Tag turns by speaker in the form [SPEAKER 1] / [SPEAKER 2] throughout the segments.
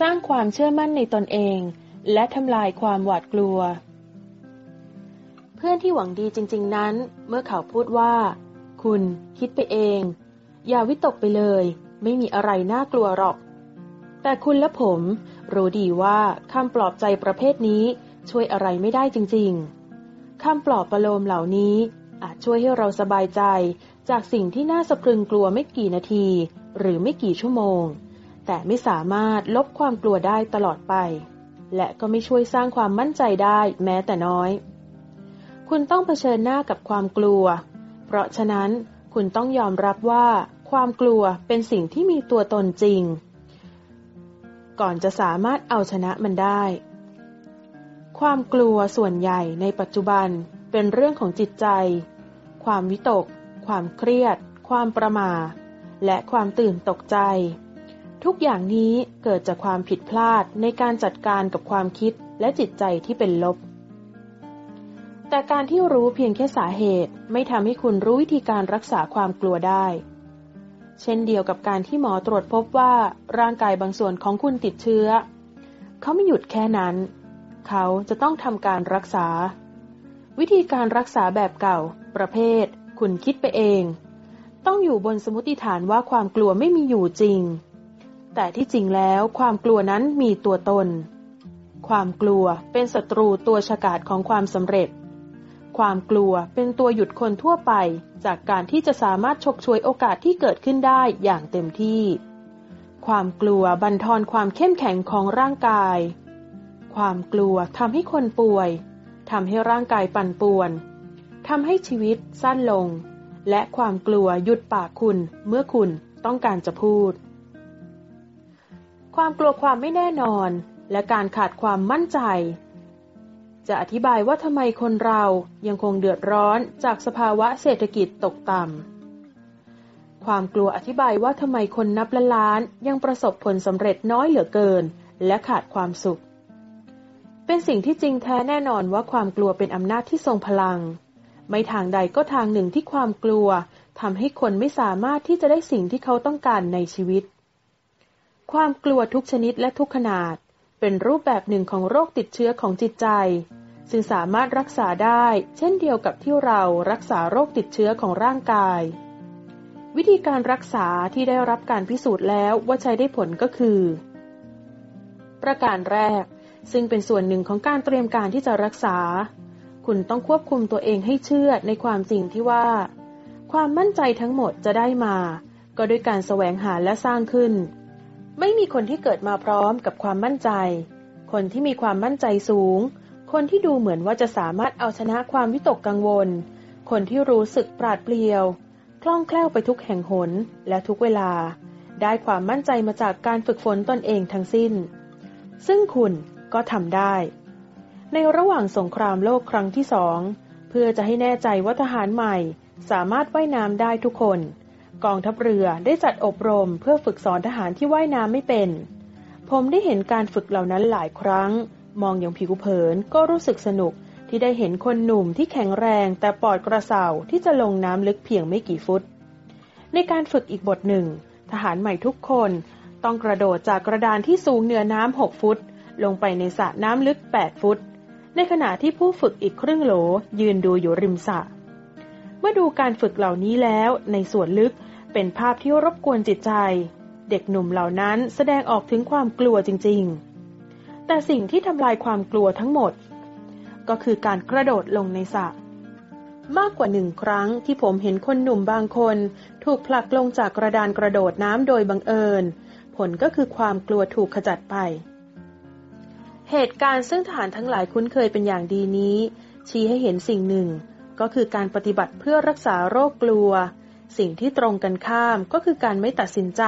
[SPEAKER 1] สร้างความเชื่อมั่นในตนเอง และทำลายความหวาดกลัว เพื่อนที่หวังดีจริง ๆ นั้น เมื่อเขาพูดว่า คุณคิดไปเอง อย่าวิตกไปเลย ไม่มีอะไรน่ากลัวหรอก แต่คุณและผมรู้ดีว่าคำปลอบใจประเภทนี้ช่วยอะไรไม่ได้จริง ๆคำปลอบประโลมเหล่านี้ อาจช่วยให้เราสบายใจจากสิ่งที่น่าสะพรึงกลัวไม่กี่นาที หรือไม่กี่ชั่วโมง แต่ไม่สามารถลบความกลัวได้ตลอดไป และก็ไม่ช่วยสร้างความมั่นใจได้แม้แต่น้อย คุณต้องเผชิญหน้ากับความกลัว เพราะฉะนั้นคุณต้องยอมรับว่า ความกลัวเป็นสิ่งที่มีตัวตนจริง ก่อนจะสามารถเอาชนะมันได้ ความกลัวส่วนใหญ่ในปัจจุบันเป็นเรื่องของจิตใจ ความวิตก ความเครียด ความประมาทและความตื่นตกใจ ทุกอย่างนี้เกิดจากความผิดพลาดในการจัดการกับความคิดและจิตใจที่เป็นลบ แต่การที่รู้เพียงแค่สาเหตุไม่ทำให้คุณรู้วิธีการรักษาความกลัวได้ เช่นเดียวกับการที่หมอตรวจพบว่าร่างกายบางส่วนของคุณติดเชื้อ เขาไม่หยุดแค่นั้น เขาจะต้องทำการรักษา วิธีการรักษาแบบเก่า ประเภท คุณคิดไปเอง ต้องอยู่บนสมมติฐานว่าความกลัวไม่มีอยู่จริง แต่ที่จริงแล้วความกลัวนั้นมีตัวตน ความกลัวเป็นศัตรูตัวฉกาจของความสำเร็จ ความกลัวเป็นตัวหยุดคนทั่วไป จากการที่จะสามารถฉกฉวยโอกาสที่เกิดขึ้นได้อย่างเต็มที่ ความกลัวบั่นทอนความเข้มแข็งของร่างกาย ความกลัวทำให้คนป่วยทำให้ร่างกายปั่นป่วนทำให้ชีวิตสั้นลง และความกลัวหยุดปากคุณเมื่อคุณต้องการจะพูด ความกลัวความไม่แน่นอน และการขาดความมั่นใจ จะอธิบายว่าทำไมคนเรายังคงเดือดร้อนจากสภาวะเศรษฐกิจตกต่ำ ความกลัวอธิบายว่าทำไมคนนับล้านล้านยังประสบผลสำเร็จน้อยเหลือเกิน และขาดความสุข เป็นสิ่งที่จริงแท้แน่นอนว่าความกลัวเป็นอำนาจที่ทรงพลัง ไม่ทางใดก็ทางหนึ่งที่ความกลัวทำให้คนไม่สามารถที่จะได้สิ่งที่เขาต้องการในชีวิต ความกลัวทุกชนิดและทุกขนาด เป็นรูปแบบหนึ่งของโรคติดเชื้อของจิตใจ ซึ่งสามารถรักษาได้ เช่นเดียวกับที่เรารักษาโรคติดเชื้อของร่างกาย วิธีการรักษาที่ได้รับการพิสูจน์แล้วว่าใช้ได้ผลก็คือ ประการแรก ซึ่งเป็นส่วนหนึ่งของการเตรียมการที่จะรักษา คุณต้องควบคุมตัวเองให้เชื่อในความจริงที่ว่า ความมั่นใจทั้งหมดจะได้มา ก็ด้วยการแสวงหาและสร้างขึ้น ไม่มีคนที่เกิดมาพร้อมกับความมั่นใจ คนที่มีความมั่นใจสูง คนที่ดูเหมือนว่าจะสามารถเอาชนะความวิตกกังวล คนที่รู้สึกปราดเปรียว คล่องแคล่วไปทุกแห่งหนและทุกเวลา ได้ความมั่นใจมาจากการฝึกฝนตนเองทั้งสิ้น ซึ่งคุณก็ทำได้ ในระหว่างสงครามโลกครั้งที่สอง เพื่อจะให้แน่ใจว่าทหารใหม่สามารถว่ายน้ำได้ทุกคน กองทัพเรือได้จัดอบรมเพื่อฝึกสอนทหารที่ว่ายน้ำไม่เป็น ผมได้เห็นการฝึกเหล่านั้นหลายครั้ง มองอย่างผิวเผินก็รู้สึกสนุกที่ได้เห็นคนหนุ่มที่แข็งแรงแต่ปอดกระเสาที่จะลงน้ำลึกเพียงไม่กี่ฟุต ในการฝึกอีกบทหนึ่ง ทหารใหม่ทุกคนต้องกระโดดจากกระดานที่สูงเหนือน้ำหกฟุต ลงไปในสระน้ำลึกแปดฟุต ในขณะที่ผู้ฝึกอีกครึ่งโหลยืนดูอยู่ริมสระ เมื่อดูการฝึกเหล่านี้แล้วในส่วนลึก เป็นภาพที่รบกวนจิตใจ เด็กหนุ่มเหล่านั้นแสดงออกถึงความกลัวจริง ๆ แต่สิ่งที่ทำลายความกลัวทั้งหมด ก็คือการกระโดดลงในสระมากกว่าหนึ่งครั้งที่ผมเห็นคนหนุ่มบางคน ถูกผลักลงจากกระดานกระโดดน้ำโดยบังเอิญ ผลก็คือความกลัวถูกขจัดไป เหตุการณ์ซึ่งทหารทั้งหลายคุ้นเคยเป็นอย่างดีนี้ ชี้ให้เห็นสิ่งหนึ่ง ก็คือการปฏิบัติเพื่อรักษาโรคกลัว สิ่งที่ตรงกันข้ามก็คือการไม่ตัดสินใจ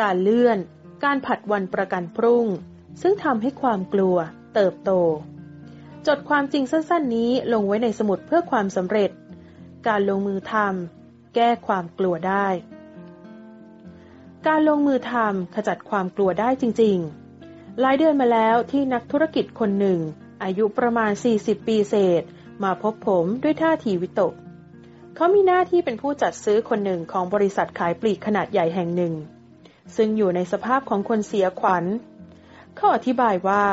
[SPEAKER 1] การเลื่อน การผัดวันประกันพรุ่ง ซึ่งทำให้ความกลัวเติบโต จดความจริงสั้นๆ นี้ลงไว้ในสมุดเพื่อความสำเร็จ การลงมือทำแก้ความกลัวได้ การลงมือทำขจัดความกลัวได้จริง ๆ หลายเดือนมาแล้วที่นักธุรกิจคนหนึ่ง อายุประมาณ 40 ปีเศษ มาพบผมด้วยท่าทีวิตก เขามีหน้าที่เป็นผู้จัดซื้อคนหนึ่งของบริษัทขายปลีกขนาดใหญ่แห่งหนึ่ง ซึ่งอยู่ในสภาพของคนเสียขวัญ เขาอธิบายว่า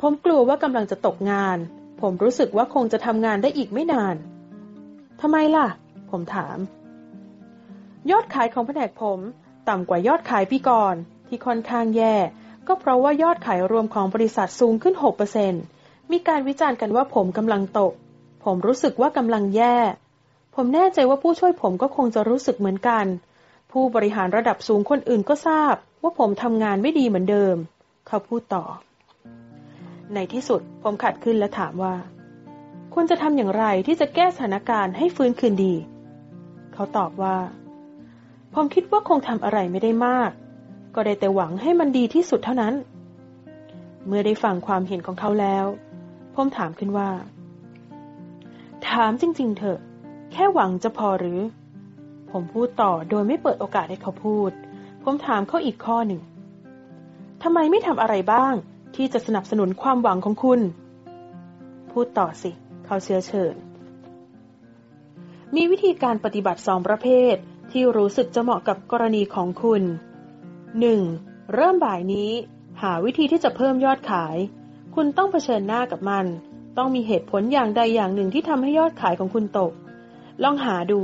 [SPEAKER 1] ผมกลัวว่ากำลังจะตกงาน ผมรู้สึกว่าคงจะทำงานได้อีกไม่นานทำไมล่ะ ผมถาม ยอดขายของแผนกผม ต่ำกว่ายอดขายปีก่อนที่ค่อนข้างแย่ ก็เพราะว่ายอดขายรวมของบริษัทสูงขึ้น 6%มีการวิจารณ์กันว่าผมกำลังตก ผมรู้สึกว่ากำลังแย่ ผมแน่ใจว่าผู้ช่วยผมก็คงจะรู้สึกเหมือนกัน ผู้บริหารระดับสูงคนอื่นก็ทราบ ว่าผมทำงานไม่ดีเหมือนเดิม เขาพูดต่อ ในที่สุดผมขัดขึ้นและถามว่า ควรจะทำอย่างไรที่จะแก้สถานการณ์ให้ฟื้นคืนดี เขาตอบว่า ผมคิดว่าคงทำอะไรไม่ได้มาก ก็ได้แต่หวังให้มันดีที่สุดเท่านั้น เมื่อได้ฟังความเห็นของเขาแล้ว ผมถามขึ้นว่า ถามจริง ๆ เถอะ แค่หวังจะพอหรือ ผมพูดต่อโดยไม่เปิดโอกาสให้เขาพูด ผมถามเขาอีกข้อหนึ่งทำไมไม่ทำอะไรบ้าง ที่จะสนับสนุนความหวังของคุณ พูดต่อสิ เขาเชื้อเชิญ มีวิธีการปฏิบัติสองประเภท ที่รู้สึกจะเหมาะกับกรณีของคุณ 1. เริ่มบ่ายนี้ หาวิธีที่จะเพิ่มยอดขาย คุณต้องเผชิญหน้ากับมัน ต้องมีเหตุผลอย่างใดอย่างหนึ่งที่ทำให้ยอดขายของคุณตก ลองหาดู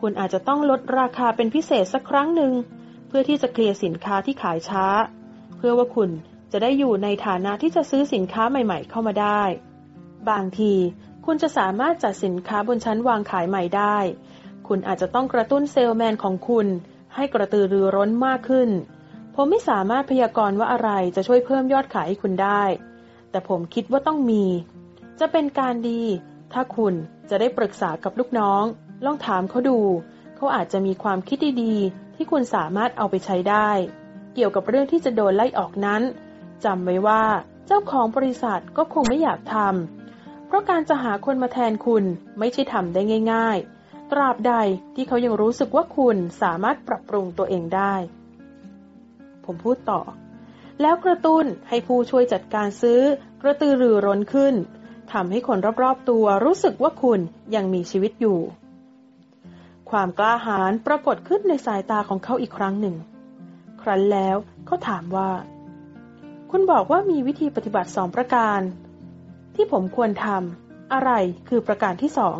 [SPEAKER 1] คุณอาจจะต้องลดราคาเป็นพิเศษสักครั้งหนึ่ง เพื่อที่จะเคลียร์สินค้าที่ขายช้า เพื่อว่าคุณจะได้อยู่ในฐานะที่จะซื้อสินค้าใหม่ๆ เข้ามาได้ บางที คุณจะสามารถจัดสินค้าบนชั้นวางขายใหม่ได้ คุณอาจจะต้องกระตุ้นเซลแมนของคุณ ให้กระตือรือร้นมากขึ้น ผมไม่สามารถพยากรณ์ว่าอะไรจะช่วยเพิ่มยอดขายให้คุณได้ แต่ผมคิดว่าต้องมี จะเป็นการดี ถ้าคุณจะได้ปรึกษากับลูกน้อง ลองถามเขาดู เขาอาจจะมีความคิดดีๆ ที่คุณสามารถเอาไปใช้ได้ เกี่ยวกับเรื่องที่จะโดนไล่ออกนั้นจำไว้ว่าเจ้าของบริษัทก็คงไม่อยากทำเพราะการจะหาคนมาแทนคุณไม่ใช่ทำได้ง่าย ๆ ตราบใดที่เขายังรู้สึกว่าคุณสามารถปรับปรุงตัวเองได้ ผมพูดต่อ แล้วกระตุ้นให้ผู้ช่วยจัดการซื้อกระตือรือร้นขึ้น ทำให้คนรอบๆตัวรู้สึกว่าคุณยังมีชีวิตอยู่ ความกล้าหาญปรากฏขึ้นในสายตาของเขาอีกครั้งหนึ่ง ครั้นแล้วเขาถามว่า คุณบอกว่ามีวิธีปฏิบัติสองประการ ที่ผมควรทำอะไรคือประการที่สอง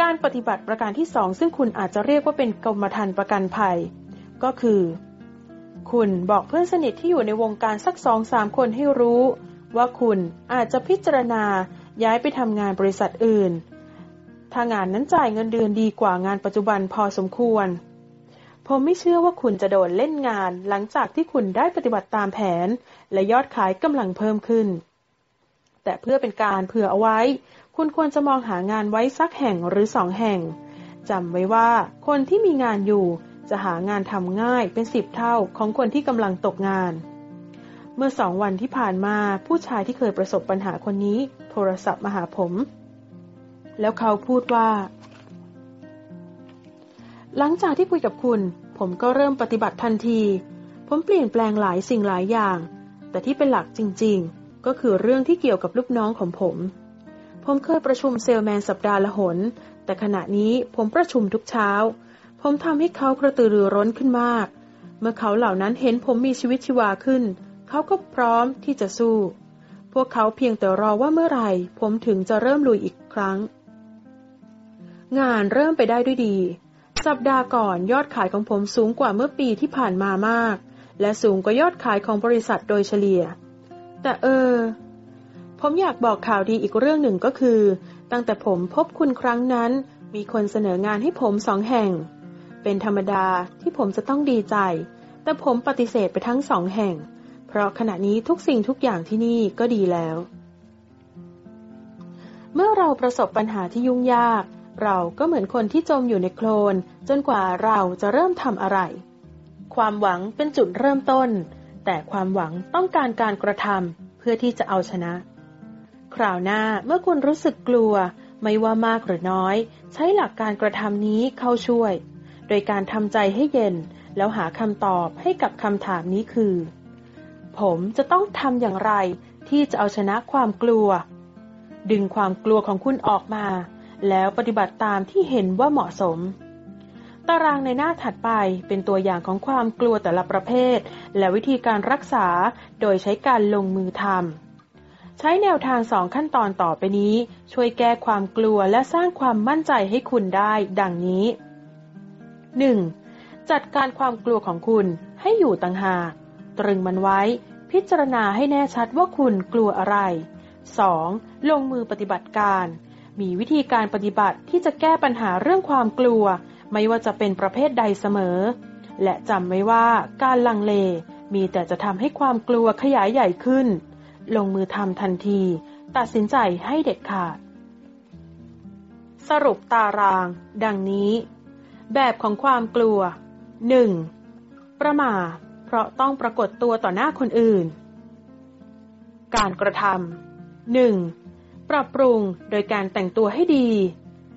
[SPEAKER 1] การปฏิบัติประการที่สองซึ่งคุณอาจจะเรียกว่าเป็นกรมธรรม์ประกันภัย ก็คือ คุณบอกเพื่อนสนิทที่อยู่ในวงการสักสองสามคนให้รู้ ว่าคุณอาจจะพิจารณาย้ายไปทำงานบริษัทอื่น ถ้างานนั้นจ่ายเงินเดือนดีกว่างานปัจจุบันพอสมควร ผมไม่เชื่อว่าคุณจะโดนเล่นงานหลังจากที่คุณได้ปฏิบัติตามแผน และยอดขายกำลังเพิ่มขึ้น แต่เพื่อเป็นการเผื่อเอาไว้ คุณควรจะมองหางานไว้สักแห่งหรือสองแห่งจำไว้ว่าคนที่มีงานอยู่จะหางานทำง่ายเป็นสิบเท่าของคนที่กำลังตกงาน เมื่อสองวันที่ผ่านมาผู้ชายที่เคยประสบปัญหาคนนี้ โทรศัพท์มาหาผม แล้วเขาพูดว่า หลังจากที่คุยกับคุณ ผมก็เริ่มปฏิบัติทันที ผมเปลี่ยนแปลงหลายสิ่งหลายอย่าง แต่ที่เป็นหลักจริง ๆ ก็คือเรื่องที่เกี่ยวกับลูกน้องของผม ผมเคยประชุมเซลแมนสัปดาห์ละหน แต่ขณะนี้ผมประชุมทุกเช้า ผมทำให้เขากระตือรือร้นขึ้นมาก เมื่อเขาเหล่านั้นเห็นผมมีชีวิตชีวาขึ้น เขาก็พร้อมที่จะสู้ พวกเขาเพียงแต่รอว่าเมื่อไหร่ ผมถึงจะเริ่มลุยอีกครั้ง งานเริ่มไปได้ด้วยดี สัปดาห์ก่อนยอดขายของผมสูงกว่าเมื่อปีที่ผ่านมามาก และสูงกว่ายอดขายของบริษัทโดยเฉลี่ย แต่เออ ผมอยากบอกข่าวดีอีกเรื่องหนึ่งก็คือ ตั้งแต่ผมพบคุณครั้งนั้น มีคนเสนองานให้ผมสองแห่ง เป็นธรรมดาที่ผมจะต้องดีใจแต่ผมปฏิเสธไปทั้งสองแห่ง เพราะขณะนี้ทุกสิ่งทุกอย่างที่นี่ก็ดีแล้ว เมื่อเราประสบปัญหาที่ยุ่งยาก เราก็เหมือนคนที่จมอยู่ในโคลน จนกว่าเราจะเริ่มทำอะไร ความหวังเป็นจุดเริ่มต้น แต่ความหวังต้องการการกระทำเพื่อที่จะเอาชนะ คราวหน้าเมื่อคุณรู้สึกกลัว ไม่ว่ามากหรือน้อย ใช้หลักการกระทำนี้เข้าช่วย โดยการทำใจให้เย็นแล้วหาคำตอบให้กับคำถามนี้คือ ผมจะต้องทำอย่างไรที่จะเอาชนะความกลัว ดึงความกลัวของคุณออกมา แล้วปฏิบัติตามที่เห็นว่าเหมาะสม ตารางในหน้าถัดไปเป็นตัวอย่างของความกลัวแต่ละประเภท และวิธีการรักษาโดยใช้การลงมือทำใช้แนวทางสองขั้นตอนต่อไปนี้ ช่วยแก้ความกลัวและสร้างความมั่นใจให้คุณได้ ดังนี้ 1. จัดการความกลัวของคุณให้อยู่ต่างหาก ตรึงมันไว้ พิจารณาให้แน่ชัดว่าคุณกลัวอะไร 2. ลงมือปฏิบัติการ มีวิธีการปฏิบัติที่จะแก้ปัญหาเรื่องความกลัว ไม่ว่าจะเป็นประเภทใดเสมอ และจำไว้ว่าการลังเล มีแต่จะทำให้ความกลัวขยายใหญ่ขึ้น ลงมือทำทันที ตัดสินใจให้เด็ดขาด สรุปตาราง ดังนี้ แบบของความกลัว 1. ประมาท เพราะต้องปรากฏตัวต่อหน้าคนอื่น การกระทำ 1. ปรับปรุงโดยการแต่งตัวให้ดี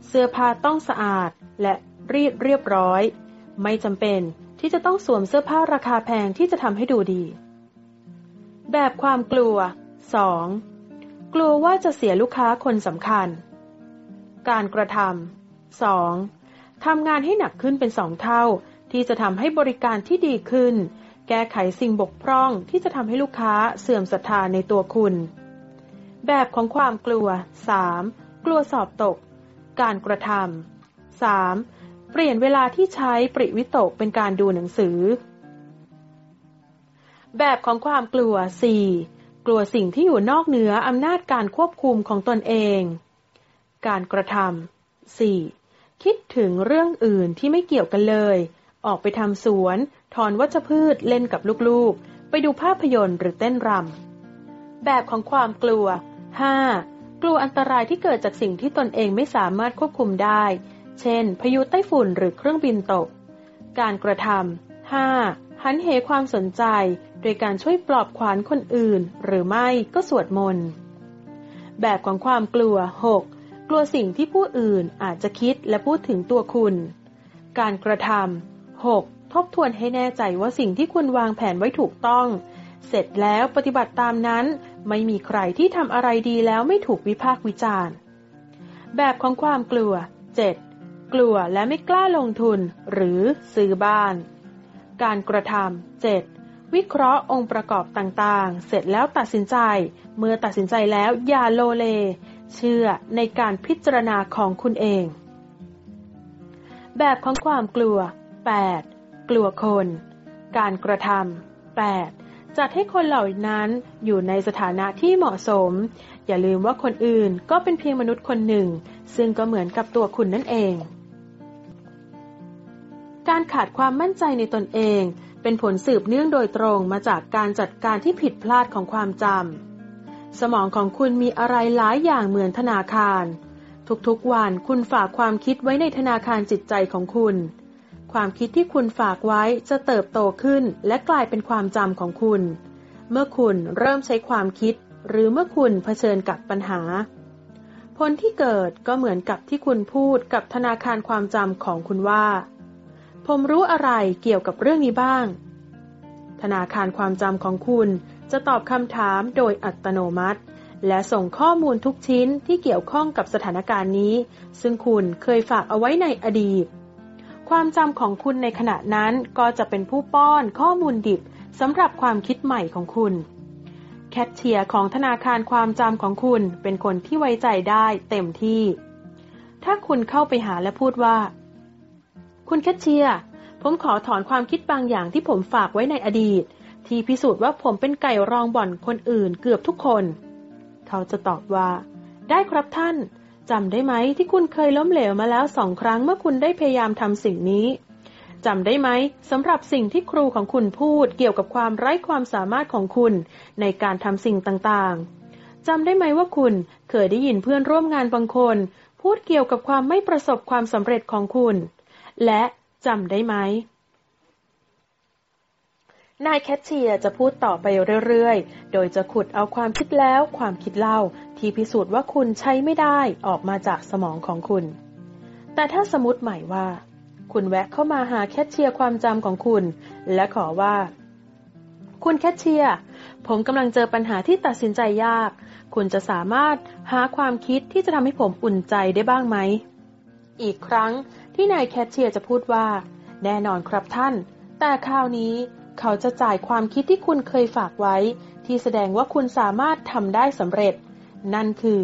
[SPEAKER 1] เสื้อผ้าต้องสะอาดและรีดเรียบร้อย ไม่จำเป็นที่จะต้องสวมเสื้อผ้าราคาแพงที่จะทำให้ดูดี แบบความกลัว 2. กลัวว่าจะเสียลูกค้าคนสำคัญ การกระทำ 2. ทำงานให้หนักขึ้นเป็นสองเท่าที่จะทำให้บริการที่ดีขึ้น แก้ไขสิ่งบกพร่องที่จะทำให้ลูกค้าเสื่อมศรัทธาในตัวคุณ แบบของความกลัว 3. กลัวสอบตก การกระทำ 3. เปลี่ยนเวลาที่ใช้ปริวิตกเป็นการดูหนังสือ แบบของความกลัว 4. กลัวสิ่งที่อยู่นอกเหนืออำนาจการควบคุมของตนเอง การกระทำ 4. คิดถึงเรื่องอื่นที่ไม่เกี่ยวกันเลย ออกไปทำสวน ถอนวัชพืชเล่นกับลูกๆ ไปดูภาพยนตร์หรือเต้นรำ แบบของความกลัว 5. กลัวอันตรายที่เกิดจากสิ่งที่ตนเองไม่สามารถควบคุมได้ เช่น พายุไต้ฝุ่นหรือเครื่องบินตก การกระทำ 5. หันเหความสนใจ โดยการช่วยปลอบขวัญคนอื่น หรือไม่ก็สวดมนต์ แบบของความกลัว 6. กลัวสิ่งที่ผู้อื่นอาจจะคิดและพูดถึงตัวคุณ การกระทำ 6. ทบทวนให้แน่ใจว่าสิ่งที่คุณวางแผนไว้ถูกต้อง เสร็จแล้วปฏิบัติตามนั้น ไม่มีใครที่ทำอะไรดีแล้วไม่ถูกวิพากษ์วิจารณ์ แบบของความกลัว 7. กลัวและไม่กล้าลงทุน หรือซื้อบ้าน การกระทำ 7. วิเคราะห์องค์ประกอบต่างๆ เสร็จแล้วตัดสินใจ เมื่อตัดสินใจแล้วอย่าโลเล เชื่อในการพิจารณาของคุณเอง แบบของความกลัว 8. กลัวคน การกระทำ 8. จัดให้คนเหล่านั้นอยู่ในสถานะที่เหมาะสม อย่าลืมว่าคนอื่นก็เป็นเพียงมนุษย์คนหนึ่ง ซึ่งก็เหมือนกับตัวคุณนั่นเอง การขาดความมั่นใจในตนเอง เป็นผลสืบเนื่องโดยตรงมาจากการจัดการที่ผิดพลาดของความจำ สมองของคุณมีอะไรหลายอย่างเหมือนธนาคาร ทุกๆวันคุณฝากความคิดไว้ในธนาคารจิตใจของคุณ ความคิดที่คุณฝากไว้จะเติบโตขึ้น และกลายเป็นความจำของคุณ เมื่อคุณเริ่มใช้ความคิด หรือเมื่อคุณเผชิญกับปัญหา ผลที่เกิดก็เหมือนกับที่คุณพูดกับธนาคารความจำของคุณว่า ผมรู้อะไรเกี่ยวกับเรื่องนี้บ้าง ธนาคารความจำของคุณจะตอบคำถามโดยอัตโนมัติและส่งข้อมูลทุกชิ้นที่เกี่ยวข้องกับสถานการณ์นี้ ซึ่งคุณเคยฝากเอาไว้ในอดีต ความจำของคุณในขณะนั้นก็จะเป็นผู้ป้อนข้อมูลดิบสำหรับความคิดใหม่ของคุณ แคทเชียร์ของธนาคารความจำของคุณเป็นคนที่ไว้ใจได้เต็มที่ ถ้าคุณเข้าไปหาและพูดว่า คุณแคทเชียร์ผมขอถอนความคิดบางอย่างที่ผมฝากไว้ในอดีต ที่พิสูจน์ว่าผมเป็นไก่รองบ่อนคนอื่นเกือบทุกคน เขาจะตอบว่า ได้ครับท่าน จำได้ไหมที่คุณเคยล้มเหลวมาแล้วสองครั้งเมื่อคุณได้พยายามทำสิ่งนี้จำได้ไหมสำหรับสิ่งที่ครูของคุณพูดเกี่ยวกับความไร้ความสามารถของคุณในการทำสิ่งต่างๆจำได้ไหมว่าคุณเคยได้ยินเพื่อนร่วมงานบางคน พูดเกี่ยวกับความไม่ประสบความสำเร็จของคุณ และจำได้ไหมนายแคชเชียร์จะพูดต่อไปเรื่อยๆ โดยจะขุดเอาความคิดแล้วความคิดเล่า ที่พิสูจน์ว่าคุณใช้ไม่ได้ออกมาจากสมองของคุณ แต่ถ้าสมมติใหม่ว่า คุณแวะเข้ามาหาแคชเชียร์ความจำของคุณ และขอว่า คุณแคชเชียร์ผมกำลังเจอปัญหาที่ตัดสินใจยาก คุณจะสามารถหาความคิดที่จะทำให้ผมอุ่นใจได้บ้างไหม อีกครั้งที่นายแคทเชียร์จะพูดว่า แน่นอนครับท่าน แต่คราวนี้เขาจะจ่ายความคิดที่คุณเคยฝากไว้ ที่แสดงว่าคุณสามารถทำได้สำเร็จ นั่นคือ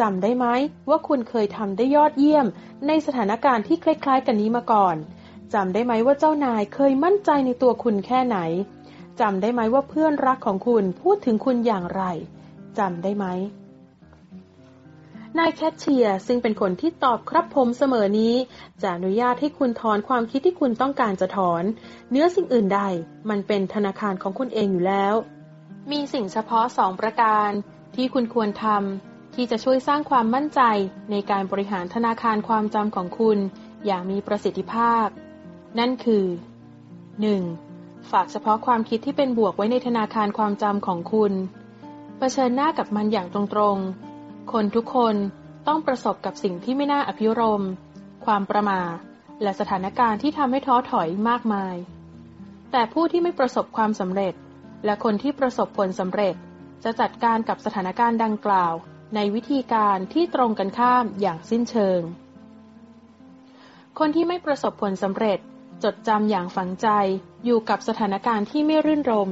[SPEAKER 1] จำได้ไหมว่าคุณเคยทำได้ยอดเยี่ยม ในสถานการณ์ที่คล้ายๆ กันนี้มาก่อนจำได้ไหมว่าเจ้านายเคยมั่นใจในตัวคุณแค่ไหนจำได้ไหมว่าเพื่อนรักของคุณพูดถึงคุณอย่างไรจำได้ไหมนายแคทเชียร์ซึ่งเป็นคนที่ตอบครับผมเสมอนี้ จะอนุญาตให้คุณถอนความคิดที่คุณต้องการจะถอน เนื้อสิ่งอื่นใด มันเป็นธนาคารของคุณเองอยู่แล้ว มีสิ่งเฉพาะสองประการ ที่คุณควรทำที่จะช่วยสร้างความมั่นใจในการบริหารธนาคารความจำของคุณอย่างมีประสิทธิภาพ นั่นคือ 1. ฝากเฉพาะความคิดที่เป็นบวกไว้ในธนาคารความจำของคุณเผชิญหน้ากับมันอย่างตรงๆ คนทุกคนต้องประสบกับสิ่งที่ไม่น่าอภิรม ความประมาทและสถานการณ์ที่ทำให้ท้อถอยมากมาย แต่ผู้ที่ไม่ประสบความสำเร็จ และคนที่ประสบผลสำเร็จ จะจัดการกับสถานการณ์ดังกล่าว ในวิธีการที่ตรงกันข้ามอย่างสิ้นเชิง คนที่ไม่ประสบผลสำเร็จจดจำอย่างฝังใจอยู่กับสถานการณ์ที่ไม่รื่นรม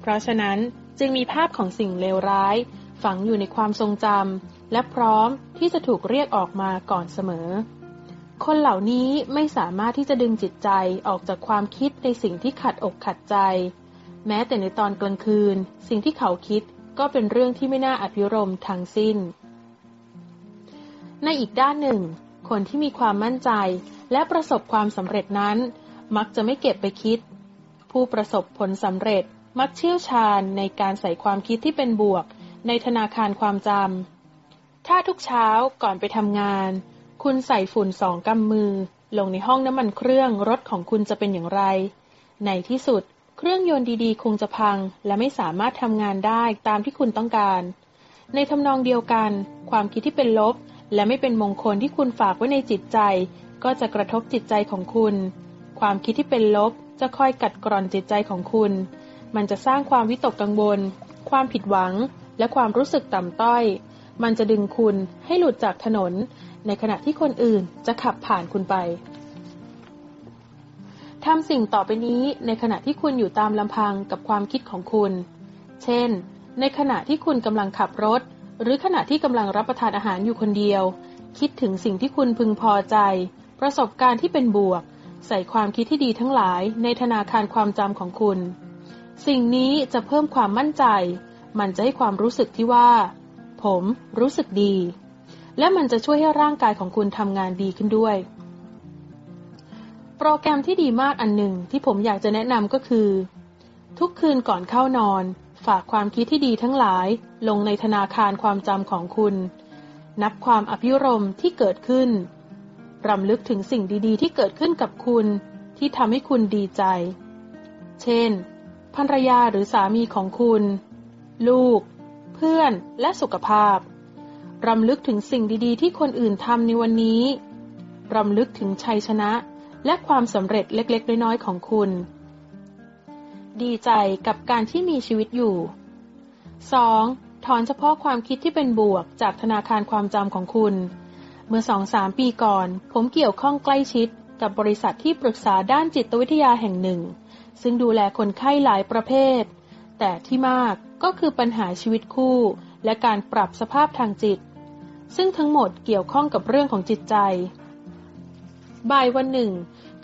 [SPEAKER 1] เพราะฉะนั้นจึงมีภาพของสิ่งเลวร้าย ฝังอยู่ในความทรงจำและพร้อมที่จะถูกเรียกออกมาก่อนเสมอ คนเหล่านี้ไม่สามารถที่จะดึงจิตใจออกจากความคิดในสิ่งที่ขัดอกขัดใจ แม้แต่ในตอนกลางคืน สิ่งที่เขาคิดก็เป็นเรื่องที่ไม่น่าอภิรมทั้งสิ้น ในอีกด้านหนึ่ง คนที่มีความมั่นใจและประสบความสำเร็จนั้น มักจะไม่เก็บไปคิด ผู้ประสบผลสำเร็จมักเชี่ยวชาญในการใส่ความคิดที่เป็นบวก ในธนาคารความจำถ้าทุกเช้าก่อนไปทำงาน คุณใส่ฝุ่นสองกำมือ ลงในห้องน้ำมันเครื่องรถของคุณจะเป็นอย่างไร ในที่สุด เครื่องยนต์ดีๆ คงจะพัง และไม่สามารถทำงานได้ตามที่คุณต้องการ ในทำนองเดียวกัน ความคิดที่เป็นลบ และไม่เป็นมงคลที่คุณฝากไว้ในจิตใจ ก็จะกระทบจิตใจของคุณ ความคิดที่เป็นลบจะคอยกัดกร่อนจิตใจของคุณ มันจะสร้างความวิตกกังวล ความผิดหวัง และความรู้สึกต่ำต้อย มันจะดึงคุณให้หลุดจากถนน ในขณะที่คนอื่นจะขับผ่านคุณไป ทำสิ่งต่อไปนี้ในขณะที่คุณอยู่ตามลำพังกับความคิดของคุณ เช่น ในขณะที่คุณกำลังขับรถ หรือขณะที่กำลังรับประทานอาหารอยู่คนเดียว คิดถึงสิ่งที่คุณพึงพอใจ ประสบการณ์ที่เป็นบวก ใส่ความคิดที่ดีทั้งหลายในธนาคารความจำของคุณ สิ่งนี้จะเพิ่มความมั่นใจ มันจะให้ความรู้สึกที่ว่า ผมรู้สึกดี และมันจะช่วยให้ร่างกายของคุณทำงานดีขึ้นด้วย โปรแกรมที่ดีมากอันหนึ่งที่ผมอยากจะแนะนำก็คือ ทุกคืนก่อนเข้านอน ฝากความคิดที่ดีทั้งหลาย ลงในธนาคารความจำของคุณ นับความอภิรมที่เกิดขึ้นรำลึกถึงสิ่งดีๆ ที่เกิดขึ้นกับคุณที่ทำให้คุณดีใจ เช่น ภรรยาหรือสามีของคุณ ลูก เพื่อนและสุขภาพ รำลึกถึงสิ่งดีๆ ที่คนอื่นทำในวันนี้ รำลึกถึงชัยชนะ และความสำเร็จเล็กๆ น้อยๆ ของคุณ ดีใจกับการที่มีชีวิตอยู่ 2. ถอนเฉพาะความคิดที่เป็นบวกจากธนาคารความจำของคุณ เมื่อสองสามปีก่อน ผมเกี่ยวข้องใกล้ชิดกับบริษัทที่ปรึกษาด้านจิตวิทยาแห่งหนึ่ง ซึ่งดูแลคนไข้หลายประเภท แต่ที่มากก็คือปัญหาชีวิตคู่ และการปรับสภาพทางจิต ซึ่งทั้งหมดเกี่ยวข้องกับเรื่องของจิตใจ บ่ายวันหนึ่ง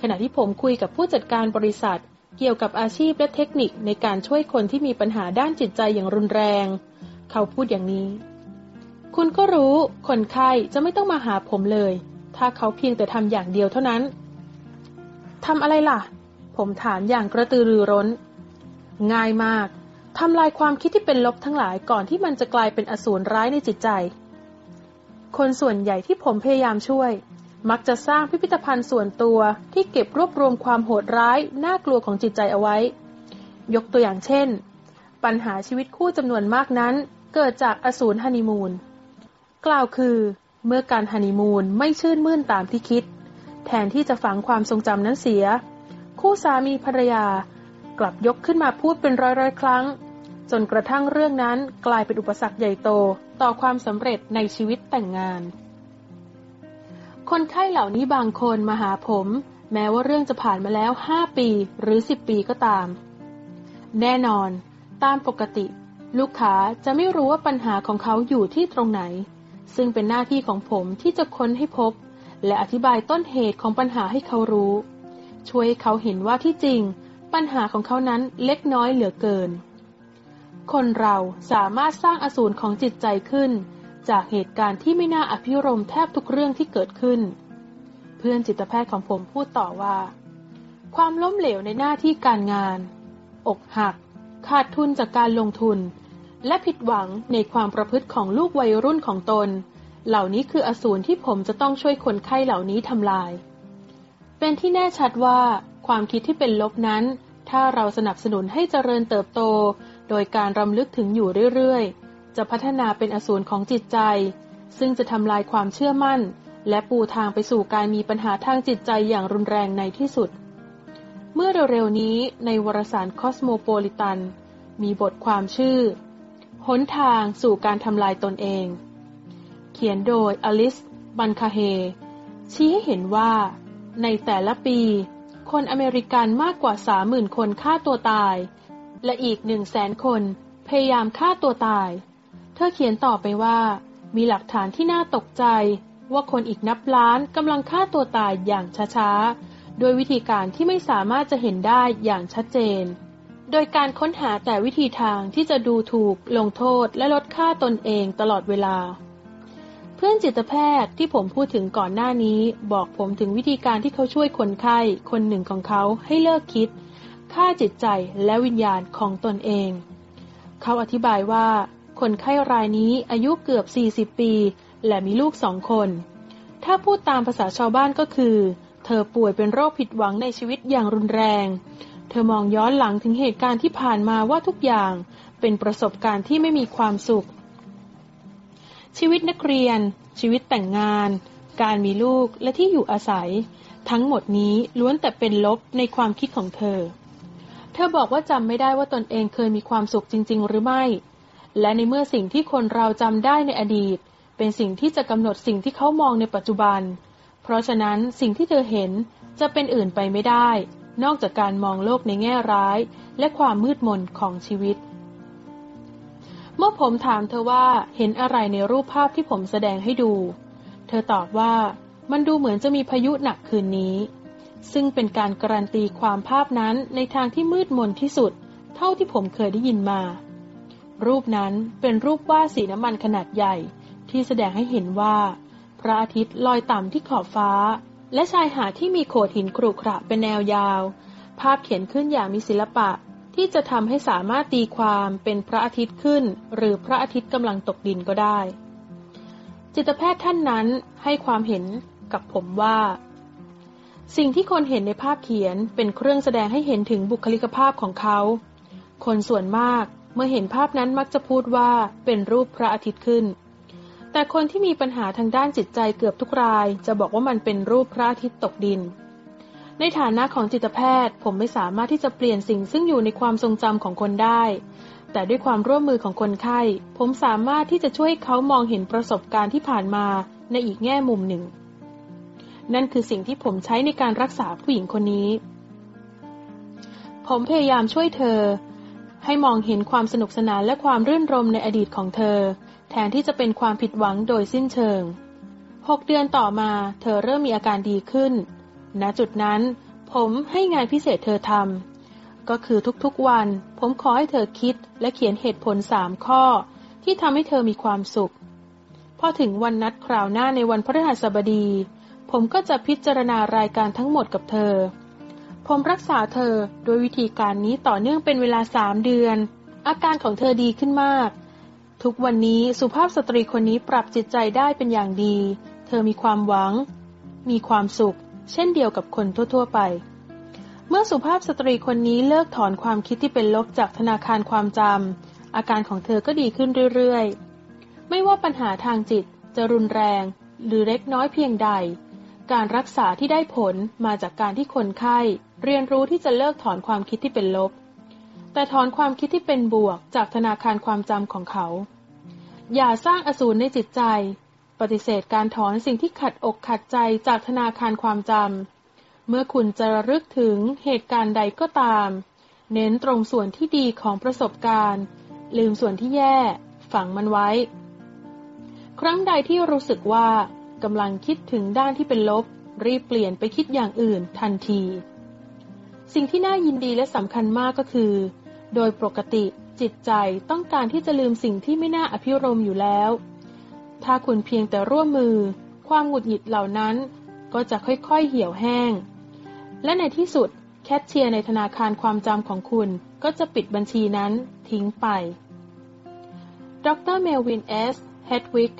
[SPEAKER 1] ขณะที่ผมคุยกับผู้จัดการบริษัท เกี่ยวกับอาชีพและเทคนิคในการช่วยคนที่มีปัญหาด้านจิตใจอย่างรุนแรง เขาพูดอย่างนี้ คุณก็รู้ คนไข้จะไม่ต้องมาหาผมเลย ถ้าเขาเพียงแต่ทำอย่างเดียวเท่านั้นทำอะไรล่ะ ผมถามอย่างกระตือรือร้น ง่ายมากทำลายความคิดที่เป็นลบทั้งหลายก่อนที่มันจะกลายเป็นอสูรร้ายในจิตใจ คนส่วนใหญ่ที่ผมพยายามช่วย มักจะสร้างพิพิธภัณฑ์ส่วนตัวที่เก็บรวบรวมความโหดร้าย น่ากลัวของจิตใจเอาไว้ ยกตัวอย่างเช่น ปัญหาชีวิตคู่จำนวนมากนั้น เกิดจากอสูรฮันนีมูน กล่าวคือ เมื่อการฮันนีมูนไม่ชื่นมื่นตามที่คิด แทนที่จะฝังความทรงจำนั้นเสีย คู่สามีภรรยา กลับยกขึ้นมาพูดเป็นร้อยๆ ครั้ง จนกระทั่งเรื่องนั้นกลายเป็นอุปสรรคใหญ่โตต่อความสำเร็จในชีวิตแต่งงาน คนไข้เหล่านี้บางคนมาหาผม แม้ว่าเรื่องจะผ่านมาแล้วห้าปีหรือสิบปีก็ตาม แน่นอน ตามปกติ ลูกค้าจะไม่รู้ว่าปัญหาของเขาอยู่ที่ตรงไหน ซึ่งเป็นหน้าที่ของผมที่จะค้นให้พบ และอธิบายต้นเหตุของปัญหาให้เขารู้ ช่วยเขาเห็นว่าที่จริง ปัญหาของเขานั้นเล็กน้อยเหลือเกิน คนเราสามารถสร้างอสูรของจิตใจขึ้น จากเหตุการณ์ที่ไม่น่าอภิรมแทบทุกเรื่องที่เกิดขึ้น เพื่อนจิตแพทย์ของผมพูดต่อว่า ความล้มเหลวในหน้าที่การงาน อกหัก ขาดทุนจากการลงทุน และผิดหวังในความประพฤติของลูกวัยรุ่นของตน เหล่านี้คืออสูรที่ผมจะต้องช่วยคนไข้เหล่านี้ทำลาย เป็นที่แน่ชัดว่า ความคิดที่เป็นลบนั้น ถ้าเราสนับสนุนให้เจริญเติบโต โดยการรำลึกถึงอยู่เรื่อยๆ จะพัฒนาเป็นอสูรของจิตใจ ซึ่งจะทำลายความเชื่อมั่น และปูทางไปสู่การมีปัญหาทางจิตใจอย่างรุนแรงในที่สุด เมื่อเร็วๆนี้ในวารสารคอสโมโพลิตันมีบทความชื่อ หนทางสู่การทำลายตนเอง เขียนโดยอลิส บันคาเฮ ชี้ให้เห็นว่า ในแต่ละปี คนอเมริกันมากกว่า 30,000 คนฆ่าตัวตาย และอีก 100,000 คนพยายามฆ่าตัวตาย ธอเขียนต่อไปว่า มีหลักฐานที่น่าตกใจ ว่าคนอีกนับล้านกำลังฆ่าตัวตายอย่างช้าๆ โดยวิธีการที่ไม่สามารถจะเห็นได้อย่างชัดเจน โดยการค้นหาแต่วิธีทางที่จะดูถูก ลงโทษและลดค่าตนเองตลอดเวลา เพื่อนจิตแพทย์ที่ผมพูดถึงก่อนหน้านี้ บอกผมถึงวิธีการที่เขาช่วยคนไข้คนหนึ่งของเขาให้เลิกคิดฆ่าจิตใจและวิญญาณของตนเอง เขาอธิบายว่า คนไข้รายนี้อายุเกือบ 40 ปี และมีลูกสองคน ถ้าพูดตามภาษาชาวบ้านก็คือ เธอป่วยเป็นโรคผิดหวังในชีวิตอย่างรุนแรง เธอมองย้อนหลังถึงเหตุการณ์ที่ผ่านมาว่าทุกอย่างเป็นประสบการณ์ที่ไม่มีความสุข ชีวิตนักเรียน ชีวิตแต่งงาน การมีลูกและที่อยู่อาศัย ทั้งหมดนี้ล้วนแต่เป็นลบในความคิดของเธอ เธอบอกว่าจำไม่ได้ว่าตนเองเคยมีความสุขจริง ๆ หรือไม่ และในเมื่อสิ่งที่คนเราจำได้ในอดีต เป็นสิ่งที่จะกำหนดสิ่งที่เขามองในปัจจุบัน เพราะฉะนั้นสิ่งที่เธอเห็นจะเป็นอื่นไปไม่ได้ นอกจากการมองโลกในแง่ร้าย และความมืดมนของชีวิต เมื่อผมถามเธอว่าเห็นอะไรในรูปภาพที่ผมแสดงให้ดู เธอตอบว่ามันดูเหมือนจะมีพายุหนักคืนนี้ ซึ่งเป็นการการันตีความภาพนั้นในทางที่มืดมนที่สุด เท่าที่ผมเคยได้ยินมา รูปนั้นเป็นรูปวาดสีน้ำมันขนาดใหญ่ ที่แสดงให้เห็นว่า พระอาทิตย์ลอยต่ำที่ขอบฟ้า และชายหาดที่มีโขดหินกรุขระเป็นแนวยาว ภาพเขียนขึ้นอย่างมีศิลปะที่จะทำให้สามารถตีความเป็นพระอาทิตย์ขึ้น หรือพระอาทิตย์กำลังตกดินก็ได้ จิตแพทย์ท่านนั้นให้ความเห็นกับผมว่า สิ่งที่คนเห็นในภาพเขียนเป็นเครื่องแสดงให้เห็นถึงบุคลิกภาพของเขา คนส่วนมาก เมื่อเห็นภาพนั้นมักจะพูดว่าเป็นรูปพระอาทิตย์ขึ้น แต่คนที่มีปัญหาทางด้านจิตใจเกือบทุกราย จะบอกว่ามันเป็นรูปพระอาทิตย์ตกดิน ในฐานะของจิตแพทย์ ผมไม่สามารถที่จะเปลี่ยนสิ่งซึ่งอยู่ในความทรงจำของคนได้ แต่ด้วยความร่วมมือของคนไข้ ผมสามารถที่จะช่วยเขามองเห็นประสบการณ์ที่ผ่านมาในอีกแง่มุมหนึ่ง นั่นคือสิ่งที่ผมใช้ในการรักษาผู้หญิงคนนี้ ผมพยายามช่วยเธอ ให้มองเห็นความสนุกสนานและความรื่นรมในอดีตของเธอ แทนที่จะเป็นความผิดหวังโดยสิ้นเชิงหกเดือนต่อมาเธอเริ่มมีอาการดีขึ้น ณ จุดนั้น ผมให้งานพิเศษเธอทำ ก็คือทุกๆวัน ผมขอให้เธอคิดและเขียนเหตุผลสามข้อ ที่ทำให้เธอมีความสุข พอถึงวันนัดคราวหน้าในวันพฤหัสบดี ผมก็จะพิจารณารายการทั้งหมดกับเธอ มรักษาเธอโดยวิธีการนี้ต่อเนื่องเป็นเวลาสามเดือน อาการของเธอดีขึ้นมาก ทุกวันนี้สุภาพสตรีคนนี้ปรับจิตใจได้เป็นอย่างดี เธอมีความหวัง มีความสุข เช่นเดียวกับคนทั่ว ๆ ไป เมื่อสุภาพสตรีคนนี้เลิกถอนความคิดที่เป็นลบจากธนาคารความจำอาการของเธอก็ดีขึ้นเรื่อยๆ ไม่ว่าปัญหาทางจิตจะรุนแรง หรือเล็กน้อยเพียงใดการรักษาที่ได้ผลมาจากการที่คนไข้ เรียนรู้ที่จะเลิกถอนความคิดที่เป็นลบ แต่ถอนความคิดที่เป็นบวกจากธนาคารความจำของเขา อย่าสร้างอสูรในจิตใจ ปฏิเสธการถอนสิ่งที่ขัดอกขัดใจจากธนาคารความจำเมื่อคุณจะระลึกถึงเหตุการณ์ใดก็ตาม เน้นตรงส่วนที่ดีของประสบการณ์ ลืมส่วนที่แย่ ฝังมันไว้ ครั้งใดที่รู้สึกว่ากำลังคิดถึงด้านที่เป็นลบ รีบเปลี่ยนไปคิดอย่างอื่นทันที สิ่งที่น่ายินดีและสำคัญมากก็คือ โดยปกติจิตใจต้องการที่จะลืมสิ่งที่ไม่น่าอภิรมอยู่แล้ว ถ้าคุณเพียงแต่ร่วมมือ ความหงุดหงิดเหล่านั้น ก็จะค่อยๆเหี่ยวแห้ง และในที่สุดแคชเชียร์ในธนาคารความจำของคุณก็จะปิดบัญชีนั้นทิ้งไป ดรเมลวินเอสเฮดวิก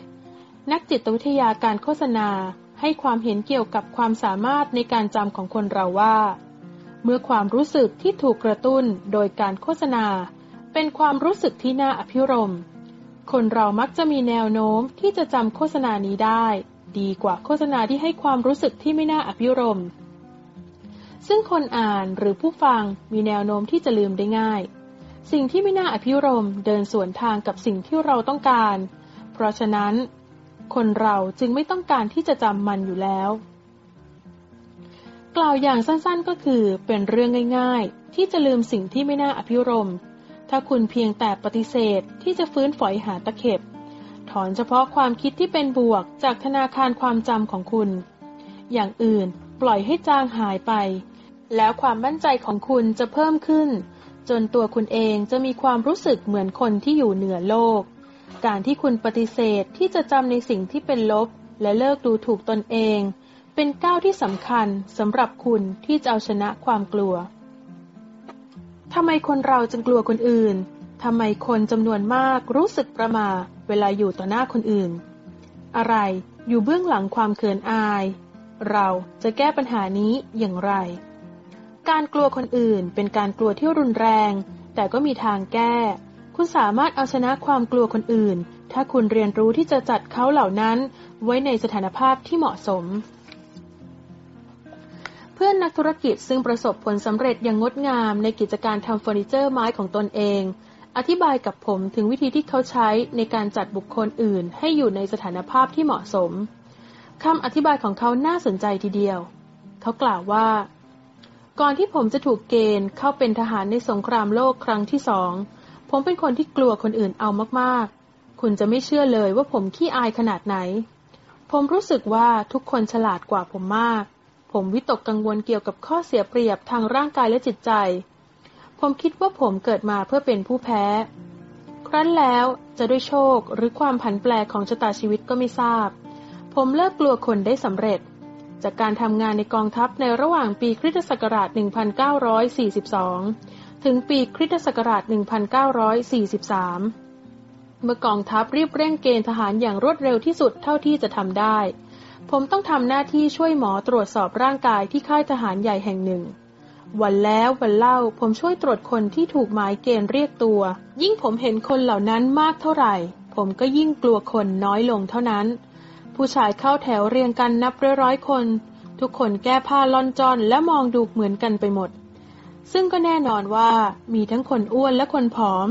[SPEAKER 1] นักจิตวิทยาการโฆษณาให้ความเห็นเกี่ยวกับความสามารถในการจำของคนเราว่า เมื่อความรู้สึกที่ถูกกระตุ้นโดยการโฆษณา เป็นความรู้สึกที่น่าอภิรมย์ คนเรามักจะมีแนวโน้มที่จะจำโฆษณานี้ได้ ดีกว่าโฆษณาที่ให้ความรู้สึกที่ไม่น่าอภิรม ซึ่งคนอ่านหรือผู้ฟังมีแนวโน้มที่จะลืมได้ง่าย สิ่งที่ไม่น่าอภิรมเดินสวนทางกับสิ่งที่เราต้องการ เพราะฉะนั้น คนเราจึงไม่ต้องการที่จะจำมันอยู่แล้ว กล่าวอย่างสั้นๆก็คือเป็นเรื่องง่าย ๆ ที่จะลืมสิ่งที่ไม่น่าอภิรม ถ้าคุณเพียงแต่ปฏิเสธที่จะฟื้นฝอยหาตะเข็บ ถอนเฉพาะความคิดที่เป็นบวกจากธนาคารความจำของคุณ อย่างอื่นปล่อยให้จางหายไป แล้วความมั่นใจของคุณจะเพิ่มขึ้น จนตัวคุณเองจะมีความรู้สึกเหมือนคนที่อยู่เหนือโลก การที่คุณปฏิเสธที่จะจำในสิ่งที่เป็นลบ และเลิกดูถูกตนเอง เป็นก้าวที่สำคัญสำหรับคุณที่จะเอาชนะความกลัว ทำไมคนเราจึงกลัวคนอื่น ทำไมคนจำนวนมากรู้สึกประมาเวลาอยู่ต่อหน้าคนอื่น อะไรอยู่เบื้องหลังความเขินอาย เราจะแก้ปัญหานี้อย่างไร การกลัวคนอื่นเป็นการกลัวที่รุนแรง แต่ก็มีทางแก้ คุณสามารถเอาชนะความกลัวคนอื่น ถ้าคุณเรียนรู้ที่จะจัดเขาเหล่านั้น ไว้ในสถานภาพที่เหมาะสม พื่อนนักธุรกิจซึ่งประสบผลสำเร็จอย่างงดงามในกิจการทำเฟอร์นิเจอร์ไม้ของตนเอง อธิบายกับผมถึงวิธีที่เขาใช้ในการจัดบุคคลอื่น ให้อยู่ในสถานภาพที่เหมาะสมคำอธิบายของเขาน่าสนใจทีเดียว เขากล่าวว่า ก่อนที่ผมจะถูกเกณฑ์เข้าเป็นทหารในสงครามโลกครั้งที่สองผมเป็นคนที่กลัวคนอื่นเอามากๆ คุณจะไม่เชื่อเลยว่าผมขี้อายขนาดไหน ผมรู้สึกว่าทุกคนฉลาดกว่าผมมาก ผมวิตกกังวลเกี่ยวกับข้อเสียเปรียบทางร่างกายและจิตใจ ผมคิดว่าผมเกิดมาเพื่อเป็นผู้แพ้ ครั้นแล้วจะด้วยโชคหรือความผันแปรของชะตาชีวิตก็ไม่ทราบ ผมเลิกกลัวคนได้สำเร็จ จากการทำงานในกองทัพในระหว่างปีคริสตศักราช 1942 ถึงปีคริสตศักราช 1943 เมื่อกองทัพรีบเร่งเกณฑ์ทหารอย่างรวดเร็วที่สุดเท่าที่จะทำได้ ผมต้องทำหน้าที่ช่วยหมอตรวจสอบร่างกายที่ค่ายทหารใหญ่แห่งหนึ่ง วันแล้ววันเล่าผมช่วยตรวจคนที่ถูกหมายเกณฑ์เรียกตัว ยิ่งผมเห็นคนเหล่านั้นมากเท่าไหร่ ผมก็ยิ่งกลัวคนน้อยลงเท่านั้น ผู้ชายเข้าแถวเรียงกันนับร้อยๆคน ทุกคนแก้ผ้าล่อนจอนและมองดูเหมือนกันไปหมด ซึ่งก็แน่นอนว่ามีทั้งคนอ้วนและคนผอม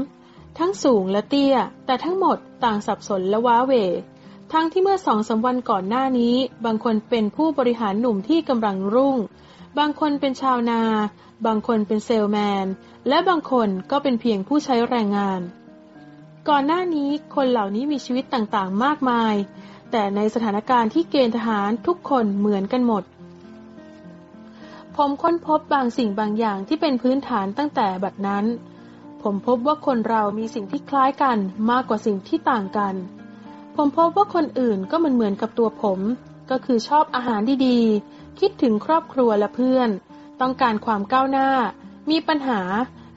[SPEAKER 1] ทั้งสูงและเตี้ย แต่ทั้งหมดต่างสับสนและว้าเหว ทั้งที่เมื่อสองสาวันก่อนหน้านี้ บางคนเป็นผู้บริหารหนุ่มที่กำลังรุ่ง บางคนเป็นชาวนา บางคนเป็นเซลแมน และบางคนก็เป็นเพียงผู้ใช้แรงงาน ก่อนหน้านี้คนเหล่านี้มีชีวิตต่างๆ มากมาย แต่ในสถานการณ์ที่เกณฑ์ทหารทุกคนเหมือนกันหมด ผมค้นพบบางสิ่งบางอย่างที่เป็นพื้นฐานตั้งแต่บัดนั้น ผมพบว่าคนเรามีสิ่งที่คล้ายกันมากกว่าสิ่งที่ต่างกัน ผมพบว่าคนอื่นก็เหมือนเหมือนกับตัวผม ก็คือชอบอาหารดีๆ คิดถึงครอบครัวและเพื่อน ต้องการความก้าวหน้า มีปัญหา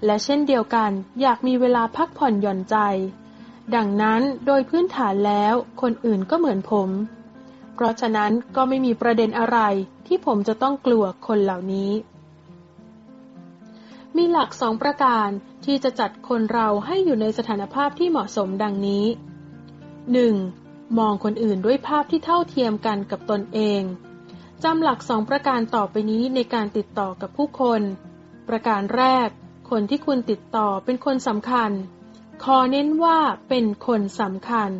[SPEAKER 1] และเช่นเดียวกัน อยากมีเวลาพักผ่อนหย่อนใจ ดังนั้นโดยพื้นฐานแล้วคนอื่นก็เหมือนผม เพราะฉะนั้นก็ไม่มีประเด็นอะไรที่ผมจะต้องกลัวคนเหล่านี้ มีหลักสองประการที่จะจัดคนเราให้อยู่ในสถานภาพที่เหมาะสมดังนี้ 1. มองคนอื่นด้วยภาพที่เท่าเทียมกันกับตนเองจำหลักสองประการต่อไปนี้ในการติดต่อกับผู้คน ประการแรก คนที่คุณติดต่อเป็นคนสำคัญ ขอเน้นว่าเป็นคนสำคัญ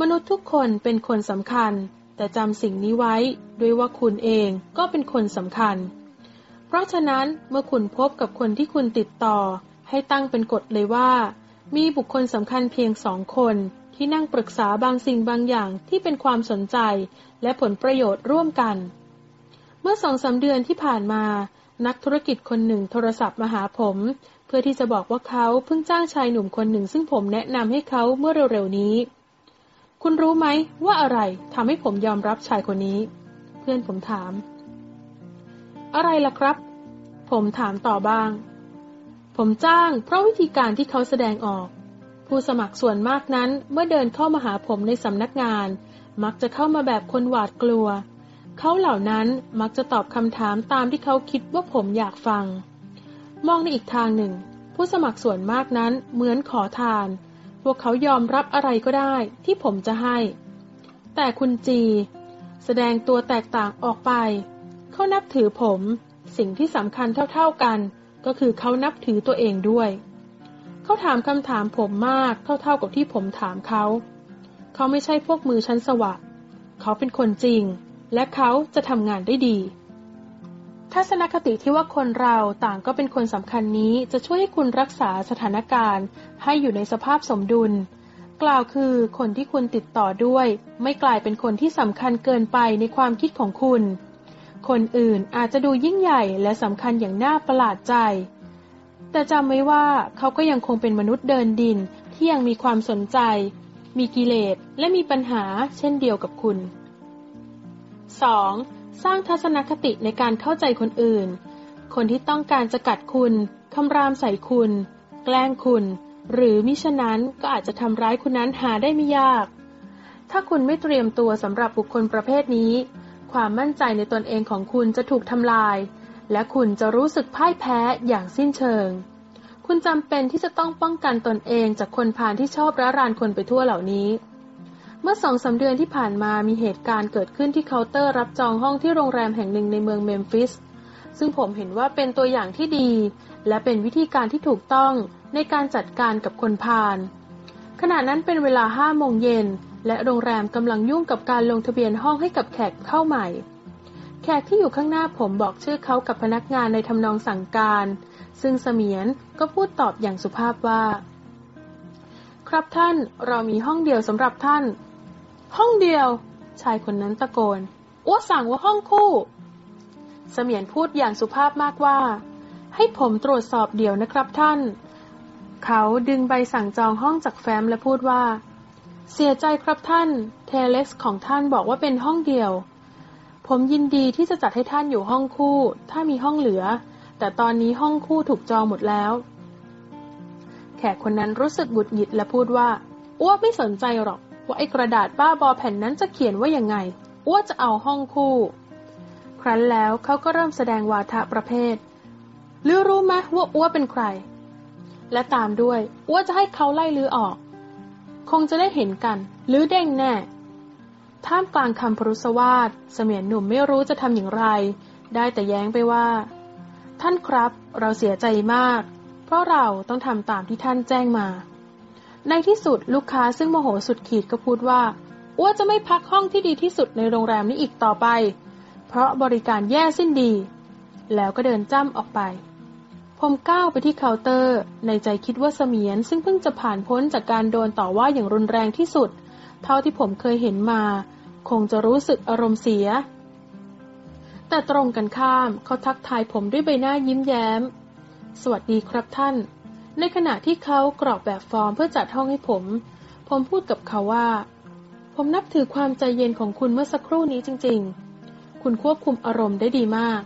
[SPEAKER 1] มนุษย์ทุกคนเป็นคนสำคัญ แต่จำสิ่งนี้ไว้ด้วยว่าคุณเองก็เป็นคนสำคัญ เพราะฉะนั้นเมื่อคุณพบกับคนที่คุณติดต่อ ให้ตั้งเป็นกฎเลยว่า มีบุคคลสำคัญเพียงสองคน ที่นั่งปรึกษาบางสิ่งบางอย่างที่เป็นความสนใจและผลประโยชน์ร่วมกัน เมื่อสองสาเดือนที่ผ่านมา นักธุรกิจคนหนึ่งโทรศัพท์มาหาผม เพื่อที่จะบอกว่าเขาเพิ่งจ้างชายหนุ่มคนหนึ่ง ซึ่งผมแนะนำให้เขาเมื่อเร็วๆนี้ คุณรู้ไหมว่าอะไรทำให้ผมยอมรับชายคนนี้ เพื่อนผมถาม อะไรล่ะครับ ผมถามต่อบ้าง ผมจ้างเพราะวิธีการที่เขาแสดงออก ผู้สมัครส่วนมากนั้นเมื่อเดินเข้ามาหาผมในสำนักงาน มักจะเข้ามาแบบคนหวาดกลัว เขาเหล่านั้นมักจะตอบคำถามตามที่เขาคิดว่าผมอยากฟัง มองในอีกทางหนึ่ง ผู้สมัครส่วนมากนั้นเหมือนขอทาน พวกเขายอมรับอะไรก็ได้ที่ผมจะให้ แต่คุณจี แสดงตัวแตกต่างออกไป เขานับถือผม สิ่งที่สำคัญเท่าๆกัน ก็คือเขานับถือตัวเองด้วย เขาถามคำถามผมมากเท่าๆกับที่ผมถามเขา เขาไม่ใช่พวกมือชั้นสวัสดเขาเป็นคนจริง และเขาจะทำงานได้ดี ทัศนคติที่ว่าคนเราต่างก็เป็นคนสำคัญนี้จะช่วยให้คุณรักษาสถานการณ์ ให้อยู่ในสภาพสมดุล กล่าวคือคนที่คุณติดต่อด้วย ไม่กลายเป็นคนที่สำคัญเกินไปในความคิดของคุณ คนอื่นอาจจะดูยิ่งใหญ่และสำคัญอย่างน่าประหลาดใจ แต่จำไว้ว่าเขาก็ยังคงเป็นมนุษย์เดินดินที่ยังมีความสนใจ มีกิเลสและมีปัญหาเช่นเดียวกับคุณ 2. สร้างทัศนคติในการเข้าใจคนอื่น คนที่ต้องการจะกัดคุณคำรามใส่คุณ แกล้งคุณ หรือมิฉะนั้นก็อาจจะทำร้ายคุณนั้นหาได้ไม่ยาก ถ้าคุณไม่เตรียมตัวสำหรับบุคคลประเภทนี้ ความมั่นใจในตนเองของคุณจะถูกทำลาย และคุณจะรู้สึกพ่ายแพ้อย่างสิ้นเชิง คุณจำเป็นที่จะต้องป้องกันตนเองจากคนผ่านที่ชอบระรานคนไปทั่วเหล่านี้ เมื่อสองสามเดือนที่ผ่านมามีเหตุการณ์เกิดขึ้นที่เคาน์เตอร์รับจองห้องที่โรงแรมแห่งหนึ่งในเมืองเมมฟิส ซึ่งผมเห็นว่าเป็นตัวอย่างที่ดี และเป็นวิธีการที่ถูกต้องในการจัดการกับคนผ่านขณะนั้นเป็นเวลาห้าโมงเย็นและโรงแรมกำลังยุ่งกับการลงทะเบียนห้องให้กับแขกเข้าใหม่ แขกที่อยู่ข้างหน้าผมบอกชื่อเขากับพนักงานในทำนองสั่งการ ซึ่งเสมียนก็พูดตอบอย่างสุภาพว่า ครับท่านเรามีห้องเดียวสำหรับท่าน ห้องเดียว ชายคนนั้นตะโกนอ้วสั่งว่าห้องคู่ เสมียนพูดอย่างสุภาพมากว่า ให้ผมตรวจสอบเดี๋ยวนะครับท่าน เขาดึงใบสั่งจองห้องจากแฟ้มและพูดว่า เสียใจครับท่าน เทเล็กซ์ของท่านบอกว่าเป็นห้องเดียว ผมยินดีที่จะจัดให้ท่านอยู่ห้องคู่ ถ้ามีห้องเหลือ แต่ตอนนี้ห้องคู่ถูกจองหมดแล้ว แขกคนนั้นรู้สึกหงุดหงิดและพูดว่า อ้วไม่สนใจหรอก ว่าไอ้กระดาษบ้าบอแผ่นนั้นจะเขียนว่ายังไง อ้วจะเอาห้องคู่ ครั้นแล้วเขาก็เริ่มแสดงวาทะประเภทลือรู้ไหมว่าอ้วเป็นใคร และตามด้วยอ้วจะให้เขาไล่ลือออก คงจะได้เห็นกันลือเด้งแน่ ท่ามกลางคำพรุสวาสเสมียนหนุ่มไม่รู้จะทำอย่างไร ได้แต่แย้งไปว่า ท่านครับเราเสียใจมาก เพราะเราต้องทำตามที่ท่านแจ้งมา ในที่สุดลูกค้าซึ่งโมโหสุดขีดก็พูดว่าอ้วจะไม่พักห้องที่ดีที่สุดในโรงแรมนี้อีกต่อไป เพราะบริการแย่สิ้นดี แล้วก็เดินจ้ำออกไป ผมก้าวไปที่เคาน์เตอร์ ในใจคิดว่าเสมียนซึ่งเพิ่งจะผ่านพ้นจากการโดนต่อว่าอย่างรุนแรงที่สุด เท่าที่ผมเคยเห็นมา คงจะรู้สึกอารมณ์เสีย แต่ตรงกันข้ามเขาทักทายผมด้วยใบหน้ายิ้มแย้ม สวัสดีครับท่าน ในขณะที่เขากรอกแบบฟอร์มเพื่อจัดห้องให้ผม ผมพูดกับเขาว่า ผมนับถือความใจเย็นของคุณเมื่อสักครู่นี้จริง ๆ คุณควบคุมอารมณ์ได้ดีมาก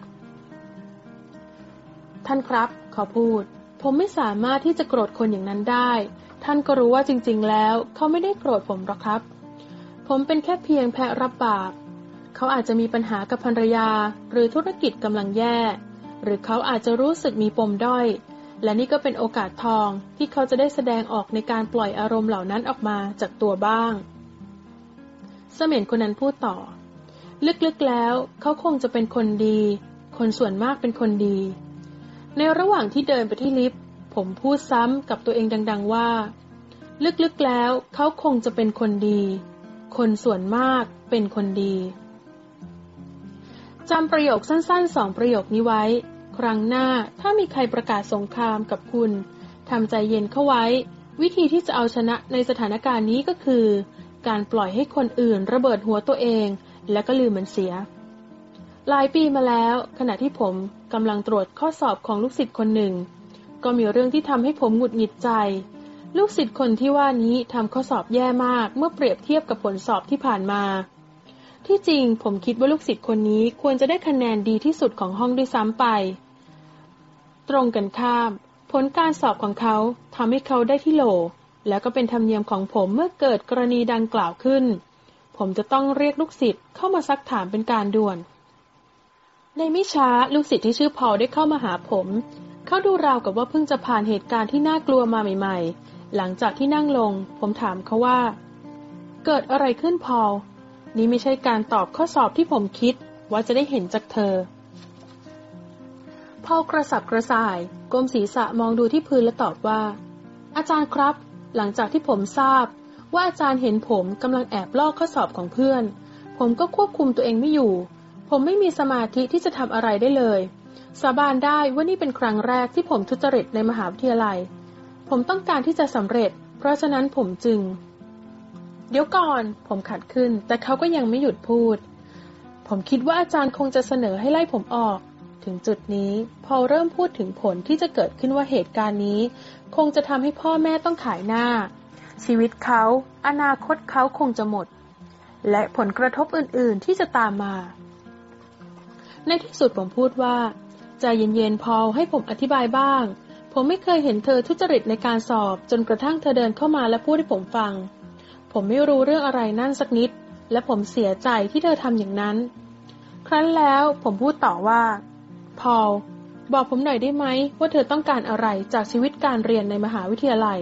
[SPEAKER 1] ท่านครับ เขาพูด ผมไม่สามารถที่จะโกรธคนอย่างนั้นได้ ท่านก็รู้ว่าจริง ๆ แล้ว เขาไม่ได้โกรธผมหรอกครับ ผมเป็นแค่เพียงแพะรับบาปเขาอาจจะมีปัญหากับภรรยา หรือธุรกิจกำลังแย่ หรือเขาอาจจะรู้สึกมีปมด้อย และนี่ก็เป็นโอกาสทองที่เขาจะได้แสดงออกในการปล่อยอารมณ์เหล่านั้นออกมาจากตัวบ้างเสมียนคนนั้นพูดต่อ ลึกๆแล้ว เขาคงจะเป็นคนดี คนส่วนมากเป็นคนดี ในระหว่างที่เดินไปที่ลิฟต์ผมพูดซ้ำกับตัวเองดัง ๆ ว่า ลึกๆแล้วเขาคงจะเป็นคนดี คนส่วนมากเป็นคนดีจำประโยคสั้นๆสองประโยคนี้ไว้ ครั้งหน้าถ้ามีใครประกาศสงครามกับคุณทำใจเย็นเข้าไว้ วิธีที่จะเอาชนะในสถานการณ์นี้ก็คือ การปล่อยให้คนอื่นระเบิดหัวตัวเอง แล้วก็ลืมมันเสีย หลายปีมาแล้ว ขณะที่ผมกำลังตรวจข้อสอบของลูกศิษย์คนหนึ่ง ก็มีเรื่องที่ทำให้ผมหงุดหงิดใจ ลูกศิษย์คนที่ว่านี้ทำข้อสอบแย่มากเมื่อเปรียบเทียบกับผลสอบที่ผ่านมา ที่จริงผมคิดว่าลูกศิษย์คนนี้ควรจะได้คะแนนดีที่สุดของห้องด้วยซ้ำไป ตรงกันข้าม ผลการสอบของเขาทำให้เขาได้ที่โหล แล้วก็เป็นธรรมเนียมของผมเมื่อเกิดกรณีดังกล่าวขึ้น ผมจะต้องเรียกลูกศิษย์เข้ามาซักถามเป็นการด่วน ในไม่ช้าลูกศิษย์ที่ชื่อพอลได้เข้ามาหาผม เขาดูราวกับว่าเพิ่งจะผ่านเหตุการณ์ที่น่ากลัวมาใหม่ ๆ หลังจากที่นั่งลง ผมถามเขาว่า เกิดอะไรขึ้นพอลนี่ไม่ใช่การตอบข้อสอบที่ผมคิดว่าจะได้เห็นจากเธอพอกระสับกระส่ายก้มศีรษะมองดูที่พื้นและตอบว่า อาจารย์ครับ หลังจากที่ผมทราบ ว่าอาจารย์เห็นผมกำลังแอบลอกข้อสอบของเพื่อน ผมก็ควบคุมตัวเองไม่อยู่ ผมไม่มีสมาธิที่จะทำอะไรได้เลย สาบานได้ว่านี่เป็นครั้งแรกที่ผมทุจริตในมหาวิทยาลัย ผมต้องการที่จะสำเร็จ เพราะฉะนั้นผมจึง เดี๋ยวก่อน ผมขัดขึ้น แต่เขาก็ยังไม่หยุดพูด ผมคิดว่าอาจารย์คงจะเสนอให้ไล่ผมออก ถึงจุดนี้ พอเริ่มพูดถึงผลที่จะเกิดขึ้นว่าเหตุการณ์นี้ คงจะทำให้พ่อแม่ต้องขายหน้า ชีวิตเขา อนาคตเขาคงจะหมด และผลกระทบอื่น ๆ ที่จะตามมา ในที่สุดผมพูดว่าใจเย็นๆพอให้ผมอธิบายบ้าง ผมไม่เคยเห็นเธอทุจริตในการสอบจนกระทั่งเธอเดินเข้ามาและพูดให้ผมฟัง ผมไม่รู้เรื่องอะไรนั่นสักนิด และผมเสียใจที่เธอทำอย่างนั้น ครั้นแล้วผมพูดต่อว่า พอลบอกผมหน่อยได้ไหมว่าเธอต้องการอะไรจากชีวิตการเรียนในมหาวิทยาลัย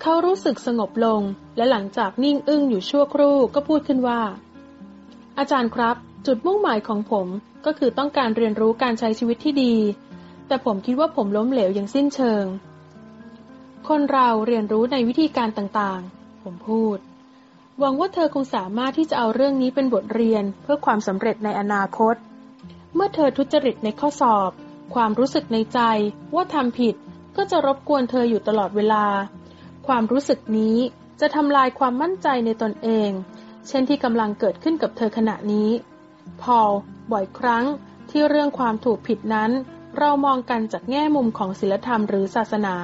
[SPEAKER 1] เขารู้สึกสงบลง และหลังจากนิ่งอึ้งอยู่ชั่วครู่ก็พูดขึ้นว่า อาจารย์ครับ จุดมุ่งหมายของผมก็คือต้องการเรียนรู้การใช้ชีวิตที่ดี แต่ผมคิดว่าผมล้มเหลวอย่างสิ้นเชิง คนเราเรียนรู้ในวิธีการต่างๆ ผมพูด หวังว่าเธอคงสามารถที่จะเอาเรื่องนี้เป็นบทเรียนเพื่อความสำเร็จในอนาคต เมื่อเธอทุจริตในข้อสอบ ความรู้สึกในใจว่าทำผิดก็จะรบกวนเธออยู่ตลอดเวลา ความรู้สึกนี้จะทำลายความมั่นใจในตนเอง เช่นที่กำลังเกิดขึ้นกับเธอขณะนี้ พอลบ่อยครั้งที่เรื่องความถูกผิดนั้น เรามองกันจากแง่มุมของศีลธรรมหรือศาสนา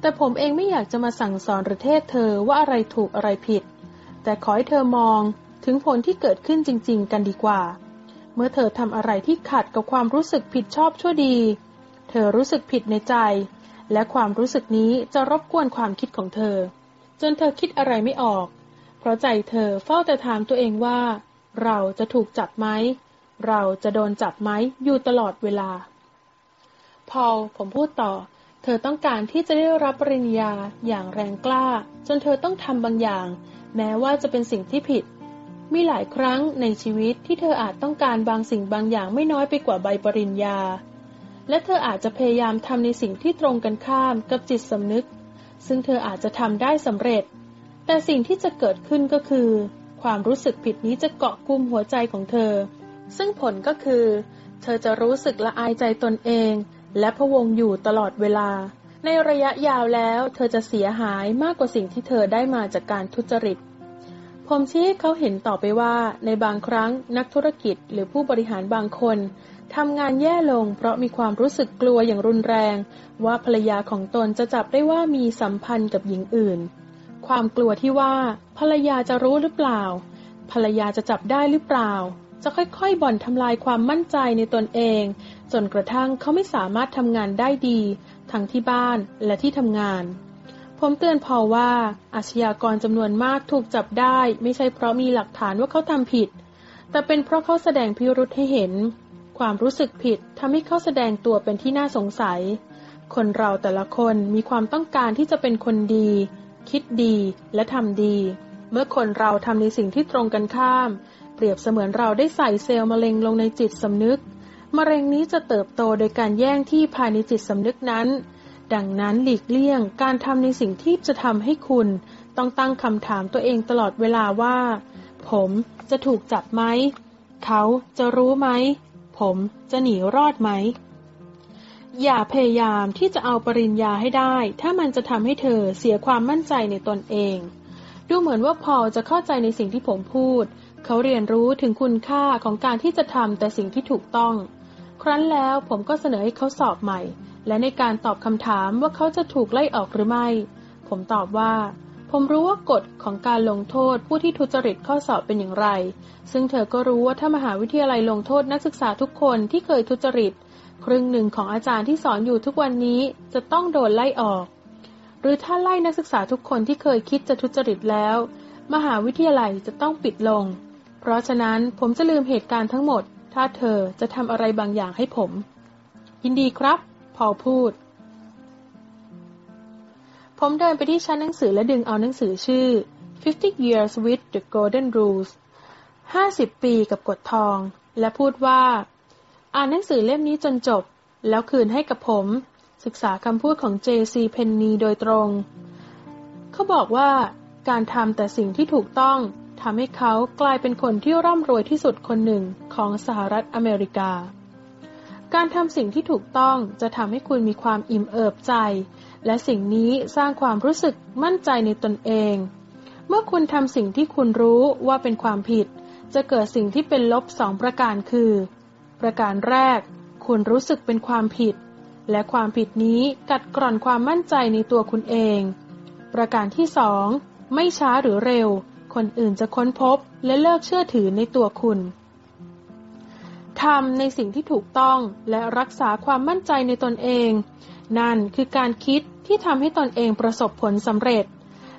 [SPEAKER 1] แต่ผมเองไม่อยากจะมาสั่งสอนหรือเทศเธอว่าอะไรถูกอะไรผิด แต่ขอให้เธอมองถึงผลที่เกิดขึ้นจริง ๆ กันดีกว่า เมื่อเธอทำอะไรที่ขัดกับความรู้สึกผิดชอบชั่วดี เธอรู้สึกผิดในใจ และความรู้สึกนี้จะรบกวนความคิดของเธอ จนเธอคิดอะไรไม่ออก เพราะใจเธอเฝ้าแต่ถามตัวเองว่า เราจะถูกจับไหม เราจะโดนจับไหมอยู่ตลอดเวลา พอลผมพูดต่อ เธอต้องการที่จะได้รับปริญญาอย่างแรงกล้า จนเธอต้องทำบางอย่าง แม้ว่าจะเป็นสิ่งที่ผิด มีหลายครั้งในชีวิตที่เธออาจต้องการบางสิ่งบางอย่างไม่น้อยไปกว่าใบปริญญา และเธออาจจะพยายามทำในสิ่งที่ตรงกันข้ามกับจิตสำนึก ซึ่งเธออาจจะทำได้สำเร็จ แต่สิ่งที่จะเกิดขึ้นก็คือ ความรู้สึกผิดนี้จะเกาะกุมหัวใจของเธอ ซึ่งผลก็คือ เธอจะรู้สึกละอายใจตนเอง และพวงอยู่ตลอดเวลา ในระยะยาวแล้ว เธอจะเสียหายมากกว่าสิ่งที่เธอได้มาจากการทุจริตผมชี้ให้เขาเห็นต่อไปว่าในบางครั้งนักธุรกิจหรือผู้บริหารบางคนทำงานแย่ลงเพราะมีความรู้สึกกลัวอย่างรุนแรง ว่าภรรยาของตนจะจับได้ว่ามีสัมพันธ์กับหญิงอื่น ความกลัวที่ว่าภรรยาจะรู้หรือเปล่า ภรรยาจะจับได้หรือเปล่า จะค่อยๆ บ่อนทำลายความมั่นใจในตนเอง จนกระทั่งเขาไม่สามารถทำงานได้ดี ทั้งที่บ้านและที่ทำงาน ผมเตือนพอว่าอาชญากรจำนวนมากถูกจับได้ ไม่ใช่เพราะมีหลักฐานว่าเขาทำผิด แต่เป็นเพราะเขาแสดงพิรุษให้เห็น ความรู้สึกผิดทำให้เขาแสดงตัวเป็นที่น่าสงสัย คนเราแต่ละคนมีความต้องการที่จะเป็นคนดี คิดดีและทำดี เมื่อคนเราทำในสิ่งที่ตรงกันข้าม เปรียบเสมือนเราได้ใส่เซลล์มะเร็งลงในจิตสำนึก มะเร็งนี้จะเติบโตโดยการแย่งที่ภายในจิตสำนึกนั้น ดังนั้นหลีกเลี่ยงการทำในสิ่งที่จะทำให้คุณ ต้องตั้งคำถามตัวเองตลอดเวลาว่า ผมจะถูกจับไหม เขาจะรู้ไหม ผมจะหนีรอดไหม อย่าพยายามที่จะเอาปริญญาให้ได้ ถ้ามันจะทำให้เธอเสียความมั่นใจในตนเอง ดูเหมือนว่าพอจะเข้าใจในสิ่งที่ผมพูด เขาเรียนรู้ถึงคุณค่าของการที่จะทำแต่สิ่งที่ถูกต้อง ครั้นแล้วผมก็เสนอให้เขาสอบใหม่ และในการตอบคำถามว่าเขาจะถูกไล่ออกหรือไม่ ผมตอบว่า ผมรู้ว่ากฎของการลงโทษผู้ที่ทุจริตข้อสอบเป็นอย่างไร ซึ่งเธอก็รู้ว่าถ้ามหาวิทยาลัยลงโทษนักศึกษาทุกคนที่เคยทุจริต ครึ่งหนึ่งของอาจารย์ที่สอนอยู่ทุกวันนี้จะต้องโดนไล่ออก หรือถ้าไล่นักศึกษาทุกคนที่เคยคิดจะทุจริตแล้ว มหาวิทยาลัยจะต้องปิดลง เพราะฉะนั้นผมจะลืมเหตุการณ์ทั้งหมด ถ้าเธอจะทำอะไรบางอย่างให้ผม ยินดีครับ พอพูด ผมเดินไปที่ชั้นหนังสือและดึงเอาหนังสือชื่อ 50 Years with the Golden Rules 50 ปีกับกฎทอง และพูดว่า อ่านหนังสือเล่มนี้จนจบ แล้วคืนให้กับผม ศึกษาคำพูดของ J.C. Penney โดยตรง เขาบอกว่าการทำแต่สิ่งที่ถูกต้องทำให้เขากลายเป็นคนที่ร่ำรวยที่สุดคนหนึ่งของสหรัฐอเมริกา การทำสิ่งที่ถูกต้องจะทำให้คุณมีความอิ่มเอิบใจ และสิ่งนี้สร้างความรู้สึกมั่นใจในตนเอง เมื่อคุณทำสิ่งที่คุณรู้ว่าเป็นความผิด จะเกิดสิ่งที่เป็นลบสองประการคือ ประการแรก คุณรู้สึกเป็นความผิด และความผิดนี้กัดกร่อนความมั่นใจในตัวคุณเอง ประการที่สองไม่ช้าหรือเร็ว คนอื่นจะค้นพบและเลิกเชื่อถือในตัวคุณทำในสิ่งที่ถูกต้องและรักษาความมั่นใจในตนเอง นั่นคือการคิดที่ทำให้ตนเองประสบผลสำเร็จ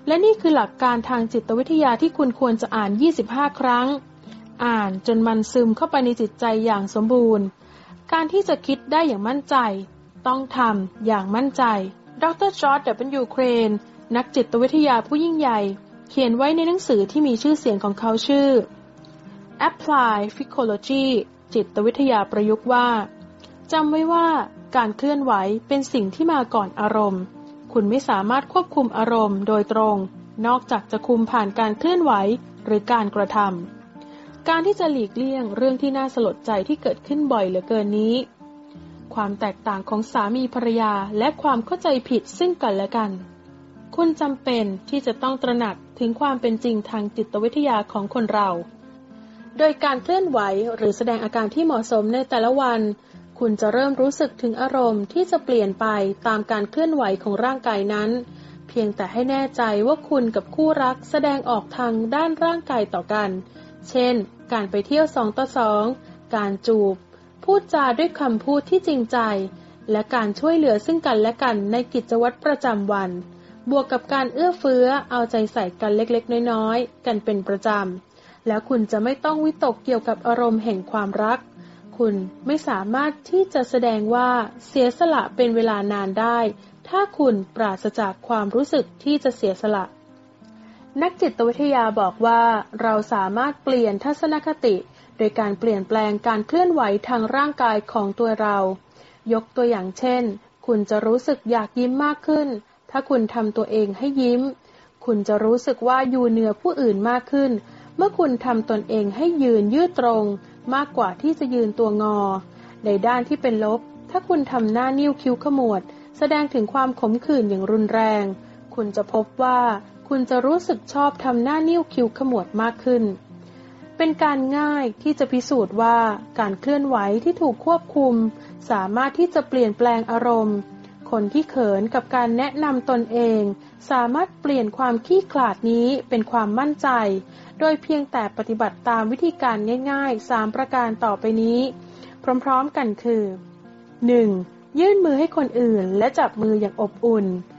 [SPEAKER 1] และนี่คือหลักการทางจิตวิทยาที่คุณควรจะอ่าน 25 ครั้ง อ่านจนมันซึมเข้าไปในจิตใจอย่างสมบูรณ์ การที่จะคิดได้อย่างมั่นใจ ต้องทำอย่างมั่นใจ ดรจอร์จ ดับเบิลยูเครน นักจิตวิทยาผู้ยิ่งใหญ่ เขียนไว้ในหนังสือที่มีชื่อเสียงของเขาชื่อ Applied Psychology จิตวิทยาประยุกต์ว่าจำไว้ว่าการเคลื่อนไหวเป็นสิ่งที่มาก่อนอารมณ์ คุณไม่สามารถควบคุมอารมณ์โดยตรง นอกจากจะคุมผ่านการเคลื่อนไหวหรือการกระทำ การที่จะหลีกเลี่ยงเรื่องที่น่าสลดใจที่เกิดขึ้นบ่อยเหลือเกินนี้ ความแตกต่างของสามีภรรยาและความเข้าใจผิดซึ่งกันและกัน คุณจำเป็นที่จะต้องตระหนักถึงความเป็นจริงทางจิตวิทยาของคนเรา โดยการเคลื่อนไหวหรือแสดงอาการที่เหมาะสมในแต่ละวัน คุณจะเริ่มรู้สึกถึงอารมณ์ที่จะเปลี่ยนไปตามการเคลื่อนไหวของร่างกายนั้น เพียงแต่ให้แน่ใจว่าคุณกับคู่รักแสดงออกทางด้านร่างกายต่อกัน เช่น การไปเที่ยวสองต่อสอง การจูบ พูดจาด้วยคำพูดที่จริงใจ และการช่วยเหลือซึ่งกันและกันในกิจวัตรประจำวัน บวกกับการเอื้อเฟื้อเอาใจใส่กันเล็กๆ น้อยๆ กันเป็นประจำ แล้วคุณจะไม่ต้องวิตกเกี่ยวกับอารมณ์แห่งความรัก คุณไม่สามารถที่จะแสดงว่าเสียสละเป็นเวลานานได้ ถ้าคุณปราศจากความรู้สึกที่จะเสียสละ นักจิตวิทยาบอกว่าเราสามารถเปลี่ยนทัศนคติ โดยการเปลี่ยนแปลงการเคลื่อนไหวทางร่างกายของตัวเรา ยกตัวอย่างเช่น คุณจะรู้สึกอยากยิ้มมากขึ้น ถ้าคุณทำตัวเองให้ยิ้ม คุณจะรู้สึกว่าอยู่เหนือผู้อื่นมากขึ้น เมื่อคุณทำตนเองให้ยืนยืดตรง มากกว่าที่จะยืนตัวงอ ในด้านที่เป็นลบ ถ้าคุณทำหน้านิ้วคิ้วขมวด แสดงถึงความขมขื่นอย่างรุนแรง คุณจะพบว่า คุณจะรู้สึกชอบทำหน้านิ้วคิ้วขมวดมากขึ้น เป็นการง่ายที่จะพิสูจน์ว่าการเคลื่อนไหวที่ถูกควบคุม สามารถที่จะเปลี่ยนแปลงอารมณ์ คนที่เขินกับการแนะนำตนเอง สามารถเปลี่ยนความขี้ขลาดนี้เป็นความมั่นใจ โดยเพียงแต่ปฏิบัติตามวิธีการง่าย ๆ 3 ประการต่อไปนี้ พร้อมๆกันคือ 1. ยื่นมือให้คนอื่นและจับมืออย่างอบอุ่น 2.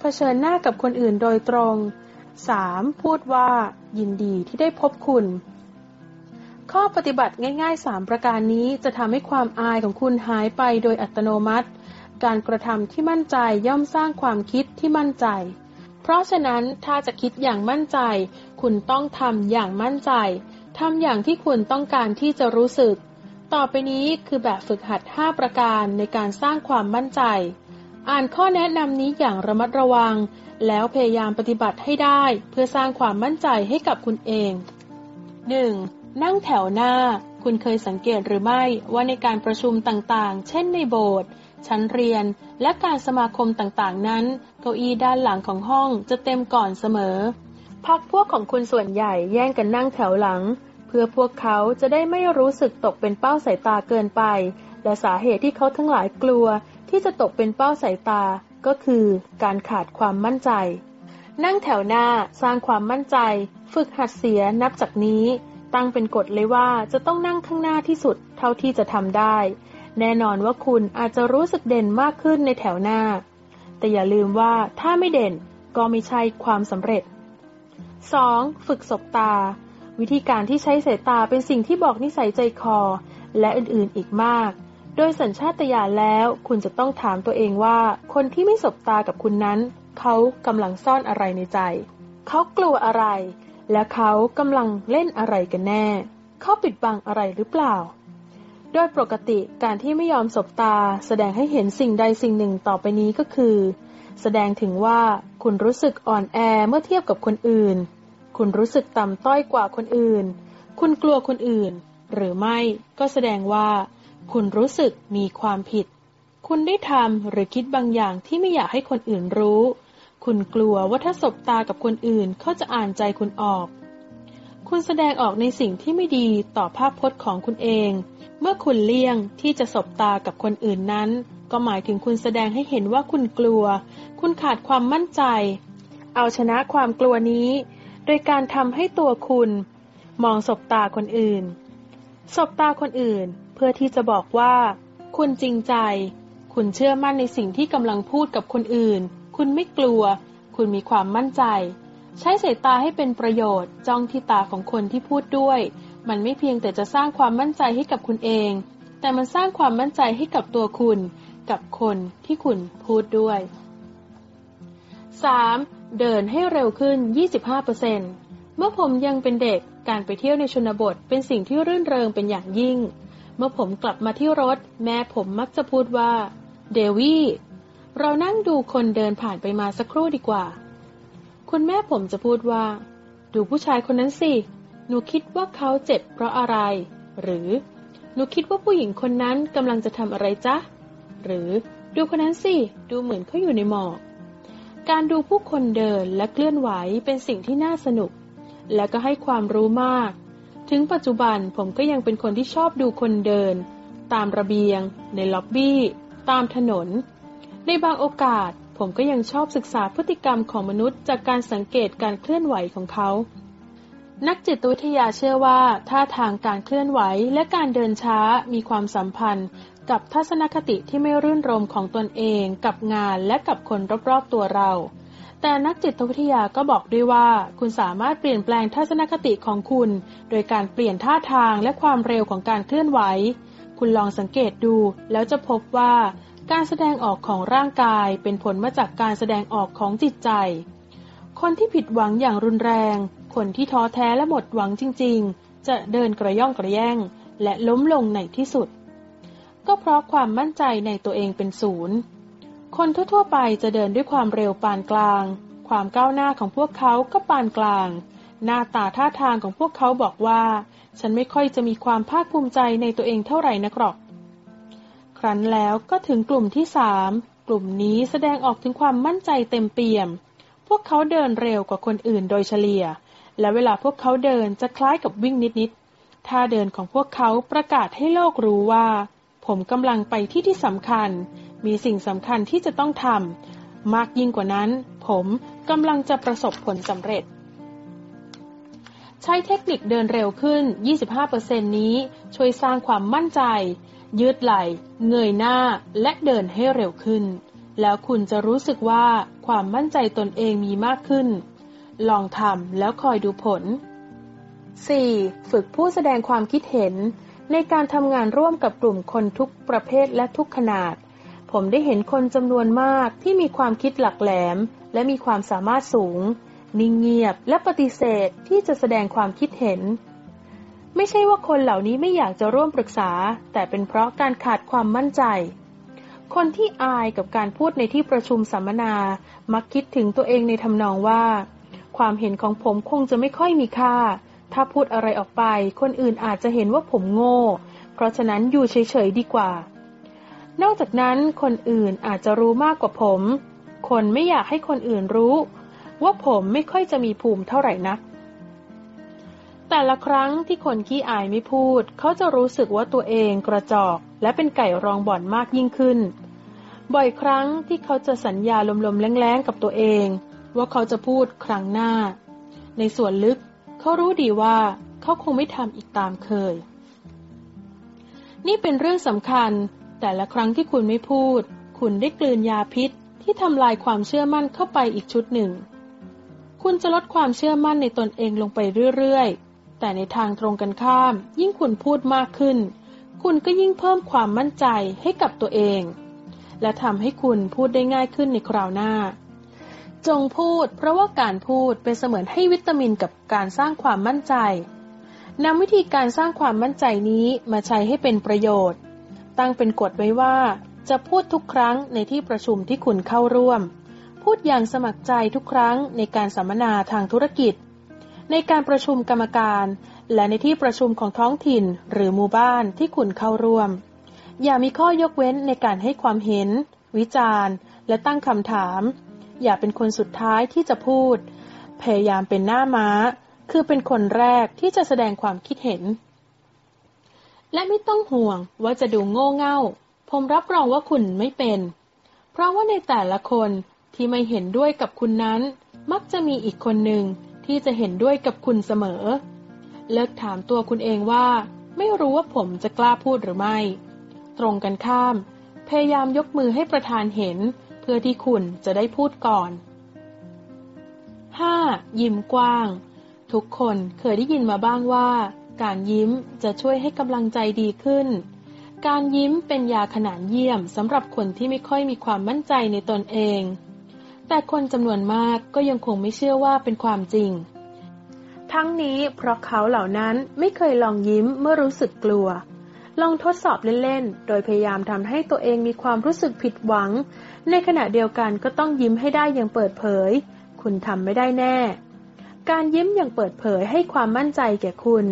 [SPEAKER 1] เผชิญหน้ากับคนอื่นโดยตรง 3. พูดว่า ยินดีที่ได้พบคุณ ข้อปฏิบัติง่ายๆ 3 ประการนี้จะทำให้ความอายของคุณหายไปโดยอัตโนมัติ การกระทำที่มั่นใจย่อมสร้างความคิดที่มั่นใจ เพราะฉะนั้นถ้าจะคิดอย่างมั่นใจ คุณต้องทำอย่างมั่นใจทำอย่างที่คุณต้องการที่จะรู้สึก ต่อไปนี้คือแบบฝึกหัด 5 ประการในการสร้างความมั่นใจ อ่านข้อแนะนำนี้อย่างระมัดระวัง แล้วพยายามปฏิบัติให้ได้เพื่อสร้างความมั่นใจให้กับคุณเอง 1. นั่งแถวหน้า คุณเคยสังเกตหรือไม่ว่าในการประชุมต่างๆ เช่นในโบสถ์ชั้นเรียน และการสมาคมต่างๆ นั้น เก้าอี้ด้านหลังของห้องจะเต็มก่อนเสมอ พักพวกของคุณส่วนใหญ่แย่งกันนั่งแถวหลัง เพื่อพวกเขาจะได้ไม่รู้สึกตกเป็นเป้าสายตาเกินไป และสาเหตุที่เขาทั้งหลายกลัว ที่จะตกเป็นเป้าสายตาก็คือการขาดความมั่นใจ นั่งแถวหน้าสร้างความมั่นใจ ฝึกหัดเสียนับจากนี้ ตั้งเป็นกฎเลยว่าจะต้องนั่งข้างหน้าที่สุดเท่าที่จะทำได้ แน่นอนว่าคุณอาจจะรู้สึกเด่นมากขึ้นในแถวหน้า แต่อย่าลืมว่าถ้าไม่เด่นก็ไม่ใช่ความสำเร็จ 2. ฝึกสบตา วิธีการที่ใช้สายตาเป็นสิ่งที่บอกนิสัยใจคอ และอื่นๆอีกมาก โดยสัญชาตญาณแล้วคุณจะต้องถามตัวเองว่า คนที่ไม่สบตากับคุณนั้น เขากำลังซ่อนอะไรในใจ เขากลัวอะไร และเขากำลังเล่นอะไรกันแน่ เขาปิดบังอะไรหรือเปล่า โดยปกติการที่ไม่ยอมสบตา แสดงให้เห็นสิ่งใดสิ่งหนึ่งต่อไปนี้ก็คือ แสดงถึงว่าคุณรู้สึกอ่อนแอเมื่อเทียบกับคนอื่น คุณรู้สึกต่ำต้อยกว่าคนอื่น คุณกลัวคนอื่น หรือไม่ก็แสดงว่า คุณรู้สึกมีความผิด คุณได้ทำหรือคิดบางอย่างที่ไม่อยากให้คนอื่นรู้ คุณกลัวว่าถ้าสบตากับคนอื่นเขาจะอ่านใจคุณออก คุณแสดงออกในสิ่งที่ไม่ดีต่อภาพพจน์ของคุณเอง เมื่อคุณเลี่ยงที่จะสบตากับคนอื่นนั้น ก็หมายถึงคุณแสดงให้เห็นว่าคุณกลัว คุณขาดความมั่นใจ เอาชนะความกลัวนี้ โดยการทำให้ตัวคุณ มองสบตาคนอื่น สบตาคนอื่น พื่อที่จะบอกว่า คุณจริงใจ คุณเชื่อมั่นในสิ่งที่กำลังพูดกับคนอื่น คุณไม่กลัว คุณมีความมั่นใจ ใช้สายตาให้เป็นประโยชน์ จ้องที่ตาของคนที่พูดด้วย มันไม่เพียงแต่จะสร้างความมั่นใจให้กับคุณเอง แต่มันสร้างความมั่นใจให้กับตัวคุณ กับคนที่คุณพูดด้วย 3. เดินให้เร็วขึ้น 25%เมื่อผมยังเป็นเด็ก การไปเที่ยวในชนบทเป็นสิ่งที่รื่นเริงเป็นอย่างยิ่ง เมื่อผมกลับมาที่รถ แม่ผมมักจะพูดว่า เดวี่ เรานั่งดูคนเดินผ่านไปมาสักครู่ดีกว่า คุณแม่ผมจะพูดว่า ดูผู้ชายคนนั้นสิ หนูคิดว่าเขาเจ็บเพราะอะไร หรือ หนูคิดว่าผู้หญิงคนนั้นกำลังจะทำอะไรจ๊ะ หรือดูคนนั้นสิ ดูเหมือนเขาอยู่ในหมอก การดูผู้คนเดินและเคลื่อนไหวเป็นสิ่งที่น่าสนุก และก็ให้ความรู้มาก ถึงปัจจุบันผมก็ยังเป็นคนที่ชอบดูคนเดิน ตามระเบียง ในล็อบบี้ ตามถนน ในบางโอกาส ผมก็ยังชอบศึกษาพฤติกรรมของมนุษย์ จากการสังเกตการเคลื่อนไหวของเขา นักจิตวิทยาเชื่อว่าท่าทางการเคลื่อนไหวและการเดินช้ามีความสัมพันธ์ กับทัศนคติที่ไม่รื่นรมของตนเอง กับงานและกับคนรอบๆตัวเรา แต่นักจิตวิทยาก็บอกด้วยว่า คุณสามารถเปลี่ยนแปลงทัศนคติของคุณ โดยการเปลี่ยนท่าทางและความเร็วของการเคลื่อนไหว คุณลองสังเกตดูแล้วจะพบว่า การแสดงออกของร่างกายเป็นผลมาจากการแสดงออกของจิตใจ คนที่ผิดหวังอย่างรุนแรง คนที่ท้อแท้และหมดหวังจริง ๆ จะเดินกระย่องกระแย่ง และล้มลงในที่สุด ก็เพราะความมั่นใจในตัวเองเป็นศูนย์ คนทั่วๆไปจะเดินด้วยความเร็วปานกลาง ความก้าวหน้าของพวกเขาก็ปานกลาง หน้าตาท่าทางของพวกเขาบอกว่า ฉันไม่ค่อยจะมีความภาคภูมิใจในตัวเองเท่าไหร่นักหรอก ครั้นแล้วก็ถึงกลุ่มที่สามกลุ่มนี้แสดงออกถึงความมั่นใจเต็มเปี่ยม พวกเขาเดินเร็วกว่าคนอื่นโดยเฉลี่ย และเวลาพวกเขาเดินจะคล้ายกับวิ่งนิดๆท่าเดินของพวกเขาประกาศให้โลกรู้ว่า ผมกำลังไปที่ที่สำคัญ มีสิ่งสำคัญที่จะต้องทำมากยิ่งกว่านั้น ผมกำลังจะประสบผลสำเร็จ ใช้เทคนิคเดินเร็วขึ้น 25%นี้ช่วยสร้างความมั่นใจ ยืดไหล่ เงยหน้าและเดินให้เร็วขึ้น แล้วคุณจะรู้สึกว่าความมั่นใจตนเองมีมากขึ้น ลองทำแล้วคอยดูผล 4. ฝึกผู้แสดงความคิดเห็น ในการทำงานร่วมกับกลุ่มคนทุกประเภทและทุกขนาด ผมได้เห็นคนจำนวนมากที่มีความคิดหลักแหลม และมีความสามารถสูง นิ่งเงียบและปฏิเสธที่จะแสดงความคิดเห็น ไม่ใช่ว่าคนเหล่านี้ไม่อยากจะร่วมปรึกษา แต่เป็นเพราะการขาดความมั่นใจ คนที่อายกับการพูดในที่ประชุมสัมมนา มักคิดถึงตัวเองในทำนองว่า ความเห็นของผมคงจะไม่ค่อยมีค่า ถ้าพูดอะไรออกไป คนอื่นอาจจะเห็นว่าผมโง่ เพราะฉะนั้นอยู่เฉยๆดีกว่า นอกจากนั้นคนอื่นอาจจะรู้มากกว่าผม คนไม่อยากให้คนอื่นรู้ ว่าผมไม่ค่อยจะมีภูมิเท่าไหร่นัก แต่ละครั้งที่คนขี้อายไม่พูด เขาจะรู้สึกว่าตัวเองกระจอกและเป็นไก่รองบ่อนมากยิ่งขึ้น บ่อยครั้งที่เขาจะสัญญาลมๆแรงๆกับตัวเอง ว่าเขาจะพูดครั้งหน้า ในส่วนลึกเขารู้ดีว่าเขาคงไม่ทำอีกตามเคย นี่เป็นเรื่องสำคัญ แต่ละครั้งที่คุณไม่พูด คุณได้กลืนยาพิษที่ทำลายความเชื่อมั่นเข้าไปอีกชุดหนึ่ง คุณจะลดความเชื่อมั่นในตนเองลงไปเรื่อยๆ แต่ในทางตรงกันข้าม ยิ่งคุณพูดมากขึ้น คุณก็ยิ่งเพิ่มความมั่นใจให้กับตัวเอง และทำให้คุณพูดได้ง่ายขึ้นในคราวหน้า จงพูด เพราะว่าการพูดเป็นเสมือนให้วิตามินกับการสร้างความมั่นใจนำวิธีการสร้างความมั่นใจนี้มาใช้ให้เป็นประโยชน์ ตั้งเป็นกฎไว้ว่า จะพูดทุกครั้งในที่ประชุมที่คุณเข้าร่วม พูดอย่างสมัครใจทุกครั้งในการสัมมนาทางธุรกิจ ในการประชุมกรรมการ และในที่ประชุมของท้องถิ่นหรือหมู่บ้านที่คุณเข้าร่วม อย่ามีข้อยกเว้นในการให้ความเห็น วิจารณ์ และตั้งคำถาม อย่าเป็นคนสุดท้ายที่จะพูด พยายามเป็นหน้าม้า คือเป็นคนแรกที่จะแสดงความคิดเห็น และไม่ต้องห่วงว่าจะดูโง่เง่า ผมรับรองว่าคุณไม่เป็น เพราะว่าในแต่ละคนที่ไม่เห็นด้วยกับคุณนั้น มักจะมีอีกคนหนึ่งที่จะเห็นด้วยกับคุณเสมอ เลิกถามตัวคุณเองว่า ไม่รู้ว่าผมจะกล้าพูดหรือไม่ ตรงกันข้าม พยายามยกมือให้ประธานเห็น เพื่อที่คุณจะได้พูดก่อน 5. ยิ้มกว้าง ทุกคนเคยได้ยินมาบ้างว่า การยิ้มจะช่วยให้กำลังใจดีขึ้น การยิ้มเป็นยาขนานเยี่ยมสำหรับคนที่ไม่ค่อยมีความมั่นใจในตนเอง แต่คนจำนวนมากก็ยังคงไม่เชื่อว่าเป็นความจริง ทั้งนี้เพราะเขาเหล่านั้นไม่เคยลองยิ้มเมื่อรู้สึกกลัว ลองทดสอบเล่นๆ โดยพยายามทำให้ตัวเองมีความรู้สึกผิดหวัง ในขณะเดียวกันก็ต้องยิ้มให้ได้อย่างเปิดเผย คุณทำไม่ได้แน่การยิ้มอย่างเปิดเผยให้ความมั่นใจแก่คุณ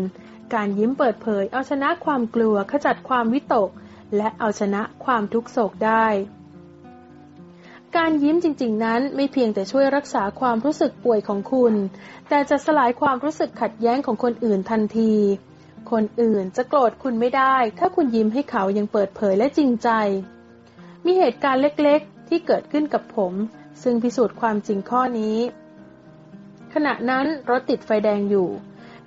[SPEAKER 1] การยิ้มเปิดเผย เอาชนะความกลัวขจัดความวิตก และเอาชนะความทุกโศกได้ การยิ้มจริง ๆ นั้นไม่เพียงแต่ช่วยรักษาความรู้สึกป่วยของคุณ แต่จะสลายความรู้สึกขัดแย้งของคนอื่นทันที คนอื่นจะโกรธคุณไม่ได้ ถ้าคุณยิ้มให้เขายังเปิดเผยและจริงใจ มีเหตุการณ์เล็กๆ ที่เกิดขึ้นกับผม ซึ่งพิสูจน์ความจริงข้อนี้ ขณะนั้นรถติดไฟแดงอยู่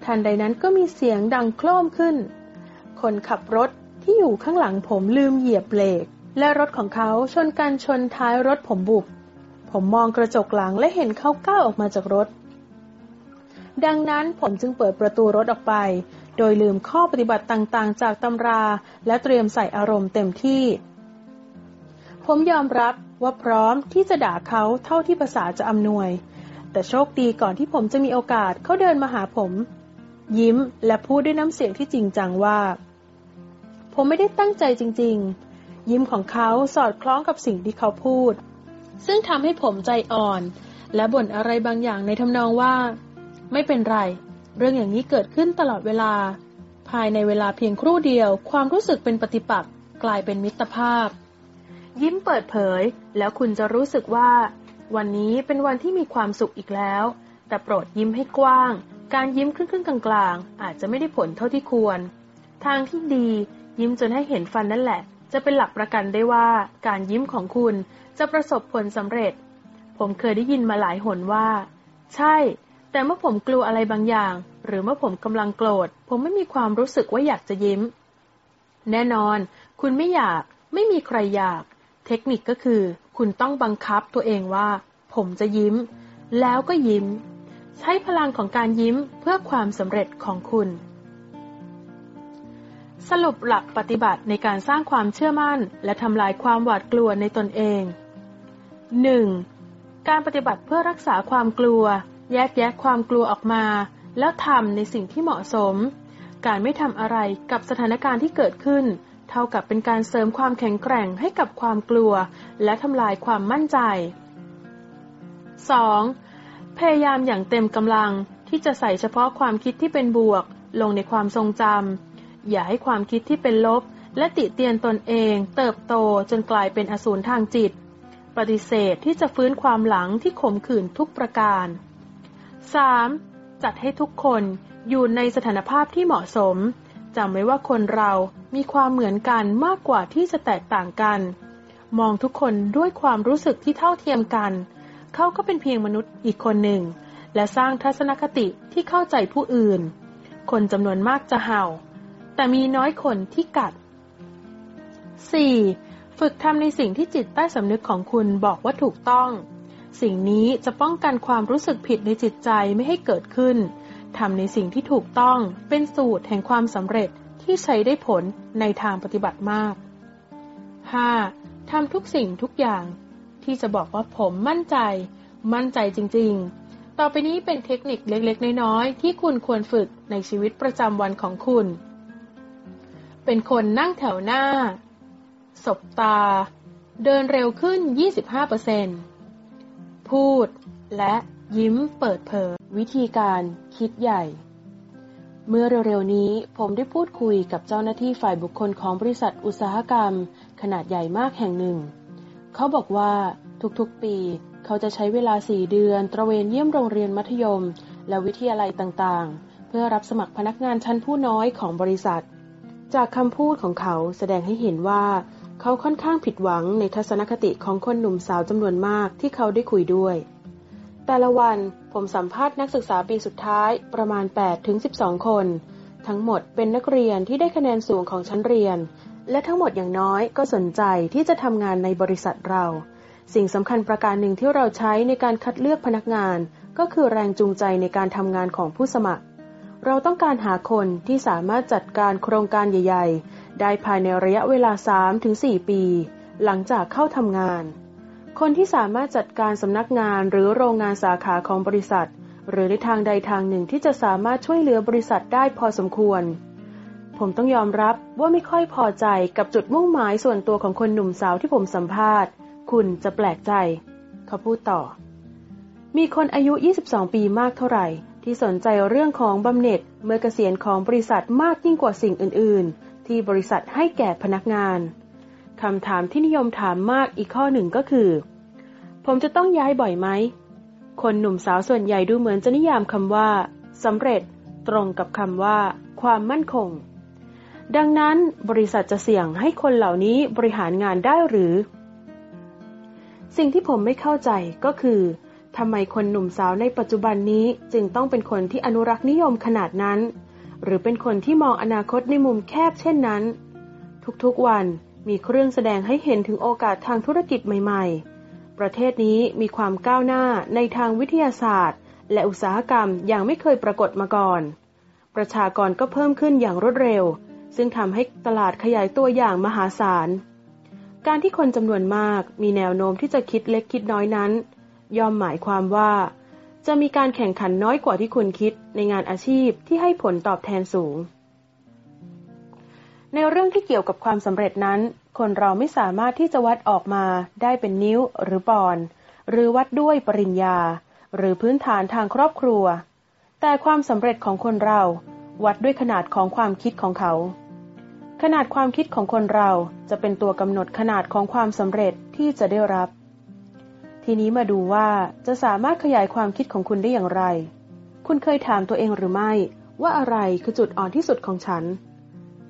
[SPEAKER 1] ทันใดนั้นก็มีเสียงดังโครมขึ้น คนขับรถที่อยู่ข้างหลังผมลืมเหยียบเบรกและรถของเขาชนกันชนท้ายรถผมบุบ ผมมองกระจกหลังและเห็นเขาก้าวออกมาจากรถ ดังนั้นผมจึงเปิดประตูรถออกไป โดยลืมข้อปฏิบัติต่างๆ จากตำรา และเตรียมใส่อารมณ์เต็มที่ ผมยอมรับว่าพร้อมที่จะด่าเขาเท่าที่ภาษาจะอำนวย แต่โชคดีก่อนที่ผมจะมีโอกาสเขาเดินมาหาผม ยิ้มและพูดด้วยน้ำเสียงที่จริงจังว่า ผมไม่ได้ตั้งใจจริง ๆ ยิ้มของเขาสอดคล้องกับสิ่งที่เขาพูด ซึ่งทำให้ผมใจอ่อน และบ่นอะไรบางอย่างในทำนองว่า ไม่เป็นไร เรื่องอย่างนี้เกิดขึ้นตลอดเวลา ภายในเวลาเพียงครู่เดียว ความรู้สึกเป็นปฏิปักษ์กลายเป็นมิตรภาพ ยิ้มเปิดเผย แล้วคุณจะรู้สึกว่า วันนี้เป็นวันที่มีความสุขอีกแล้ว แต่โปรดยิ้มให้กว้าง การยิ้มครึ่งๆกลางๆ อาจจะไม่ได้ผลเท่าที่ควร ทางที่ดี ยิ้มจนให้เห็นฟันนั่นแหละ จะเป็นหลักประกันได้ว่าการยิ้มของคุณจะประสบผลสำเร็จ ผมเคยได้ยินมาหลายหนว่า ใช่ แต่เมื่อผมกลัวอะไรบางอย่าง หรือเมื่อผมกำลังโกรธ ผมไม่มีความรู้สึกว่าอยากจะยิ้ม แน่นอน คุณไม่อยาก ไม่มีใครอยาก เทคนิคก็คือ คุณต้องบังคับตัวเองว่า ผมจะยิ้ม แล้วก็ยิ้ม ใช้พลังของการยิ้มเพื่อความสำเร็จของคุณ สรุปหลักปฏิบัติในการสร้างความเชื่อมั่น และทำลายความหวาดกลัวในตนเอง 1. การปฏิบัติเพื่อรักษาความกลัว แยกแยะความกลัวออกมา แล้วทำในสิ่งที่เหมาะสม การไม่ทำอะไรกับสถานการณ์ที่เกิดขึ้น เท่ากับเป็นการเสริมความแข็งแกร่งให้กับความกลัว และทำลายความมั่นใจ 2. พยายามอย่างเต็มกำลังที่จะใส่เฉพาะความคิดที่เป็นบวก ลงในความทรงจำอย่าให้ความคิดที่เป็นลบ และติเตียนตนเอง เติบโตจนกลายเป็นอสูรทางจิต ปฏิเสธที่จะฟื้นความหลังที่ขมขื่นทุกประการ 3. จัดให้ทุกคนอยู่ในสถานภาพที่เหมาะสมจำไว้ว่าคนเรามีความเหมือนกันมากกว่าที่จะแตกต่างกัน มองทุกคนด้วยความรู้สึกที่เท่าเทียมกัน เขาก็เป็นเพียงมนุษย์อีกคนหนึ่ง และสร้างทัศนคติที่เข้าใจผู้อื่น คนจำนวนมากจะเห่า แต่มีน้อยคนที่กัด 4. ฝึกทำในสิ่งที่จิตใต้สำนึกของคุณบอกว่าถูกต้อง สิ่งนี้จะป้องกันความรู้สึกผิดในจิตใจไม่ให้เกิดขึ้นทำในสิ่งที่ถูกต้องเป็นสูตรแห่งความสำเร็จที่ใช้ได้ผลในทางปฏิบัติมาก 5. ทำทุกสิ่งทุกอย่าง ที่จะบอกว่าผมมั่นใจ มั่นใจจริง ๆ ต่อไปนี้เป็นเทคนิคเล็กๆ น้อยๆ ที่คุณควรฝึกในชีวิตประจำวันของคุณ เป็นคนนั่งแถวหน้า สบตา เดินเร็วขึ้น 25%พูด และยิ้มเปิดเผยวิธีการคิดใหญ่ เมื่อเร็วๆนี้ผมได้พูดคุยกับเจ้าหน้าที่ฝ่ายบุคคลของบริษัทอุตสาหกรรม ขนาดใหญ่มากแห่งหนึ่ง เขาบอกว่าทุกๆ ปี เขาจะใช้เวลาสี่เดือน ตระเวนเยี่ยมโรงเรียนมัธยม และวิทยาลัยต่างๆ เพื่อรับสมัครพนักงานชั้นผู้น้อยของบริษัท จากคำพูดของเขาแสดงให้เห็นว่า เขาค่อนข้างผิดหวังในทัศนคติของคนหนุ่มสาวจำนวนมากที่เขาได้คุยด้วย แต่ละวันผมสัมภาษณ์นักศึกษาปีสุดท้ายประมาณ8ถึง12 คน ทั้งหมดเป็นนักเรียนที่ได้คะแนนสูงของชั้นเรียน และทั้งหมดอย่างน้อยก็สนใจที่จะทำงานในบริษัทเรา สิ่งสำคัญประการหนึ่งที่เราใช้ในการคัดเลือกพนักงาน ก็คือแรงจูงใจในการทำงานของผู้สมัคร เราต้องการหาคนที่สามารถจัดการโครงการใหญ่ ๆ ได้ภายในระยะเวลา 3-4 ปี หลังจากเข้าทำงาน คนที่สามารถจัดการสำนักงานหรือโรงงานสาขาของบริษัท หรือในทางใดทางหนึ่งที่จะสามารถช่วยเหลือบริษัทได้พอสมควร ผมต้องยอมรับว่าไม่ค่อยพอใจกับจุดมุ่งหมายส่วนตัวของคนหนุ่มสาวที่ผมสัมภาษณ์ คุณจะแปลกใจ เขาพูดต่อ มีคนอายุ 22 ปีมากเท่าไหร่ ที่สนใจเรื่องของบำเหน็จเมื่อเกษียณของบริษัทมากยิ่งกว่าสิ่งอื่น ๆ ที่บริษัทให้แก่พนักงานคำถามที่นิยมถามมากอีกข้อหนึ่งก็คือ ผมจะต้องย้ายบ่อยไหม คนหนุ่มสาวส่วนใหญ่ดูเหมือนจะนิยามคำว่าสำเร็จตรงกับคำว่า ความมั่นคง ดังนั้นบริษัทจะเสี่ยงให้คนเหล่านี้บริหารงานได้หรือ สิ่งที่ผมไม่เข้าใจก็คือทำไมคนหนุ่มสาวในปัจจุบันนี้จึงต้องเป็นคนที่อนุรักษ์นิยมขนาดนั้น หรือเป็นคนที่มองอนาคตในมุมแคบเช่นนั้น ทุกๆวันมีเครื่องแสดงให้เห็นถึงโอกาสทางธุรกิจใหม่ ๆ ประเทศนี้มีความก้าวหน้าในทางวิทยาศาสตร์ และอุตสาหกรรมอย่างไม่เคยปรากฏมาก่อน ประชากรก็เพิ่มขึ้นอย่างรวดเร็ว ซึ่งทำให้ตลาดขยายตัวอย่างมหาศาล การที่คนจำนวนมากมีแนวโน้มที่จะคิดเล็กคิดน้อยนั้น ย่อมหมายความว่า จะมีการแข่งขันน้อยกว่าที่คุณคิดในงานอาชีพที่ให้ผลตอบแทนสูง ในเรื่องที่เกี่ยวกับความสำเร็จนั้น คนเราไม่สามารถที่จะวัดออกมาได้เป็นนิ้วหรือปอนหรือวัดด้วยปริญญา หรือพื้นฐานทางครอบครัว แต่ความสำเร็จของคนเราวัดด้วยขนาดของความคิดของเขา ขนาดความคิดของคนเราจะเป็นตัวกำหนดขนาดของความสำเร็จที่จะได้รับ ทีนี้มาดูว่าจะสามารถขยายความคิดของคุณได้อย่างไร คุณเคยถามตัวเองหรือไม่ ว่าอะไรคือจุดอ่อนที่สุดของฉัน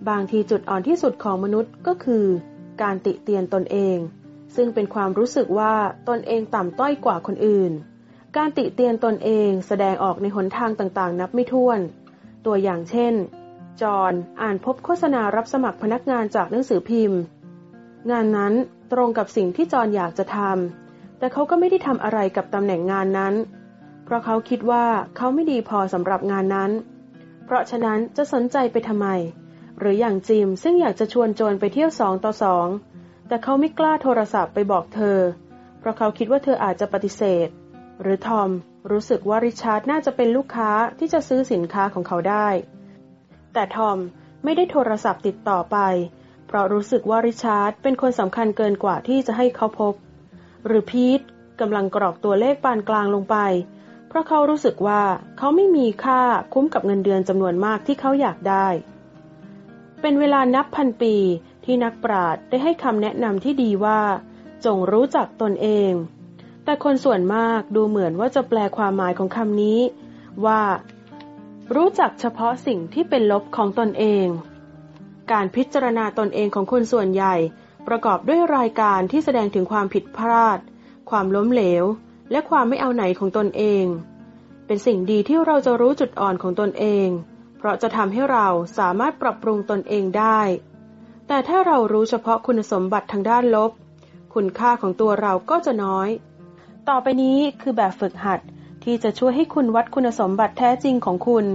[SPEAKER 1] บางทีจุดอ่อนที่สุดของมนุษย์ก็คือ การติเตียนตนเอง ซึ่งเป็นความรู้สึกว่าตนเองต่ำต้อยกว่าคนอื่น การติเตียนตนเองแสดงออกในหนทางต่างๆ นับไม่ถ้วน ตัวอย่างเช่น จอห์นอ่านพบโฆษณารับสมัครพนักงานจากหนังสือพิมพ์ งานนั้นตรงกับสิ่งที่จอห์นอยากจะทำแต่เขาก็ไม่ได้ทำอะไรกับตำแหน่งงานนั้น เพราะเขาคิดว่าเขาไม่ดีพอสำหรับงานนั้น เพราะฉะนั้นจะสนใจไปทำไม หรืออย่างจิมซึ่งอยากจะชวนโจนไปเที่ยวสองต่อสองแต่เขาไม่กล้าโทรศัพท์ไปบอกเธอ เพราะเขาคิดว่าเธออาจจะปฏิเสธ หรือทอมรู้สึกว่าริชาร์ดน่าจะเป็นลูกค้าที่จะซื้อสินค้าของเขาได้ แต่ทอมไม่ได้โทรศัพท์ติดต่อไป เพราะรู้สึกว่าริชาร์ดเป็นคนสำคัญเกินกว่าที่จะให้เขาพบ หรือพีทกำลังกรอกตัวเลขปานกลางลงไป เพราะเขารู้สึกว่าเขาไม่มีค่าคุ้มกับเงินเดือนจำนวนมากที่เขาอยากได้ เป็นเวลานับพันปีที่นักปราชญ์ได้ให้คำแนะนำที่ดีว่า จงรู้จักตนเอง แต่คนส่วนมากดูเหมือนว่าจะแปลความหมายของคำนี้ ว่า รู้จักเฉพาะสิ่งที่เป็นลบของตนเอง การพิจารณาตนเองของคนส่วนใหญ่ ประกอบด้วยรายการที่แสดงถึงความผิดพลาด ความล้มเหลว และความไม่เอาไหนของตนเอง เป็นสิ่งดีที่เราจะรู้จุดอ่อนของตนเอง เพราะจะทำให้เราสามารถปรับปรุงตนเองได้ แต่ถ้าเรารู้เฉพาะคุณสมบัติทางด้านลบ คุณค่าของตัวเราก็จะน้อย ต่อไปนี้คือแบบฝึกหัด ที่จะช่วยให้คุณวัดคุณสมบัติแท้จริงของคุณ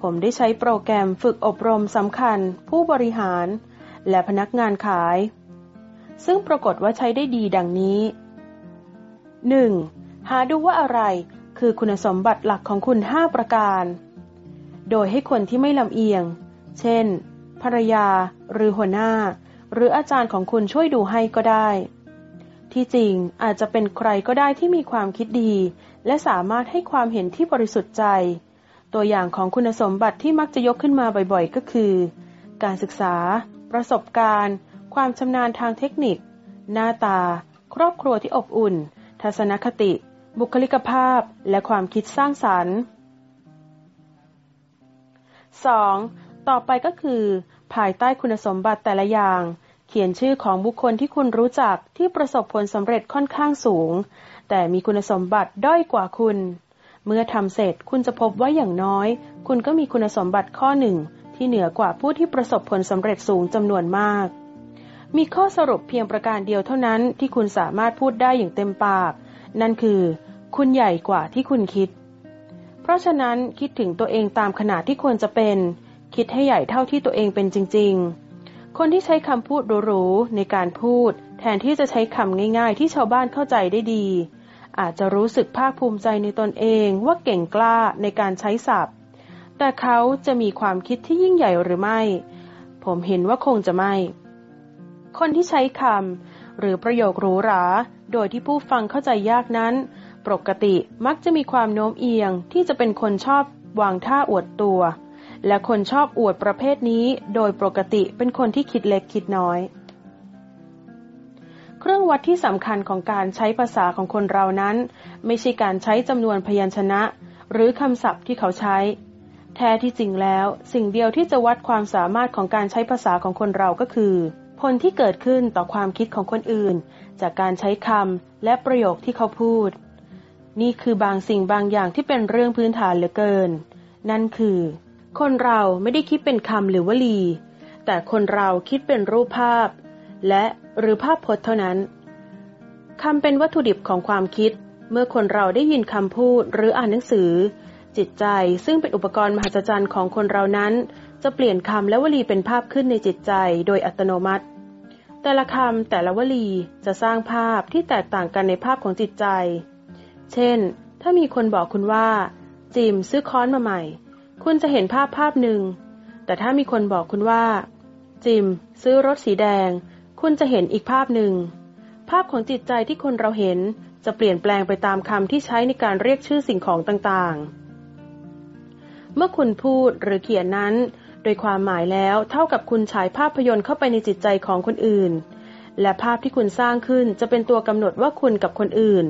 [SPEAKER 1] ผมได้ใช้โปรแกรมฝึกอบรมสำคัญ ผู้บริหาร และพนักงานขาย ซึ่งปรากฏว่าใช้ได้ดีดังนี้ 1. หาดูว่าอะไรคือคุณสมบัติหลักของคุณ 5 ประการ โดยให้คนที่ไม่ลำเอียง เช่น ภรรยา หรือหัวหน้า หรืออาจารย์ของคุณช่วยดูให้ก็ได้ ที่จริงอาจจะเป็นใครก็ได้ที่มีความคิดดี และสามารถให้ความเห็นที่บริสุทธิ์ใจ ตัวอย่างของคุณสมบัติที่มักจะยกขึ้นมาบ่อยๆ ก็คือ การศึกษา ประสบการณ์ ความชำนาญทางเทคนิค หน้าตา ครอบครัวที่อบอุ่น ทัศนคติ บุคลิกภาพ และความคิดสร้างสรรค์ 2. ต่อไปก็คือ ภายใต้คุณสมบัติแต่ละอย่าง เขียนชื่อของบุคคลที่คุณรู้จักที่ประสบผลสำเร็จค่อนข้างสูง แต่มีคุณสมบัติด้อยกว่าคุณ เมื่อทำเสร็จคุณจะพบว่าอย่างน้อย คุณก็มีคุณสมบัติข้อหนึ่งที่เหนือกว่าผู้ที่ประสบผลสำเร็จสูงจำนวนมาก มีข้อสรุปเพียงประการเดียวเท่านั้นที่คุณสามารถพูดได้อย่างเต็มปาก นั่นคือ คุณใหญ่กว่าที่คุณคิด เพราะฉะนั้นคิดถึงตัวเองตามขนาดที่ควรจะเป็น คิดให้ใหญ่เท่าที่ตัวเองเป็นจริง ๆ คนที่ใช้คำพูดหรูๆในการพูด แทนที่จะใช้คำง่าย ๆ ที่ชาวบ้านเข้าใจได้ดี อาจจะรู้สึกภาคภูมิใจในตนเองว่าเก่งกล้าในการใช้ศัพท์ แต่เขาจะมีความคิดที่ยิ่งใหญ่หรือไม่ ผมเห็นว่าคงจะไม่ คนที่ใช้คำหรือประโยคหรูหรา โดยที่ผู้ฟังเข้าใจยากนั้น ปกติมักจะมีความโน้มเอียงที่จะเป็นคนชอบวางท่าอวดตัว และคนชอบอวดประเภทนี้ โดยปกติเป็นคนที่คิดเล็กคิดน้อย เครื่องวัดที่สำคัญของการใช้ภาษาของคนเรานั้น ไม่ใช่การใช้จำนวนพยัญชนะ หรือคำศัพท์ที่เขาใช้ แท้ที่จริงแล้ว สิ่งเดียวที่จะวัดความสามารถของการใช้ภาษาของคนเราก็คือ ผลที่เกิดขึ้นต่อความคิดของคนอื่น จากการใช้คำและประโยคที่เขาพูด นี่คือบางสิ่งบางอย่างที่เป็นเรื่องพื้นฐานเหลือเกิน นั่นคือ คนเราไม่ได้คิดเป็นคำหรือวลี แต่คนเราคิดเป็นรูปภาพ และ หรือภาพพจน์เท่านั้นคำเป็นวัตถุดิบของความคิด เมื่อคนเราได้ยินคำพูดหรืออ่านหนังสือ จิตใจซึ่งเป็นอุปกรณ์มหัศจรรย์ของคนเรานั้น จะเปลี่ยนคำและวลีเป็นภาพขึ้นในจิตใจโดยอัตโนมัติ แต่ละคำแต่ละวลีจะสร้างภาพที่แตกต่างกันในภาพของจิตใจ เช่น ถ้ามีคนบอกคุณว่า จิมซื้อค้อนมาใหม่ คุณจะเห็นภาพภาพหนึ่ง แต่ถ้ามีคนบอกคุณว่า จิม ซื้อรถสีแดง คุณจะเห็นอีกภาพหนึ่ง ภาพของจิตใจที่คนเราเห็นจะเปลี่ยนแปลงไปตามคำที่ใช้ในการเรียกชื่อสิ่งของต่างๆ เมื่อคุณพูดหรือเขียนนั้น โดยความหมายแล้วเท่ากับคุณฉายภาพยนตร์เข้าไปในจิตใจของคนอื่น และภาพที่คุณสร้างขึ้นจะเป็นตัวกำหนดว่าคุณกับคนอื่น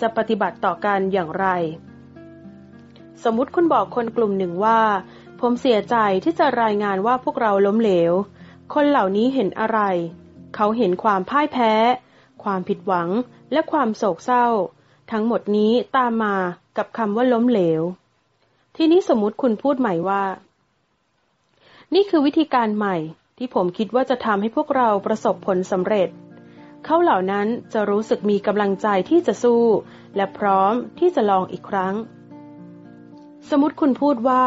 [SPEAKER 1] จะปฏิบัติต่อกันอย่างไร สมมุติคุณบอกคนกลุ่มหนึ่งว่า ผมเสียใจที่จะรายงานว่าพวกเราล้มเหลว คนเหล่านี้เห็นอะไร เขาเห็นความพ่ายแพ้ ความผิดหวังและความโศกเศร้า ทั้งหมดนี้ตามมากับคำว่าล้มเหลว ทีนี้สมมติคุณพูดใหม่ว่า นี่คือวิธีการใหม่ที่ผมคิดว่าจะทำให้พวกเราประสบผลสำเร็จ เขาเหล่านั้นจะรู้สึกมีกำลังใจที่จะสู้ และพร้อมที่จะลองอีกครั้ง สมมติคุณพูดว่า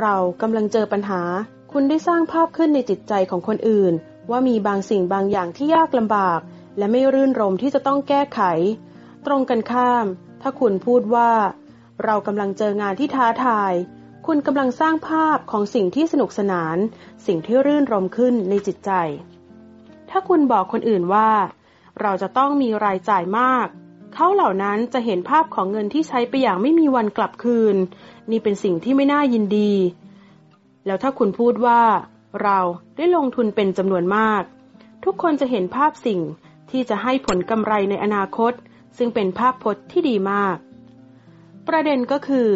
[SPEAKER 1] เรากำลังเจอปัญหา คุณได้สร้างภาพขึ้นในจิตใจของคนอื่น ว่ามีบางสิ่งบางอย่างที่ยากลำบาก และไม่รื่นรมที่จะต้องแก้ไข ตรงกันข้าม ถ้าคุณพูดว่า เรากำลังเจองานที่ท้าทาย คุณกำลังสร้างภาพของสิ่งที่สนุกสนาน สิ่งที่รื่นรมขึ้นในจิตใจ ถ้าคุณบอกคนอื่นว่า เราจะต้องมีรายจ่ายมากเขาเหล่านั้นจะเห็นภาพของเงินที่ใช้ไปอย่างไม่มีวันกลับคืน นี่เป็นสิ่งที่ไม่น่ายินดี แล้วถ้าคุณพูดว่า เราได้ลงทุนเป็นจำนวนมาก ทุกคนจะเห็นภาพสิ่งที่จะให้ผลกำไรในอนาคต ซึ่งเป็นภาพพจน์ที่ดีมาก ประเด็นก็คือ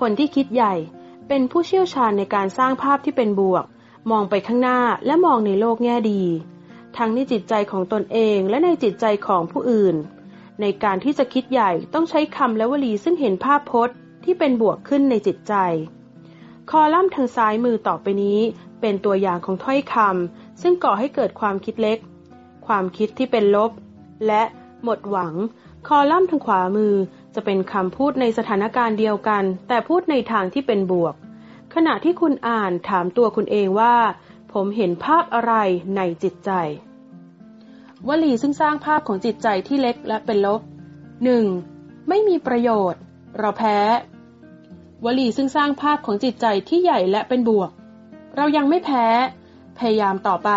[SPEAKER 1] คนที่คิดใหญ่เป็นผู้เชี่ยวชาญในการสร้างภาพที่เป็นบวก มองไปข้างหน้าและมองในโลกแง่ดี ทั้งในจิตใจของตนเองและในจิตใจของผู้อื่น ในการที่จะคิดใหญ่ต้องใช้คำและวลีซึ่งเห็นภาพพจน์ที่เป็นบวกขึ้นในจิตใจ คอลัมน์ทางซ้ายมือต่อไปนี้ เป็นตัวอย่างของถ้อยคำซึ่งก่อให้เกิดความคิดเล็ก ความคิดที่เป็นลบ และหมดหวัง คอลัมน์ทางขวามือจะเป็นคำพูดในสถานการณ์เดียวกัน แต่พูดในทางที่เป็นบวก ขณะที่คุณอ่านถามตัวคุณเองว่า ผมเห็นภาพอะไรในจิตใจ วลีซึ่งสร้างภาพของจิตใจที่เล็กและเป็นลบ 1. ไม่มีประโยชน์ เราแพ้ วลีซึ่งสร้างภาพของจิตใจที่ใหญ่และเป็นบวก เรายังไม่แพ้ พยายามต่อไป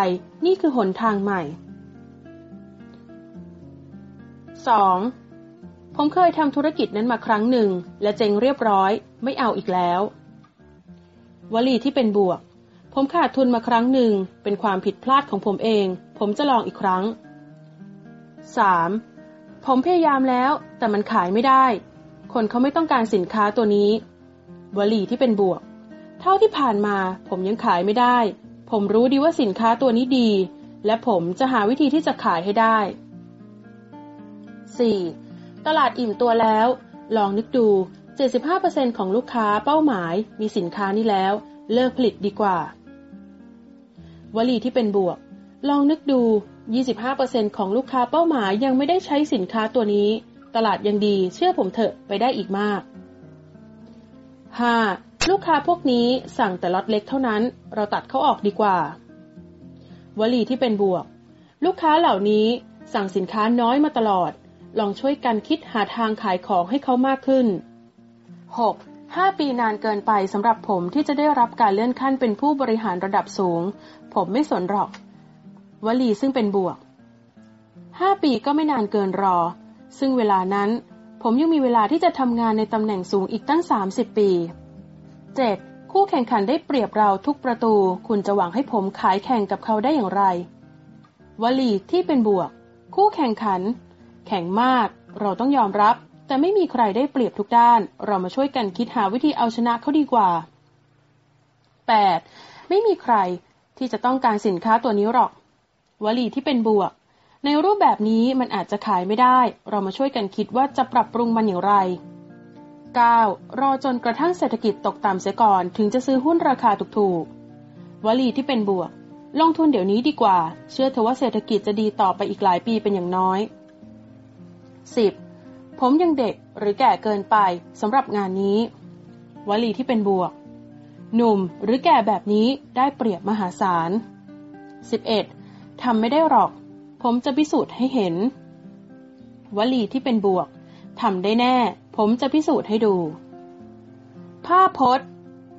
[SPEAKER 1] นี่คือหนทางใหม่ 2. ผมเคยทำธุรกิจนั้นมาครั้งหนึ่ง และเจ๊งเรียบร้อย ไม่เอาอีกแล้ว วลีที่เป็นบวก ผมขาดทุนมาครั้งหนึ่ง เป็นความผิดพลาดของผมเอง ผมจะลองอีกครั้ง 3. ผมพยายามแล้ว แต่มันขายไม่ได้ คนเขาไม่ต้องการสินค้าตัวนี้ วลีที่เป็นบวก เท่าที่ผ่านมาผมยังขายไม่ได้ ผมรู้ดีว่าสินค้าตัวนี้ดี และผมจะหาวิธีที่จะขายให้ได้ 4. ตลาดอิ่มตัวแล้ว ลองนึกดู 75%ของลูกค้าเป้าหมายมีสินค้านี้แล้ว เลิกผลิตดีกว่า วลีที่เป็นบวก ลองนึกดู 25%ของลูกค้าเป้าหมายยังไม่ได้ใช้สินค้าตัวนี้ ตลาดยังดีเชื่อผมเถอะไปได้อีกมาก 5. ลูกค้าพวกนี้สั่งแต่ล็อตเล็กเท่านั้น เราตัดเขาออกดีกว่า วลีที่เป็นบวก ลูกค้าเหล่านี้สั่งสินค้าน้อยมาตลอด ลองช่วยกันคิดหาทางขายของให้เขามากขึ้น 6. 5ปีนานเกินไปสำหรับผมที่จะได้รับการเลื่อนขั้นเป็นผู้บริหารระดับสูง ผมไม่สนหรอก วลีซึ่งเป็นบวก5ปีก็ไม่นานเกินรอ ซึ่งเวลานั้น ผมยังมีเวลาที่จะทำงานในตำแหน่งสูงอีกตั้ง 30 ปี 7. คู่แข่งขันได้เปรียบเราทุกประตู คุณจะหวังให้ผมขายแข่งกับเขาได้อย่างไร วลีที่เป็นบวก คู่แข่งขัน แข็งมาก เราต้องยอมรับ แต่ไม่มีใครได้เปรียบทุกด้าน เรามาช่วยกันคิดหาวิธีเอาชนะเขาดีกว่า 8. ไม่มีใครที่จะต้องการสินค้าตัวนี้หรอก วลีที่เป็นบวก ในรูปแบบนี้มันอาจจะขายไม่ได้ เรามาช่วยกันคิดว่าจะปรับปรุงมันอย่างไร 9. รอจนกระทั่งเศรษฐกิจตกต่ำเสียก่อน ถึงจะซื้อหุ้นราคาถูกๆ วลีที่เป็นบวก ลงทุนเดี๋ยวนี้ดีกว่า เชื่อเถอะว่าเศรษฐกิจจะดีต่อไปอีกหลายปีเป็นอย่างน้อย 10. ผมยังเด็กหรือแก่เกินไปสำหรับงานนี้ วลีที่เป็นบวก หนุ่มหรือแก่แบบนี้ได้เปรียบมหาศาล 11. ทำไม่ได้หรอก ผมจะพิสูจน์ให้เห็น วลีที่เป็นบวกทำได้แน่ ผมจะพิสูจน์ให้ดู ภาพพจน์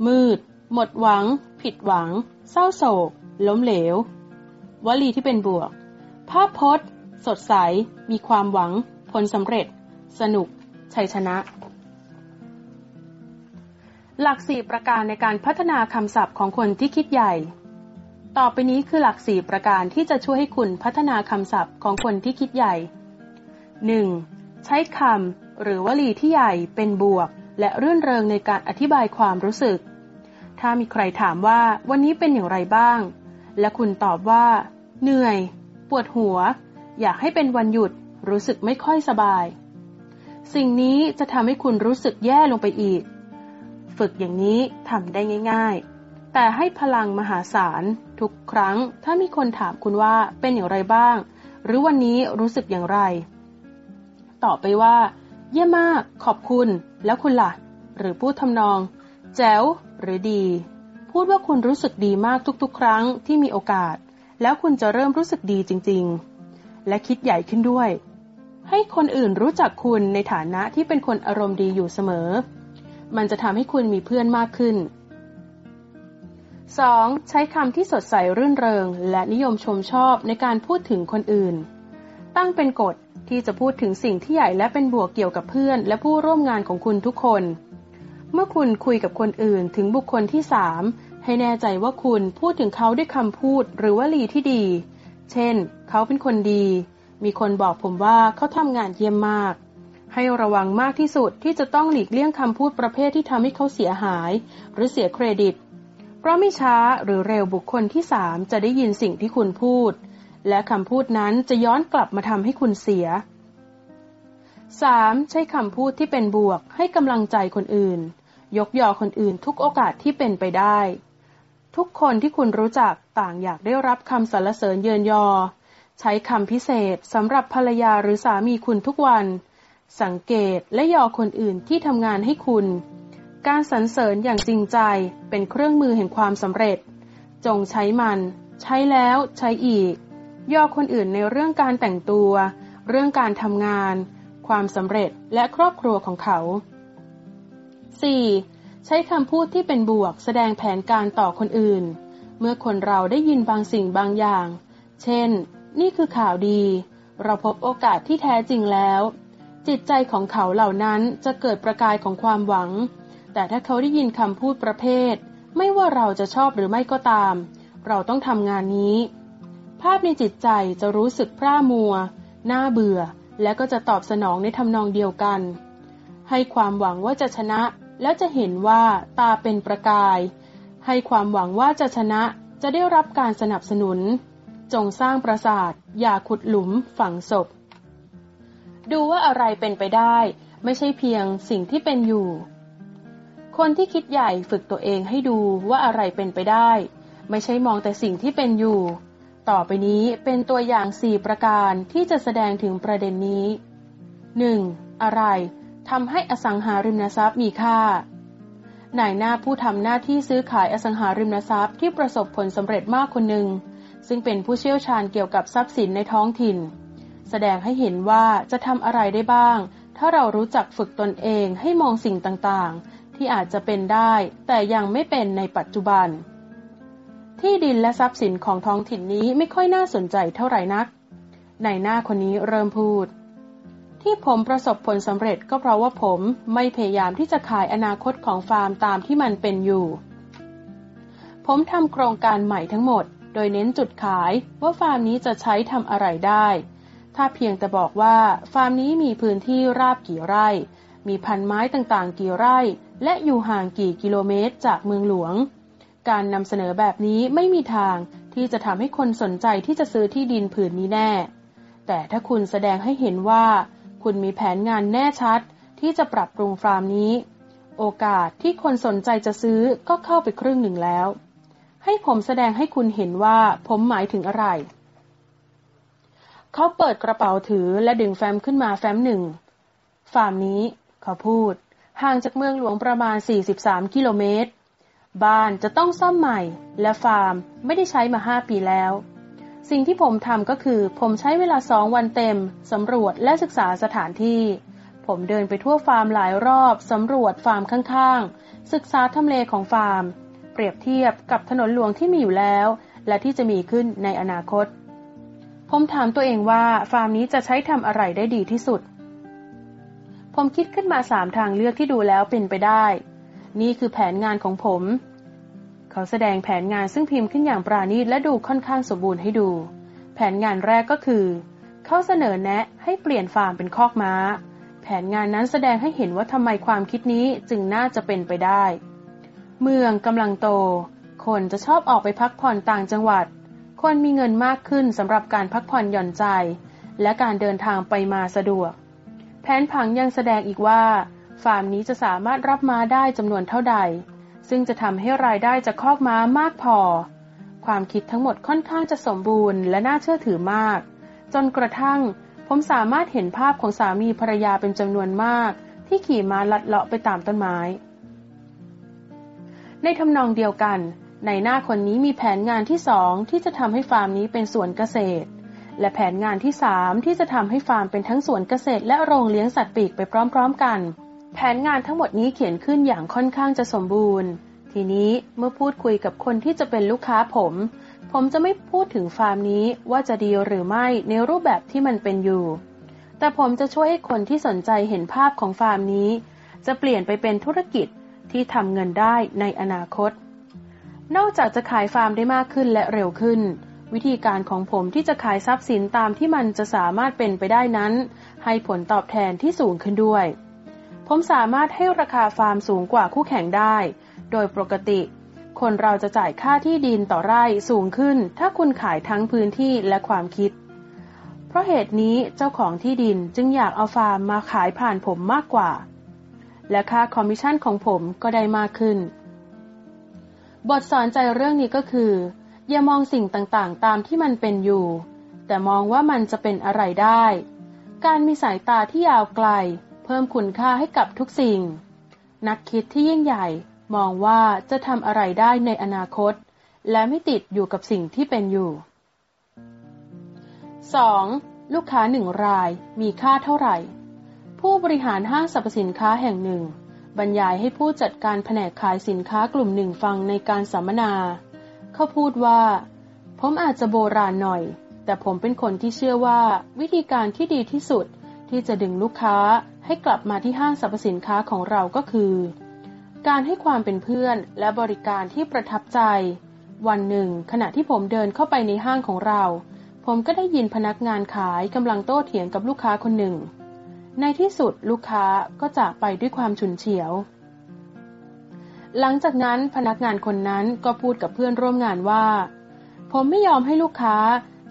[SPEAKER 1] มืด หมดหวัง ผิดหวัง เศร้าโศก ล้มเหลว วลีที่เป็นบวก ภาพพจน์ สดใส มีความหวัง ผลสำเร็จ สนุก ชัยชนะ หลักสี่ประการในการพัฒนาคำศัพท์ของคนที่คิดใหญ่ ต่อไปนี้คือหลักสี่ประการที่จะช่วยให้คุณพัฒนาคำศัพท์ของคนที่คิดใหญ่ 1. ใช้คำหรือวลีที่ใหญ่เป็นบวก และรื่นเริงในการอธิบายความรู้สึก ถ้ามีใครถามว่าวันนี้เป็นอย่างไรบ้าง และคุณตอบว่า เหนื่อย ปวดหัว อยากให้เป็นวันหยุด รู้สึกไม่ค่อยสบาย สิ่งนี้จะทำให้คุณรู้สึกแย่ลงไปอีก ฝึกอย่างนี้ทำได้ง่าย ๆ แต่ให้พลังมหาศาล ทุกครั้ง ถ้ามีคนถามคุณว่าเป็นอย่างไรบ้าง หรือวันนี้รู้สึกอย่างไร ตอบไปว่า เยี่ยมมาก ขอบคุณ แล้วคุณละ่ะ หรือพูดทำนอง แจ๋วหรือดี พูดว่าคุณรู้สึกดีมากทุกๆ ครั้งที่มีโอกาส แล้วคุณจะเริ่มรู้สึกดีจริง ๆ และคิดใหญ่ขึ้นด้วย ให้คนอื่นรู้จักคุณในฐานะที่เป็นคนอารมณ์ดีอยู่เสมอ มันจะทำให้คุณมีเพื่อนมากขึ้น 2. ใช้คำที่สดใสรื่นเริง และนิยมชมชอบในการพูดถึงคนอื่น ตั้งเป็นกฎที่จะพูดถึงสิ่งที่ใหญ่และเป็นบวกเกี่ยวกับเพื่อน และผู้ร่วมงานของคุณทุกคน เมื่อคุณคุยกับคนอื่นถึงบุคคลที่สามให้แน่ใจว่าคุณพูดถึงเขาด้วยคำพูดหรือวลีที่ดี เช่น เขาเป็นคนดี มีคนบอกผมว่าเขาทำงานเยี่ยมมาก ให้ระวังมากที่สุดที่จะต้องหลีกเลี่ยงคำพูดประเภทที่ทำให้เขาเสียหาย หรือเสียเครดิต เพราะไม่ช้าหรือเร็วบุคคลที่สามจะได้ยินสิ่งที่คุณพูด และคำพูดนั้นจะย้อนกลับมาทำให้คุณเสีย 3. ใช้คำพูดที่เป็นบวกให้กำลังใจคนอื่น ยกยอคนอื่นทุกโอกาสที่เป็นไปได้ ทุกคนที่คุณรู้จักต่างอยากได้รับคำสรรเสริญเยินยอ ใช้คำพิเศษสำหรับภรรยาหรือสามีคุณทุกวัน สังเกตและยอคนอื่นที่ทำงานให้คุณ การสรรเสริญอย่างจริงใจเป็นเครื่องมือแห่งความสำเร็จ จงใช้มัน ใช้แล้วใช้อีก ย่อคนอื่นในเรื่องการแต่งตัว เรื่องการทำงาน ความสำเร็จและครอบครัวของเขา 4. ใช้คำพูดที่เป็นบวกแสดงแผนการต่อคนอื่น เมื่อคนเราได้ยินบางสิ่งบางอย่าง เช่น นี่คือข่าวดี เราพบโอกาสที่แท้จริงแล้ว จิตใจของเขาเหล่านั้นจะเกิดประกายของความหวัง แต่ถ้าเขาได้ยินคำพูดประเภท ไม่ว่าเราจะชอบหรือไม่ก็ตาม เราต้องทำงานนี้ ภาพในจิตใจจะรู้สึกพร่ามัว น่าเบื่อ และก็จะตอบสนองในทำนองเดียวกัน ให้ความหวังว่าจะชนะ แล้วจะเห็นว่าตาเป็นประกาย ให้ความหวังว่าจะชนะจะได้รับการสนับสนุน จงสร้างปราสาท อย่าขุดหลุมฝังศพ ดูว่าอะไรเป็นไปได้ ไม่ใช่เพียงสิ่งที่เป็นอยู่ คนที่คิดใหญ่ฝึกตัวเองให้ดูว่าอะไรเป็นไปได้ ไม่ใช่มองแต่สิ่งที่เป็นอยู่ ต่อไปนี้เป็นตัวอย่าง 4 ประการที่จะแสดงถึงประเด็นนี้ 1. อะไรทำให้อสังหาริมทรัพย์มีค่านายหน้าผู้ทำหน้าที่ซื้อขายอสังหาริมทรัพย์ที่ประสบผลสำเร็จมากคนหนึ่ง ซึ่งเป็นผู้เชี่ยวชาญเกี่ยวกับทรัพย์สินในท้องถิ่น แสดงให้เห็นว่าจะทำอะไรได้บ้าง ถ้าเรารู้จักฝึกตนเองให้มองสิ่งต่างๆ ที่อาจจะเป็นได้ แต่ยังไม่เป็นในปัจจุบัน ที่ดินและทรัพย์สินของท้องถิ่นนี้ไม่ค่อยน่าสนใจเท่าไหร่นัก ในหน้าคนนี้เริ่มพูด ที่ผมประสบผลสำเร็จก็เพราะว่าผมไม่พยายามที่จะขายอนาคตของฟาร์มตามที่มันเป็นอยู่ ผมทำโครงการใหม่ทั้งหมด โดยเน้นจุดขายว่าฟาร์มนี้จะใช้ทำอะไรได้ ถ้าเพียงแต่บอกว่าฟาร์มนี้มีพื้นที่ราบกี่ไร่มีพันไม้ต่างๆ กี่ไร่ และอยู่ห่างกี่กิโลเมตรจากเมืองหลวง การนำเสนอแบบนี้ไม่มีทางที่จะทำให้คนสนใจที่จะซื้อที่ดินผืนนี้แน่ แต่ถ้าคุณแสดงให้เห็นว่า คุณมีแผนงานแน่ชัด ที่จะปรับปรุงฟาร์มนี้ โอกาสที่คนสนใจจะซื้อก็เข้าไปครึ่งหนึ่งแล้ว ให้ผมแสดงให้คุณเห็นว่าผมหมายถึงอะไร เขาเปิดกระเป๋าถือและดึงแฟ้มขึ้นมาแฟ้มหนึ่งฟาร์มนี้เขาพูด ห่างจากเมืองหลวงประมาณ 43 กิโลเมตร บ้านจะต้องซ่อมใหม่และฟาร์มไม่ได้ใช้มาห้าปีแล้ว สิ่งที่ผมทำก็คือผมใช้เวลาสองวันเต็มสำรวจและศึกษาสถานที่ ผมเดินไปทั่วฟาร์มหลายรอบสำรวจฟาร์มข้างๆ ศึกษาทำเลของฟาร์ม เปรียบเทียบกับถนนหลวงที่มีอยู่แล้ว และที่จะมีขึ้นในอนาคต ผมถามตัวเองว่าฟาร์มนี้จะใช้ทำอะไรได้ดีที่สุด ผมคิดขึ้นมาสามทางเลือกที่ดูแล้วเป็นไปได้ นี่คือแผนงานของผม เขาแสดงแผนงานซึ่งพิมพ์ขึ้นอย่างปราณีตและดูค่อนข้างสมบูรณ์ให้ดู แผนงานแรกก็คือ เขาเสนอแนะให้เปลี่ยนฟาร์มเป็นคอกม้า แผนงานนั้นแสดงให้เห็นว่าทำไมความคิดนี้จึงน่าจะเป็นไปได้ เมืองกำลังโต คนจะชอบออกไปพักผ่อนต่างจังหวัด คนมีเงินมากขึ้นสำหรับการพักผ่อนหย่อนใจ และการเดินทางไปมาสะดวก นผังยังแสดงอีกว่า ฟาร์มนี้จะสามารถรับม้าได้จำนวนเท่าใด ซึ่งจะทำให้รายได้จากคอกม้ามากพอ ความคิดทั้งหมดค่อนข้างจะสมบูรณ์และน่าเชื่อถือมาก จนกระทั่ง ผมสามารถเห็นภาพของสามีภรรยาเป็นจำนวนมาก ที่ขี่ม้าลัดเลาะไปตามต้นไม้ ในทำนองเดียวกัน ในหน้าคนนี้มีแผนงานที่สองที่จะทำให้ฟาร์มนี้เป็นสวนเกษตร และแผนงานที่สามที่จะทำให้ฟาร์มเป็นทั้งสวนเกษตรและโรงเลี้ยงสัตว์ปีกไปพร้อม ๆ กัน แผนงานทั้งหมดนี้เขียนขึ้นอย่างค่อนข้างจะสมบูรณ์ททีนี้เมื่อพูดคุยกับคนที่จะเป็นลูกค้าผม ผมจะไม่พูดถึงฟาร์มนี้ว่าจะดีหรือไม่ในรูปแบบที่มันเป็นอยู่ แต่ผมจะช่วยให้คนที่สนใจเห็นภาพของฟาร์มนี้ จะเปลี่ยนไปเป็นธุรกิจที่ทำเงินได้ในอนาคต นอกจากจะขายฟาร์มได้มากขึ้นและเร็วขึ้น วิธีการของผมที่จะขายทรัพย์สินตามที่มันจะสามารถเป็นไปได้นั้น ให้ผลตอบแทนที่สูงขึ้นด้วย ผมสามารถให้ราคาฟาร์มสูงกว่าคู่แข่งได้ โดยปกติ คนเราจะจ่ายค่าที่ดินต่อไร่สูงขึ้น ถ้าคุณขายทั้งพื้นที่และความคิด เพราะเหตุนี้เจ้าของที่ดินจึงอยากเอาฟาร์มมาขายผ่านผมมากกว่า และค่าคอมมิชชั่นของผมก็ได้มากขึ้น บทสอนใจเรื่องนี้ก็คือ อย่ามองสิ่งต่างๆ ตามที่มันเป็นอยู่ แต่มองว่ามันจะเป็นอะไรได้ การมีสายตาที่ยาวไกล เพิ่มคุณค่าให้กับทุกสิ่ง นักคิดที่ยิ่งใหญ่มองว่าจะทำอะไรได้ในอนาคต และไม่ติดอยู่กับสิ่งที่เป็นอยู่ 2. ลูกค้าหนึ่งรายมีค่าเท่าไหร่ ผู้บริหารห้างสรรพสินค้าแห่งหนึ่ง บรรยายให้ผู้จัดการแผนกขายสินค้ากลุ่มหนึ่งฟังในการสัมมนา เขาพูดว่า ผมอาจจะโบราณหน่อย แต่ผมเป็นคนที่เชื่อว่าวิธีการที่ดีที่สุดที่จะดึงลูกค้าให้กลับมาที่ห้างสรรพสินค้าของเราก็คือ การให้ความเป็นเพื่อนและบริการที่ประทับใจ วันหนึ่ง ขณะที่ผมเดินเข้าไปในห้างของเรา ผมก็ได้ยินพนักงานขายกำลังโต้เถียงกับลูกค้าคนหนึ่ง ในที่สุดลูกค้าก็จากไปด้วยความฉุนเฉียว หลังจากนั้นพนักงานคนนั้นก็พูดกับเพื่อนร่วมงานว่า ผมไม่ยอมให้ลูกค้า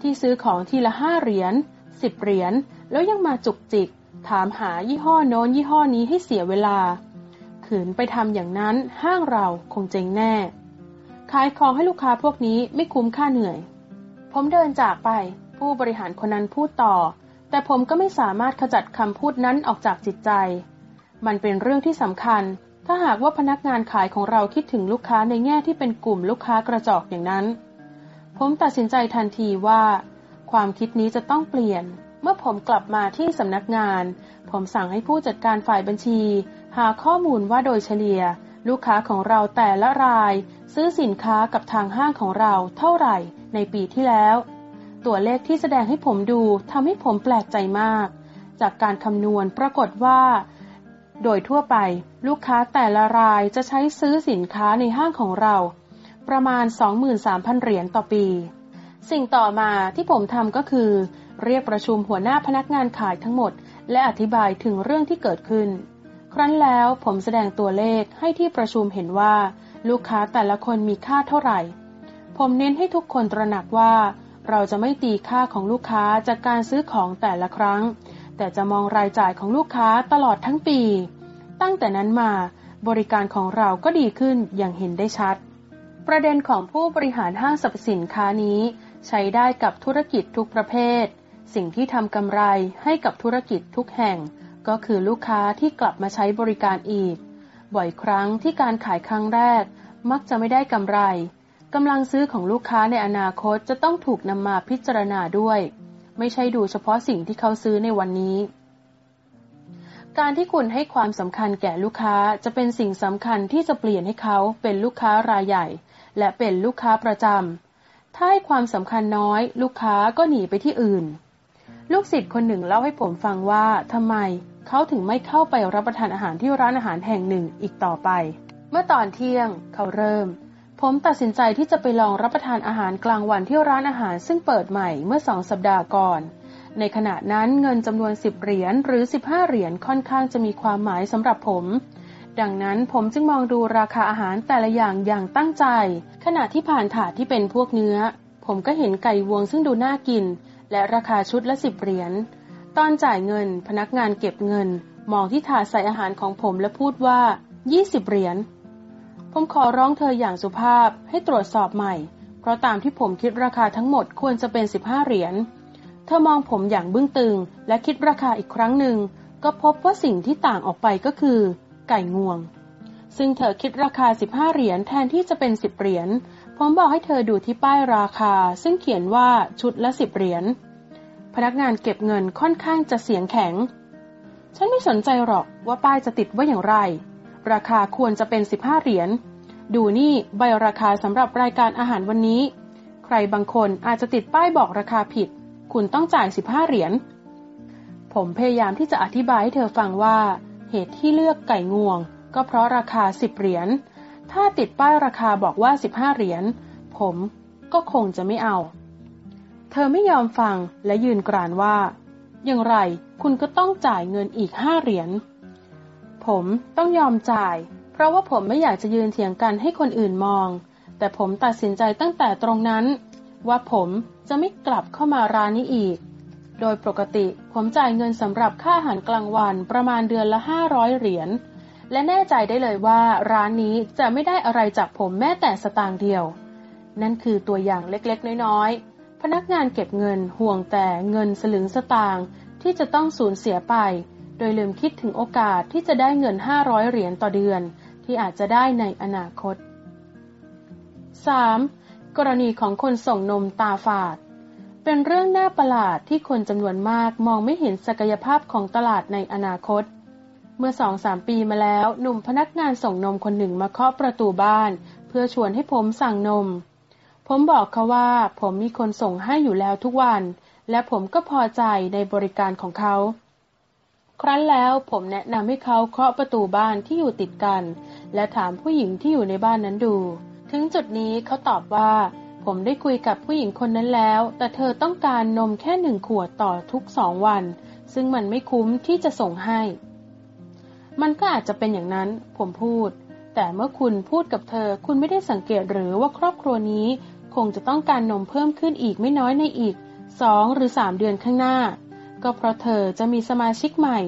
[SPEAKER 1] ที่ซื้อของทีละห้าเหรียญสิบเหรียญแล้วยังมาจุกจิก ถามหายี่ห้อโน้นยี่ห้อนี้ให้เสียเวลา ขืนไปทำอย่างนั้นห้างเราคงเจ๊งแน่ ขายของให้ลูกค้าพวกนี้ไม่คุ้มค่าเหนื่อย ผมเดินจากไปผู้บริหารคนนั้นพูดต่อ แต่ผมก็ไม่สามารถขจัดคำพูดนั้นออกจากจิตใจ มันเป็นเรื่องที่สำคัญ ถ้าหากว่าพนักงานขายของเราคิดถึงลูกค้าในแง่ที่เป็นกลุ่มลูกค้ากระจอกอย่างนั้น ผมตัดสินใจทันทีว่า ความคิดนี้จะต้องเปลี่ยน เมื่อผมกลับมาที่สำนักงาน ผมสั่งให้ผู้จัดการฝ่ายบัญชี หาข้อมูลว่าโดยเฉลี่ย ลูกค้าของเราแต่ละราย ซื้อสินค้ากับทางห้างของเราเท่าไหร่ในปีที่แล้ว ตัวเลขที่แสดงให้ผมดูทำให้ผมแปลกใจมาก จากการคำนวณปรากฏว่า โดยทั่วไปลูกค้าแต่ละรายจะใช้ซื้อสินค้าในห้างของเรา ประมาณ 23,000 เหรียญต่อปี สิ่งต่อมาที่ผมทำก็คือ เรียกประชุมหัวหน้าพนักงานขายทั้งหมด และอธิบายถึงเรื่องที่เกิดขึ้น ครั้นแล้วผมแสดงตัวเลขให้ที่ประชุมเห็นว่า ลูกค้าแต่ละคนมีค่าเท่าไหร่ ผมเน้นให้ทุกคนตระหนักว่า เราจะไม่ตีค่าของลูกค้าจากการซื้อของแต่ละครั้ง แต่จะมองรายจ่ายของลูกค้าตลอดทั้งปี ตั้งแต่นั้นมาบริการของเราก็ดีขึ้นอย่างเห็นได้ชัด ประเด็นของผู้บริหารห้างสรรพสินค้านี้ ใช้ได้กับธุรกิจทุกประเภท สิ่งที่ทำกำไรให้กับธุรกิจทุกแห่ง ก็คือลูกค้าที่กลับมาใช้บริการอีก บ่อยครั้งที่การขายครั้งแรก มักจะไม่ได้กำไรกำลังซื้อของลูกค้าในอนาคตจะต้องถูกนำมาพิจารณาด้วย ไม่ใช่ดูเฉพาะสิ่งที่เขาซื้อในวันนี้ การที่คุณให้ความสำคัญแก่ลูกค้าจะเป็นสิ่งสำคัญที่จะเปลี่ยนให้เขาเป็นลูกค้ารายใหญ่ และเป็นลูกค้าประจำถ้าให้ความสำคัญน้อย ลูกค้าก็หนีไปที่อื่น ลูกศิษย์คนหนึ่งเล่าให้ผมฟังว่าทำไมเขาถึงไม่เข้าไปรับประทานอาหารที่ร้านอาหารแห่งหนึ่งอีกต่อไป เมื่อตอนเที่ยงเขาเริ่ม ผมตัดสินใจที่จะไปลองรับประทานอาหารกลางวันที่ร้านอาหารซึ่งเปิดใหม่เมื่อสองสัปดาห์ก่อน ในขณะนั้นเงินจำนวนสิบเหรียญหรือสิบห้าเหรียญค่อนข้างจะมีความหมายสำหรับผม ดังนั้นผมจึงมองดูราคาอาหารแต่ละอย่างอย่างตั้งใจ ขณะที่ผ่านถาดที่เป็นพวกเนื้อ ผมก็เห็นไก่วงซึ่งดูน่ากิน และราคาชุดละสิบเหรียญ ตอนจ่ายเงินพนักงานเก็บเงิน มองที่ถาดใส่อาหารของผมและพูดว่ายี่สิบเหรียญ ผมขอร้องเธออย่างสุภาพให้ตรวจสอบใหม่ เพราะตามที่ผมคิดราคาทั้งหมดควรจะเป็น 15 เหรียญ เธอมองผมอย่างบึ้งตึง และคิดราคาอีกครั้งหนึ่ง ก็พบว่าสิ่งที่ต่างออกไปก็คือ ไก่งวง ซึ่งเธอคิดราคา 15 เหรียญแทนที่จะเป็น 10 เหรียญ ผมบอกให้เธอดูที่ป้ายราคา ซึ่งเขียนว่าชุดละ 10 เหรียญ พนักงานเก็บเงินค่อนข้างจะเสียงแข็ง ฉันไม่สนใจหรอกว่าป้ายจะติดว่าอย่างไร ราคาควรจะเป็น 15 เหรียญ ดูนี่ใบราคาสำหรับรายการอาหารวันนี้ ใครบางคนอาจจะติดป้ายบอกราคาผิด คุณต้องจ่าย 15 เหรียญ ผมพยายามที่จะอธิบายให้เธอฟังว่า เหตุที่เลือกไก่งวง ก็เพราะราคา 10 เหรียญ ถ้าติดป้ายราคาบอกว่า 15 เหรียญ ผมก็คงจะไม่เอา เธอไม่ยอมฟังและยืนกรานว่า อย่างไรคุณก็ต้องจ่ายเงินอีกห้าเหรียญ ผมต้องยอมจ่าย เพราะว่าผมไม่อยากจะยืนเถียงกันให้คนอื่นมอง แต่ผมตัดสินใจตั้งแต่ตรงนั้น ว่าผมจะไม่กลับเข้ามาร้านนี้อีก โดยปกติผมจ่ายเงินสำหรับค่าอาหารกลางวันประมาณเดือนละ 500 เหรียญ และแน่ใจได้เลยว่าร้านนี้จะไม่ได้อะไรจากผมแม้แต่สตางค์เดียว นั่นคือตัวอย่างเล็กๆ น้อยๆ พนักงานเก็บเงินห่วงแต่เงินสลึงสตางค์ที่จะต้องสูญเสียไป โดยลืมคิดถึงโอกาสที่จะได้เงิน 500 เหรียญต่อเดือน ที่อาจจะได้ในอนาคต 3. กรณีของคนส่งนมตาฝาด เป็นเรื่องน่าประหลาดที่คนจำนวนมากมองไม่เห็นศักยภาพของตลาดในอนาคต เมื่อสองสามปีมาแล้ว หนุ่มพนักงานส่งนมคนหนึ่งมาเคาะประตูบ้าน เพื่อชวนให้ผมสั่งนม ผมบอกเขาว่า ผมมีคนส่งให้อยู่แล้วทุกวัน และผมก็พอใจในบริการของเขา ครั้นแล้วผมแนะนำให้เขาเคาะประตูบ้านที่อยู่ติดกัน และถามผู้หญิงที่อยู่ในบ้านนั้นดู ถึงจุดนี้เขาตอบว่า ผมได้คุยกับผู้หญิงคนนั้นแล้ว แต่เธอต้องการนมแค่หนึ่งขวดต่อทุกสองวัน ซึ่งมันไม่คุ้มที่จะส่งให้ มันก็อาจจะเป็นอย่างนั้น ผมพูด แต่เมื่อคุณพูดกับเธอ คุณไม่ได้สังเกตหรือว่าครอบครัวนี้ คงจะต้องการนมเพิ่มขึ้นอีกไม่น้อยในอีกสองหรือสามเดือนข้างหน้า ก็เพราะเธอจะมีสมาชิกใหม่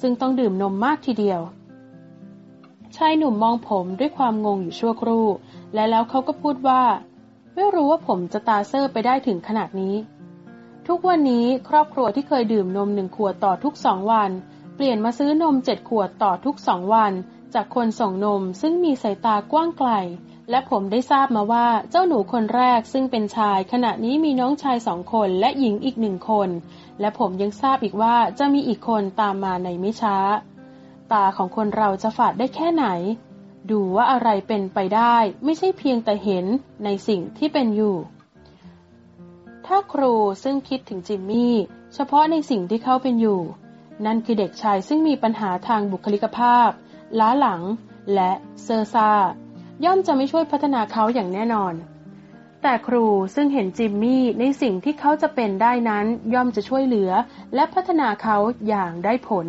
[SPEAKER 1] ซึ่งต้องดื่มนมมากทีเดียว ชายหนุ่มมองผมด้วยความงงอยู่ชั่วครู่ และแล้วเขาก็พูดว่า ไม่รู้ว่าผมจะตาเซอร์ไปได้ถึงขนาดนี้ ทุกวันนี้ครอบครัวที่เคยดื่มนมหนึ่งขวดต่อทุกสองวัน เปลี่ยนมาซื้อนมเจ็ดขวดต่อทุกสองวัน จากคนส่งนมซึ่งมีสายตากว้างไกล และผมได้ทราบมาว่าเจ้าหนูคนแรกซึ่งเป็นชายขณะนี้มีน้องชายสองคนและหญิงอีกหนึ่งคน และผมยังทราบอีกว่าจะมีอีกคนตามมาในไม่ช้า ตาของคนเราจะฝาดได้แค่ไหน ดูว่าอะไรเป็นไปได้ ไม่ใช่เพียงแต่เห็นในสิ่งที่เป็นอยู่ ถ้าครูซึ่งคิดถึงจิมมี่ เฉพาะในสิ่งที่เขาเป็นอยู่ นั่นคือเด็กชายซึ่งมีปัญหาทางบุคลิกภาพ ล้าหลัง และเซอร์ซา ย่อมจะไม่ช่วยพัฒนาเขาอย่างแน่นอน แต่ครูซึ่งเห็นจิมมี่ในสิ่งที่เขาจะเป็นได้นั้นย่อมจะช่วยเหลือ และพัฒนาเขาอย่างได้ผล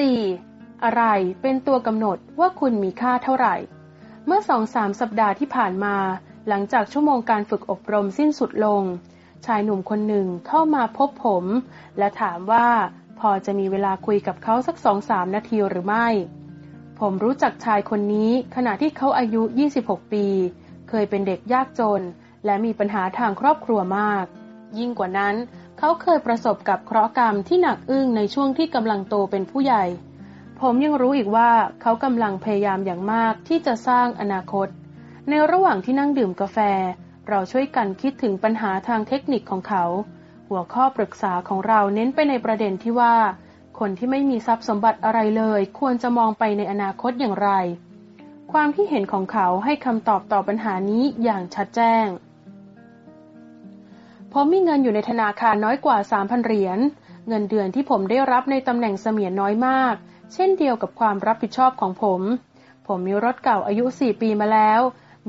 [SPEAKER 1] 4. อะไรเป็นตัวกำหนดว่าคุณมีค่าเท่าไหร่ เมื่อสองสามสัปดาห์ที่ผ่านมา หลังจากชั่วโมงการฝึกอบรมสิ้นสุดลง ชายหนุ่มคนหนึ่งเข้ามาพบผม และถามว่าพอจะมีเวลาคุยกับเขาสักสองสามนาทีหรือไม่ ผมรู้จักชายคนนี้ขณะที่เขาอายุ 26 ปี เคยเป็นเด็กยากจน และมีปัญหาทางครอบครัวมาก ยิ่งกว่านั้น เขาเคยประสบกับเคราะห์กรรมที่หนักอึ้งในช่วงที่กำลังโตเป็นผู้ใหญ่ ผมยังรู้อีกว่าเขากำลังพยายามอย่างมากที่จะสร้างอนาคต ในระหว่างที่นั่งดื่มกาแฟ เราช่วยกันคิดถึงปัญหาทางเทคนิคของเขา หัวข้อปรึกษาของเราเน้นไปในประเด็นที่ว่า คนที่ไม่มีทรัพย์สมบัติอะไรเลย ควรจะมองไปในอนาคตอย่างไร ความที่เห็นของเขาให้คำตอบต่อปัญหานี้อย่างชัดแจ้ง ผมมีเงินอยู่ในธนาคารน้อยกว่า 3,000 เหรียญ เงินเดือนที่ผมได้รับในตำแหน่งเสมียนน้อยมาก เช่นเดียวกับความรับผิดชอบของผม ผมมีรถเก่าอายุ 4 ปีมาแล้ว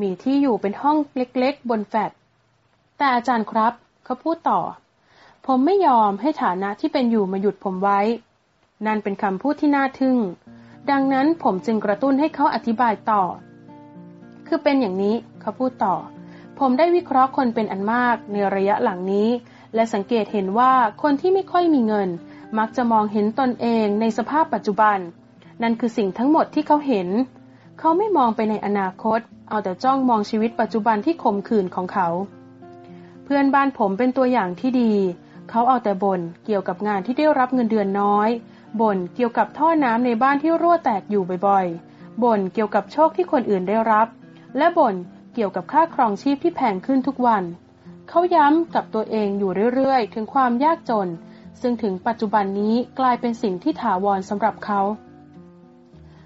[SPEAKER 1] มีที่อยู่เป็นห้องเล็กๆ บนแฟดแต่อาจารย์ครับเขาพูดต่อผมไม่ยอมให้ฐานะที่เป็นอยู่มาหยุดผมไว้ นั่นเป็นคำพูดที่น่าทึ่ง ดังนั้นผมจึงกระตุ้นให้เขาอธิบายต่อ คือเป็นอย่างนี้เขาพูดต่อ ผมได้วิเคราะห์คนเป็นอันมากในระยะหลังนี้ และสังเกตเห็นว่าคนที่ไม่ค่อยมีเงิน มักจะมองเห็นตนเองในสภาพปัจจุบัน นั่นคือสิ่งทั้งหมดที่เขาเห็น เขาไม่มองไปในอนาคต เอาแต่จ้องมองชีวิตปัจจุบันที่ขมขื่นของเขา เพื่อนบ้านผมเป็นตัวอย่างที่ดี เขาเอาแต่บ่นเกี่ยวกับงานที่ได้รับเงินเดือนน้อย บ่นเกี่ยวกับท่อน้ำในบ้านที่รั่วแตกอยู่บ่อยๆ บ่นเกี่ยวกับโชคที่คนอื่นได้รับ และบ่นเกี่ยวกับค่าครองชีพที่แพงขึ้นทุกวัน เขาย้ำกับตัวเองอยู่เรื่อยๆ ถึงความยากจน ซึ่งถึงปัจจุบันนี้กลายเป็นสิ่งที่ถาวรสำหรับเขา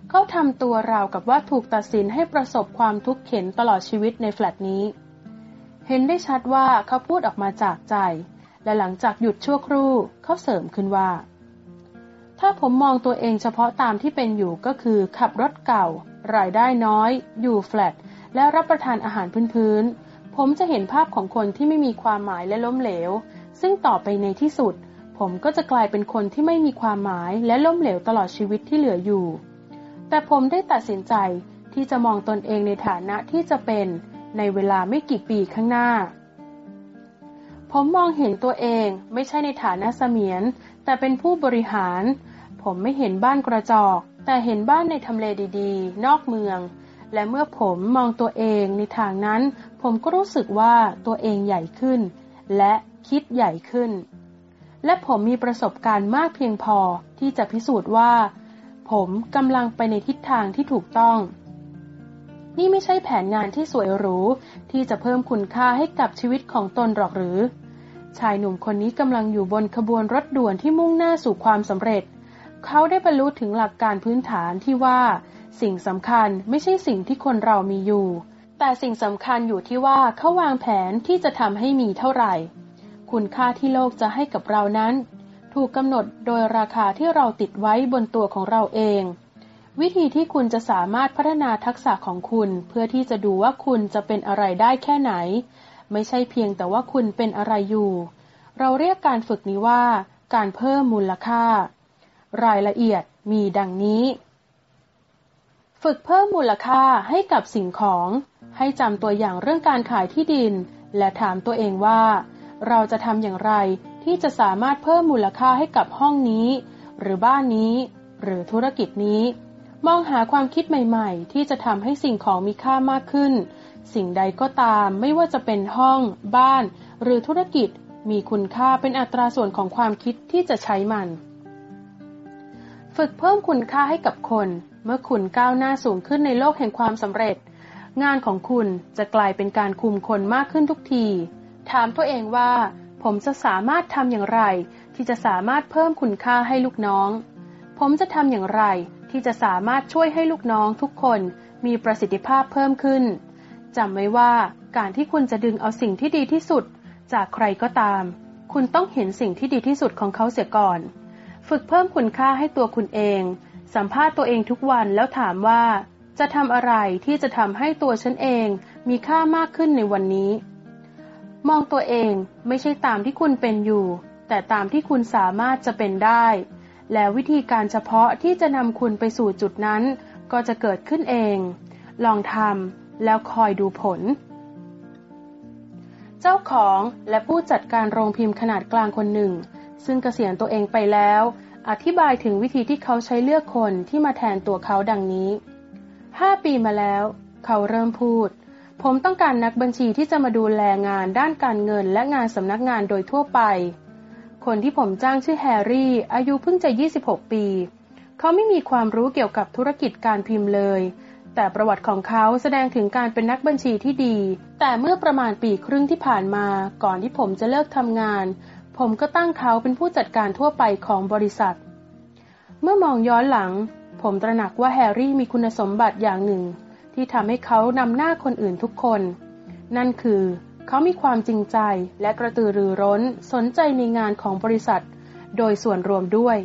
[SPEAKER 1] เขาทำตัวราวกับว่าถูกตัดสินให้ประสบความทุกข์เข็นตลอดชีวิตในแฟลตนี้ เห็นได้ชัดว่าเขาพูดออกมาจากใจ และหลังจากหยุดชั่วครู่เขาเสริมขึ้นว่า ถ้าผมมองตัวเองเฉพาะตามที่เป็นอยู่ก็คือ ขับรถเก่า รายได้น้อย อยู่แฟลต และรับประทานอาหารพื้นๆ ผมจะเห็นภาพของคนที่ไม่มีความหมายและล้มเหลว ซึ่งต่อไปในที่สุด ผมก็จะกลายเป็นคนที่ไม่มีความหมายและล้มเหลวตลอดชีวิตที่เหลืออยู่ แต่ผมได้ตัดสินใจที่จะมองตนเองในฐานะที่จะเป็นในเวลาไม่กี่ปีข้างหน้า ผมมองเห็นตัวเองไม่ใช่ในฐานะเสมียน แต่เป็นผู้บริหาร ผมไม่เห็นบ้านกระจอก แต่เห็นบ้านในทำเลดีๆ นอกเมือง และเมื่อผมมองตัวเองในทางนั้น ผมก็รู้สึกว่าตัวเองใหญ่ขึ้น และคิดใหญ่ขึ้น และผมมีประสบการณ์มากเพียงพอที่จะพิสูจน์ว่า ผมกำลังไปในทิศทางที่ถูกต้อง นี่ไม่ใช่แผนงานที่สวยหรู ที่จะเพิ่มคุณค่าให้กับชีวิตของตนหรอกหรือชายหนุ่มคนนี้กำลังอยู่บนขบวนรถด่วนที่มุ่งหน้าสู่ความสำเร็จ เขาได้บรรลุถึงหลักการพื้นฐานที่ว่า สิ่งสำคัญไม่ใช่สิ่งที่คนเรามีอยู่ แต่สิ่งสำคัญอยู่ที่ว่าเขาวางแผนที่จะทำให้มีเท่าไหร่ คุณค่าที่โลกจะให้กับเรานั้น ถูกกำหนดโดยราคาที่เราติดไว้บนตัวของเราเอง วิธีที่คุณจะสามารถพัฒนาทักษะของคุณเพื่อที่จะดูว่าคุณจะเป็นอะไรได้แค่ไหน ไม่ใช่เพียงแต่ว่าคุณเป็นอะไรอยู่ เราเรียกการฝึกนี้ว่า การเพิ่มมูลค่า รายละเอียดมีดังนี้ ฝึกเพิ่มมูลค่าให้กับสิ่งของ ให้จำตัวอย่างเรื่องการขายที่ดิน และถามตัวเองว่า เราจะทำอย่างไรที่จะสามารถเพิ่มมูลค่าให้กับห้องนี้ หรือบ้านนี้ หรือธุรกิจนี้ มองหาความคิดใหม่ ๆ ที่จะทำให้สิ่งของมีค่ามากขึ้น สิ่งใดก็ตามไม่ว่าจะเป็นห้อง บ้าน หรือธุรกิจมีคุณค่าเป็นอัตราส่วนของความคิดที่จะใช้มัน ฝึกเพิ่มคุณค่าให้กับคน เมื่อคุณก้าวหน้าสูงขึ้นในโลกแห่งความสำเร็จ งานของคุณจะกลายเป็นการคุมคนมากขึ้นทุกที ถามตัวเองว่า ผมจะสามารถทำอย่างไร ที่จะสามารถเพิ่มคุณค่าให้ลูกน้อง ผมจะทำอย่างไร ที่จะสามารถช่วยให้ลูกน้องทุกคนมีประสิทธิภาพเพิ่มขึ้นจำไว้ว่าการที่คุณจะดึงเอาสิ่งที่ดีที่สุด จากใครก็ตาม คุณต้องเห็นสิ่งที่ดีที่สุดของเขาเสียก่อน ฝึกเพิ่มคุณค่าให้ตัวคุณเอง สัมภาษณ์ตัวเองทุกวันแล้วถามว่า จะทำอะไรที่จะทำให้ตัวฉันเองมีค่ามากขึ้นในวันนี้ มองตัวเองไม่ใช่ตามที่คุณเป็นอยู่ แต่ตามที่คุณสามารถจะเป็นได้ แล้ววิธีการเฉพาะที่จะนำคุณไปสู่จุดนั้น ก็จะเกิดขึ้นเอง ลองทำแล้วคอยดูผลเจ้าของและผู้จัดการโรงพิมพ์ขนาดกลางคนหนึ่ง ซึ่งเกษียณตัวเองไปแล้ว อธิบายถึงวิธีที่เขาใช้เลือกคนที่มาแทนตัวเขาดังนี้ห้าปีมาแล้ว เขาเริ่มพูด ผมต้องการนักบัญชีที่จะมาดูแลงานด้านการเงินและงานสำนักงานโดยทั่วไป คนที่ผมจ้างชื่อแฮร์รี่ อายุเพิ่งจะ 26 ปี เขาไม่มีความรู้เกี่ยวกับธุรกิจการพิมพ์เลยแต่ประวัติของเขาแสดงถึงการเป็นนักบัญชีที่ดี แต่เมื่อประมาณปีครึ่งที่ผ่านมา ก่อนที่ผมจะเลิกทำงาน ผมก็ตั้งเขาเป็นผู้จัดการทั่วไปของบริษัท เมื่อมองย้อนหลัง ผมตระหนักว่าแฮร์รี่มีคุณสมบัติอย่างหนึ่ง ที่ทำให้เขานำหน้าคนอื่นทุกคน นั่นคือ เขามีความจริงใจและกระตือรือร้นสนใจในงานของบริษัท โดยส่วนรวมด้วย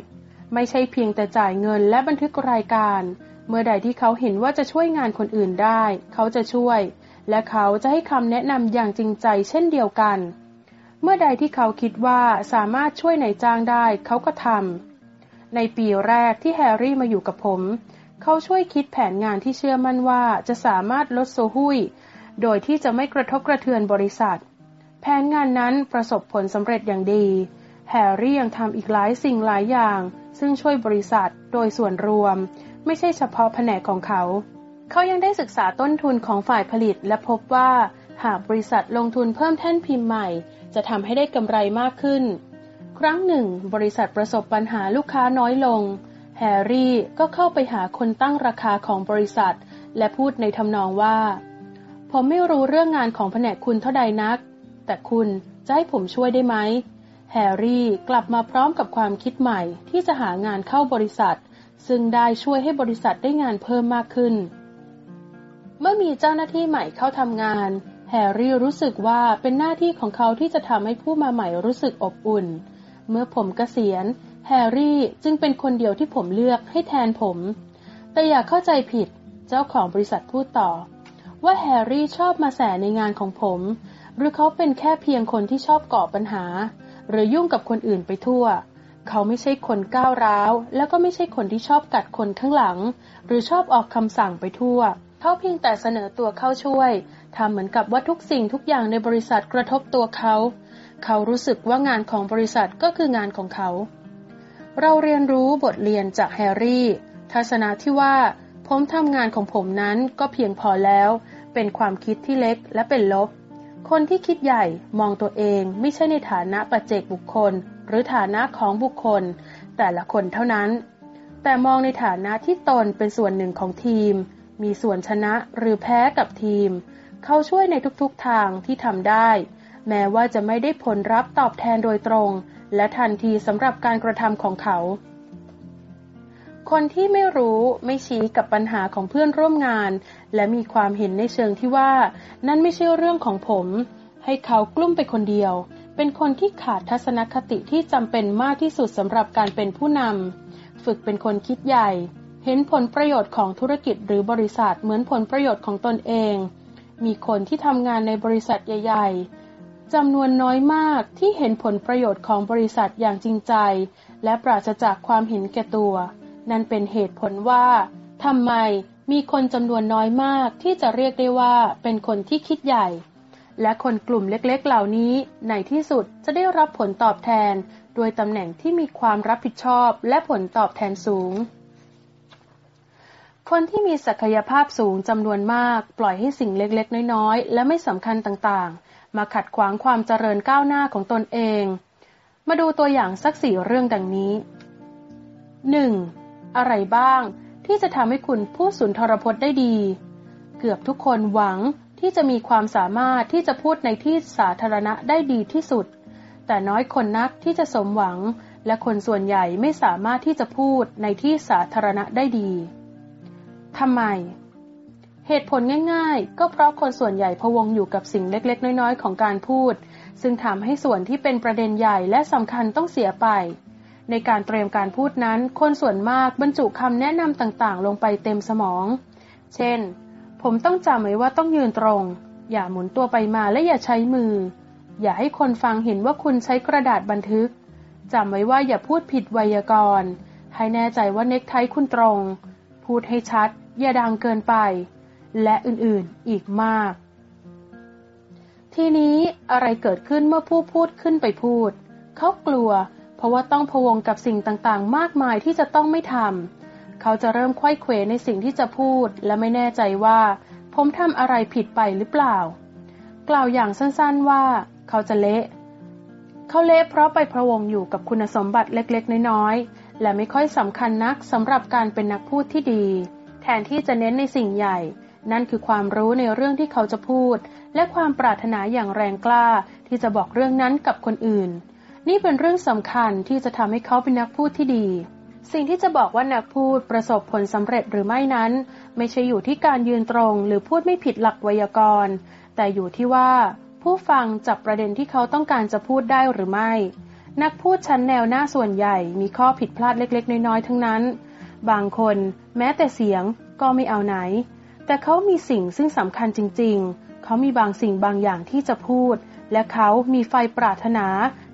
[SPEAKER 1] ไม่ใช่เพียงแต่จ่ายเงินและบันทึกรายการ เมื่อใดที่เขาเห็นว่าจะช่วยงานคนอื่นได้ เขาจะช่วย และเขาจะให้คำแนะนำอย่างจริงใจเช่นเดียวกัน เมื่อใดที่เขาคิดว่าสามารถช่วยนายจ้างได้เขาก็ทำ ในปีแรกที่แฮร์รี่มาอยู่กับผม เขาช่วยคิดแผนงานที่เชื่อมั่นว่าจะสามารถลดโซหุยโดยที่จะไม่กระทบกระเทือนบริษัท แผนงานนั้นประสบผลสำเร็จอย่างดี แฮร์รี่ยังทำอีกหลายสิ่งหลายอย่าง ซึ่งช่วยบริษัทโดยส่วนรวม ไม่ใช่เฉพาะแผนกของเขา เขายังได้ศึกษาต้นทุนของฝ่ายผลิตและพบว่าหากบริษัทลงทุนเพิ่มแท่นพิมพ์ใหม่ จะทำให้ได้กำไรมากขึ้น ครั้งหนึ่ง บริษัทประสบปัญหาลูกค้าน้อยลง แฮร์รี่ก็เข้าไปหาคนตั้งราคาของบริษัท และพูดในทำนองว่า ผมไม่รู้เรื่องงานของแผนกคุณเท่าใดนัก แต่คุณจะให้ผมช่วยได้ไหม แฮร์รี่กลับมาพร้อมกับความคิดใหม่ที่จะหางานเข้าบริษัท ซึ่งได้ช่วยให้บริษัทได้งานเพิ่มมากขึ้น เมื่อมีเจ้าหน้าที่ใหม่เข้าทำงาน แฮร์รี่รู้สึกว่าเป็นหน้าที่ของเขาที่จะทำให้ผู้มาใหม่รู้สึกอบอุ่น เมื่อผมเกษียณ แฮร์รี่จึงเป็นคนเดียวที่ผมเลือกให้แทนผม แต่อย่าเข้าใจผิด เจ้าของบริษัทพูดต่อ ว่าแฮร์รี่ชอบมาแสในงานของผม หรือเขาเป็นแค่เพียงคนที่ชอบก่อปัญหา หรือยุ่งกับคนอื่นไปทั่ว เขาไม่ใช่คนก้าวร้าว แล้วก็ไม่ใช่คนที่ชอบกัดคนข้างหลัง หรือชอบออกคำสั่งไปทั่ว เขาเพียงแต่เสนอตัวเข้าช่วย ทำเหมือนกับว่าทุกสิ่งทุกอย่างในบริษัทกระทบตัวเขา เขารู้สึกว่างานของบริษัทก็คืองานของเขา เราเรียนรู้บทเรียนจากแฮร์รี่ ทัศนะที่ว่า ผมทำงานของผมนั้นก็เพียงพอแล้ว เป็นความคิดที่เล็กและเป็นลบ คนที่คิดใหญ่มองตัวเองไม่ใช่ในฐานะปัจเจกบุคคล หรือฐานะของบุคคล แต่ละคนเท่านั้น แต่มองในฐานะที่ตนเป็นส่วนหนึ่งของทีม มีส่วนชนะหรือแพ้กับทีม เขาช่วยในทุกๆทางที่ทำได้ แม้ว่าจะไม่ได้ผลรับตอบแทนโดยตรง และทันทีสำหรับการกระทำของเขา คนที่ไม่รู้ไม่ชี้กับปัญหาของเพื่อนร่วมงาน และมีความเห็นในเชิงที่ว่า นั่นไม่ใช่เรื่องของผม ให้เขากลุ้มไปคนเดียว เป็นคนที่ขาดทัศนคติที่จำเป็นมากที่สุดสำหรับการเป็นผู้นำฝึกเป็นคนคิดใหญ่เห็นผลประโยชน์ของธุรกิจหรือบริษัทเหมือนผลประโยชน์ของตนเอง มีคนที่ทำงานในบริษัทใหญ่ ๆจำนวนน้อยมากที่เห็นผลประโยชน์ของบริษัทอย่างจริงใจ และปราศจากความเห็นแก่ตัว นั่นเป็นเหตุผลว่าทำไมมีคนจำนวนน้อยมากที่จะเรียกได้ว่าเป็นคนที่คิดใหญ่ และคนกลุ่มเล็กๆ เหล่านี้ในที่สุดจะได้รับผลตอบแทน โดยตำแหน่งที่มีความรับผิดชอบและผลตอบแทนสูง คนที่มีศักยภาพสูงจำนวนมาก ปล่อยให้สิ่งเล็กๆ น้อยๆ และไม่สำคัญต่างๆ มาขัดขวางความเจริญก้าวหน้าของตนเอง มาดูตัวอย่างสักสี่เรื่องดังนี้ 1. อะไรบ้างที่จะทำให้คุณพูดสุนทรพจน์ได้ดี เกือบทุกคนหวังที่จะมีความสามารถที่จะพูดในที่สาธารณะได้ดีที่สุด แต่น้อยคนนักที่จะสมหวัง และคนส่วนใหญ่ไม่สามารถที่จะพูดในที่สาธารณะได้ดี ทำไม เหตุผลง่าย ๆ ก็เพราะคนส่วนใหญ่พวงอยู่กับสิ่งเล็ก ๆ น้อย ๆ ของการพูด ซึ่งทำให้ส่วนที่เป็นประเด็นใหญ่และสำคัญต้องเสียไป ในการเตรียมการพูดนั้น คนส่วนมากบรรจุคำแนะนำต่างๆ ลงไปเต็มสมอง เช่น ผมต้องจำไว้ว่าต้องยืนตรง อย่าหมุนตัวไปมาและอย่าใช้มือ อย่าให้คนฟังเห็นว่าคุณใช้กระดาษบันทึกจำไว้ว่าอย่าพูดผิดไวยากรณ์ ให้แน่ใจว่าเน็กไทคุณตรง พูดให้ชัด อย่าดังเกินไป และอื่นๆอีกมาก ทีนี้อะไรเกิดขึ้นเมื่อผู้พูดขึ้นไปพูด เขากลัว เพราะว่าต้องพวงกับสิ่งต่างๆ มากมายที่จะต้องไม่ทำเขาจะเริ่มควยเขวในสิ่งที่จะพูด และไม่แน่ใจว่า ผมทำอะไรผิดไปหรือเปล่า กล่าวอย่างสั้นๆว่า เขาจะเละเขาเละเพราะไปพะวงอยู่กับคุณสมบัติเล็กๆ น้อยๆ และไม่ค่อยสำคัญนักสำหรับการเป็นนักพูดที่ดี ทนที่จะเน้นในสิ่งใหญ่ นั่นคือความรู้ในเรื่องที่เขาจะพูด และความปรารถนาอย่างแรงกล้าที่จะบอกเรื่องนั้นกับคนอื่น นี่เป็นเรื่องสำคัญที่จะทำให้เขาเป็นนักพูดที่ดี สิ่งที่จะบอกว่านักพูดประสบผลสำเร็จหรือไม่นั้น ไม่ใช่อยู่ที่การยืนตรง หรือพูดไม่ผิดหลักไวยากรณ์ แต่อยู่ที่ว่า ผู้ฟังจับประเด็นที่เขาต้องการจะพูดได้หรือไม่ นักพูดชั้นแนวหน้าส่วนใหญ่มีข้อผิดพลาดเล็ก ๆ น้อยๆทั้งนั้น บางคนแม้แต่เสียงก็ไม่เอาไหน แต่เขามีสิ่งซึ่งสำคัญจริง ๆ เขามีบางสิ่งบางอย่างที่จะพูด และเขามีไฟปรารถนา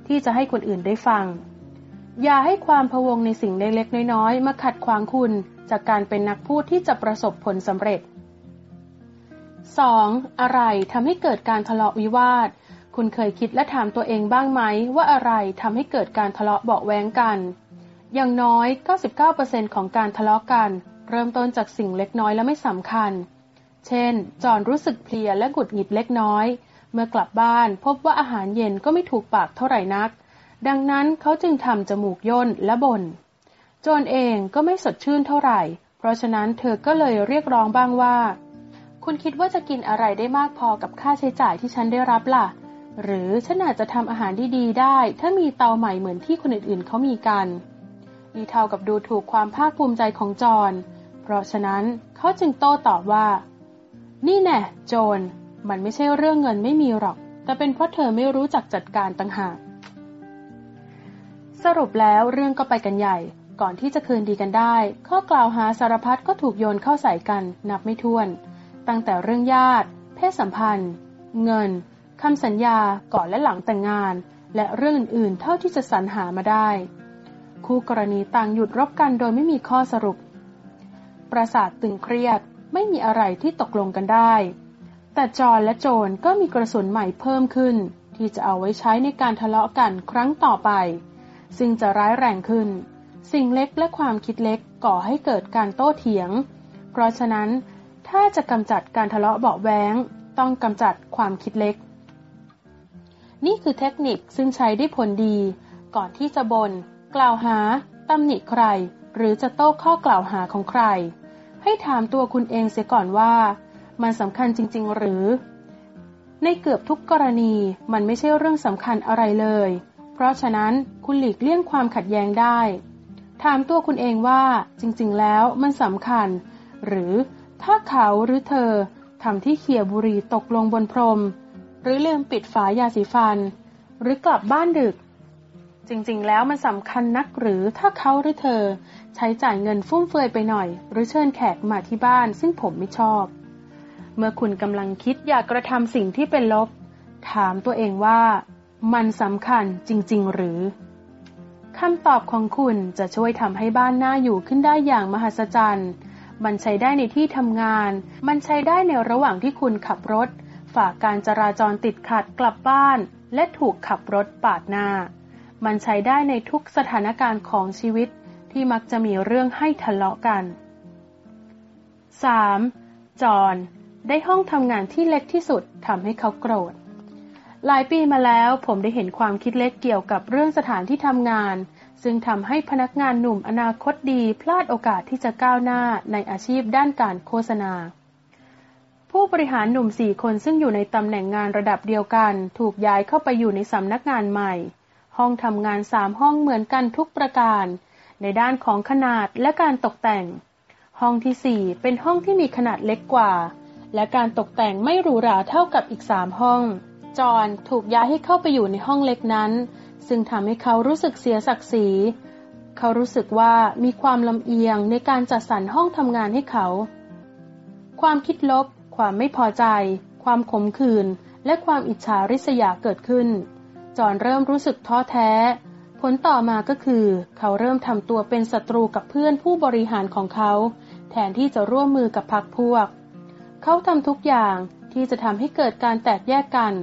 [SPEAKER 1] ที่จะให้คนอื่นได้ฟัง อย่าให้ความพวงในสิ่งเล็กๆน้อยๆ มาขัดขวางคุณจากการเป็นนักพูดที่จะประสบผลสำเร็จ 2. อะไรทำให้เกิดการทะเลาะวิวาท คุณเคยคิดและถามตัวเองบ้างไหม ว่าอะไรทำให้เกิดการทะเลาะเบาแวงกัน อย่างน้อย 99%ของการทะเลาะกัน เริ่มต้นจากสิ่งเล็กน้อยและไม่สำคัญ เช่น จอนรู้สึกเพลียและหงุดหงิดเล็กน้อย เมื่อกลับบ้านพบว่าอาหารเย็นก็ไม่ถูกปากเท่าไหร่นัก ดังนั้นเขาจึงทำจมูกย่นและบน่นโจนเองก็ไม่สดชื่นเท่าไหร่ เพราะฉะนั้นเธอก็เลยเรียกร้องบ้างว่า คุณคิดว่าจะกินอะไรได้มากพอกับค่าใช้จ่ายที่ฉันได้รับล่ะ หรือฉันอาจจะทำอาหารดีๆได้ ถ้ามีเตาใหม่เหมือนที่คนอื่นๆเขามีกัน นี่เท่ากับดูถูกความภาคภูมิใจของจอน เพราะฉะนั้นเขาจึงโต้ตอบว่า นี่แน่โจน มันไม่ใช่เรื่องเงินไม่มีหรอก แต่เป็นเพราะเธอไม่รู้จักจัดการต่างหาก สรุปแล้วเรื่องก็ไปกันใหญ่ ก่อนที่จะคืนดีกันได้ ข้อกล่าวหาสารพัดก็ถูกโยนเข้าใส่กันนับไม่ถ้วน ตั้งแต่เรื่องญาติ เพศสัมพันธ์ เงินคำสัญญาก่อนและหลังแต่งงาน และเรื่องอื่นๆ เท่าที่จะสรรหามาได้ คู่กรณีต่างหยุดรบกันโดยไม่มีข้อสรุป ประสาทตึงเครียดไม่มีอะไรที่ตกลงกันได้ แต่จอนและโจนก็มีกระสุนใหม่เพิ่มขึ้น ที่จะเอาไว้ใช้ในการทะเลาะกันครั้งต่อไป ซึ่งจะร้ายแรงขึ้น สิ่งเล็กและความคิดเล็กก่อให้เกิดการโต้เถียง เพราะฉะนั้น ถ้าจะกำจัดการทะเลาะเบาแวงต้องกำจัดความคิดเล็ก นี่คือเทคนิคซึ่งใช้ได้ผลดี ก่อนที่จะบน่น กล่าวหาตำหนิใคร หรือจะโต้ข้อกล่าวหาของใคร ให้ถามตัวคุณเองเสียก่อนว่า มันสำคัญจริง ๆ หรือ ในเกือบทุกกรณีมันไม่ใช่เรื่องสำคัญอะไรเลย เพราะฉะนั้นคุณหลีกเลี่ยงความขัดแย้งได้ ถามตัวคุณเองว่าจริง ๆ แล้วมันสำคัญ หรือถ้าเขาหรือเธอทำที่เขี่ยบุรีตกลงบนพรม หรือลืมปิดฝายาสีฟัน หรือกลับบ้านดึก จริงๆ แล้วมันสำคัญนักหรือถ้าเขาหรือเธอ ใช้จ่ายเงินฟุ่มเฟือยไปหน่อย หรือเชิญแขกมาที่บ้านซึ่งผมไม่ชอบ เมื่อคุณกำลังคิดอยากกระทำสิ่งที่เป็นลบ ถามตัวเองว่า มันสำคัญจริง ๆ หรือคำตอบของคุณจะช่วยทำให้บ้านน่าอยู่ขึ้นได้อย่างมหัศจรรย์ มันใช้ได้ในที่ทำงาน มันใช้ได้ในระหว่างที่คุณขับรถฝากการจราจรติดขัดกลับบ้าน และถูกขับรถปาดหน้า มันใช้ได้ในทุกสถานการณ์ของชีวิตที่มักจะมีเรื่องให้ทะเลาะกัน 3. จอห์นได้ห้องทำงานที่เล็กที่สุดทำให้เขาโกรธ หลายปีมาแล้วผมได้เห็นความคิดเล็กเกี่ยวกับเรื่องสถานที่ทำงาน ซึ่งทำให้พนักงานหนุ่มอนาคตดีพลาดโอกาสที่จะก้าวหน้าในอาชีพด้านการโฆษณา ผู้บริหารหนุ่มสี่คนซึ่งอยู่ในตำแหน่งงานระดับเดียวกัน ถูกย้ายเข้าไปอยู่ในสำนักงานใหม่ ห้องทำงานสามห้องเหมือนกันทุกประการ ในด้านของขนาดและการตกแต่ง ห้องที่สี่เป็นห้องที่มีขนาดเล็กกว่า และการตกแต่งไม่หรูหราเท่ากับอีกสามห้อง จอห์นถูกย้ายให้เข้าไปอยู่ในห้องเล็กนั้น ซึ่งทำให้เขารู้สึกเสียศักดิ์ศรีเขารู้สึกว่ามีความลำเอียงในการจัดสรรห้องทำงานให้เขา ความคิดลบ ความไม่พอใจ ความขมขื่น และความอิจฉาริษยาเกิดขึ้น จอนเริ่มรู้สึกท้อแท้ ผลต่อมาก็คือ เขาเริ่มทำตัวเป็นศัตรูกับเพื่อนผู้บริหารของเขา แทนที่จะร่วมมือกับพรรคพวก เขาทำทุกอย่างที่จะทำให้เกิดการแตกแยกกัน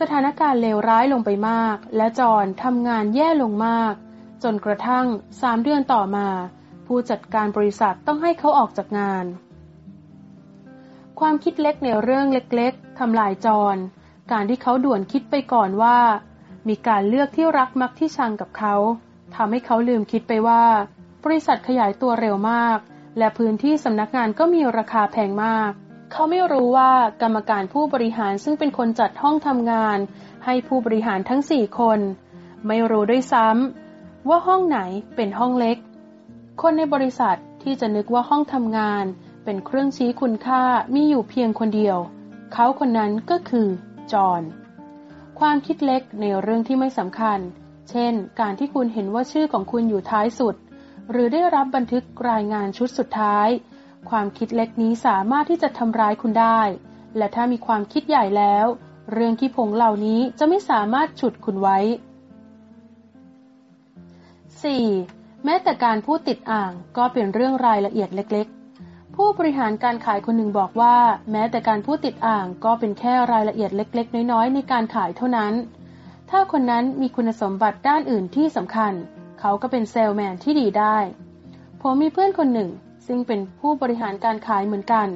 [SPEAKER 1] สถานการณ์เลวร้ายลงไปมาก และจอนทำงานแย่ลงมาก จนกระทั่งสามเดือนต่อมา ผู้จัดการบริษัทต้องให้เขาออกจากงาน ความคิดเล็กในเรื่องเล็กๆทำลายจร การที่เขาด่วนคิดไปก่อนว่า มีการเลือกที่รักมักที่ชังกับเขาทำให้เขาลืมคิดไปว่า บริษัทขยายตัวเร็วมาก และพื้นที่สำนักงานก็มีราคาแพงมาก เขาไม่รู้ว่ากรรมการผู้บริหารซึ่งเป็นคนจัดห้องทำงาน ให้ผู้บริหารทั้งสี่คน ไม่รู้ด้วยซ้ำว่าห้องไหนเป็นห้องเล็ก คนในบริษัทที่จะนึกว่าห้องทำงาน เป็นเครื่องชี้คุณค่ามีอยู่เพียงคนเดียว เขาคนนั้นก็คือ จอนความคิดเล็กในเรื่องที่ไม่สำคัญ เช่น การที่คุณเห็นว่าชื่อของคุณอยู่ท้ายสุด หรือได้รับบันทึกรายงานชุดสุดท้าย ความคิดเล็กนี้สามารถที่จะทำร้ายคุณได้ และถ้ามีความคิดใหญ่แล้ว เรื่องที่ผงเหล่านี้จะไม่สามารถฉุดคุณไว้ 4. แม้แต่การพูดติดอ่างก็เป็นเรื่องรายละเอียดเล็ก ผู้บริหารการขายคนหนึ่งบอกว่า แม้แต่การพูดติดอ่างก็เป็นแค่รายละเอียดเล็ก ๆ น้อย ๆ ในการขายเท่านั้น ถ้าคนนั้นมีคุณสมบัติด้านอื่นที่สำคัญ เขาก็เป็นเซลแมนที่ดีได้ ผมมีเพื่อนคนหนึ่ง ซึ่งเป็นผู้บริหารการขายเหมือนกัน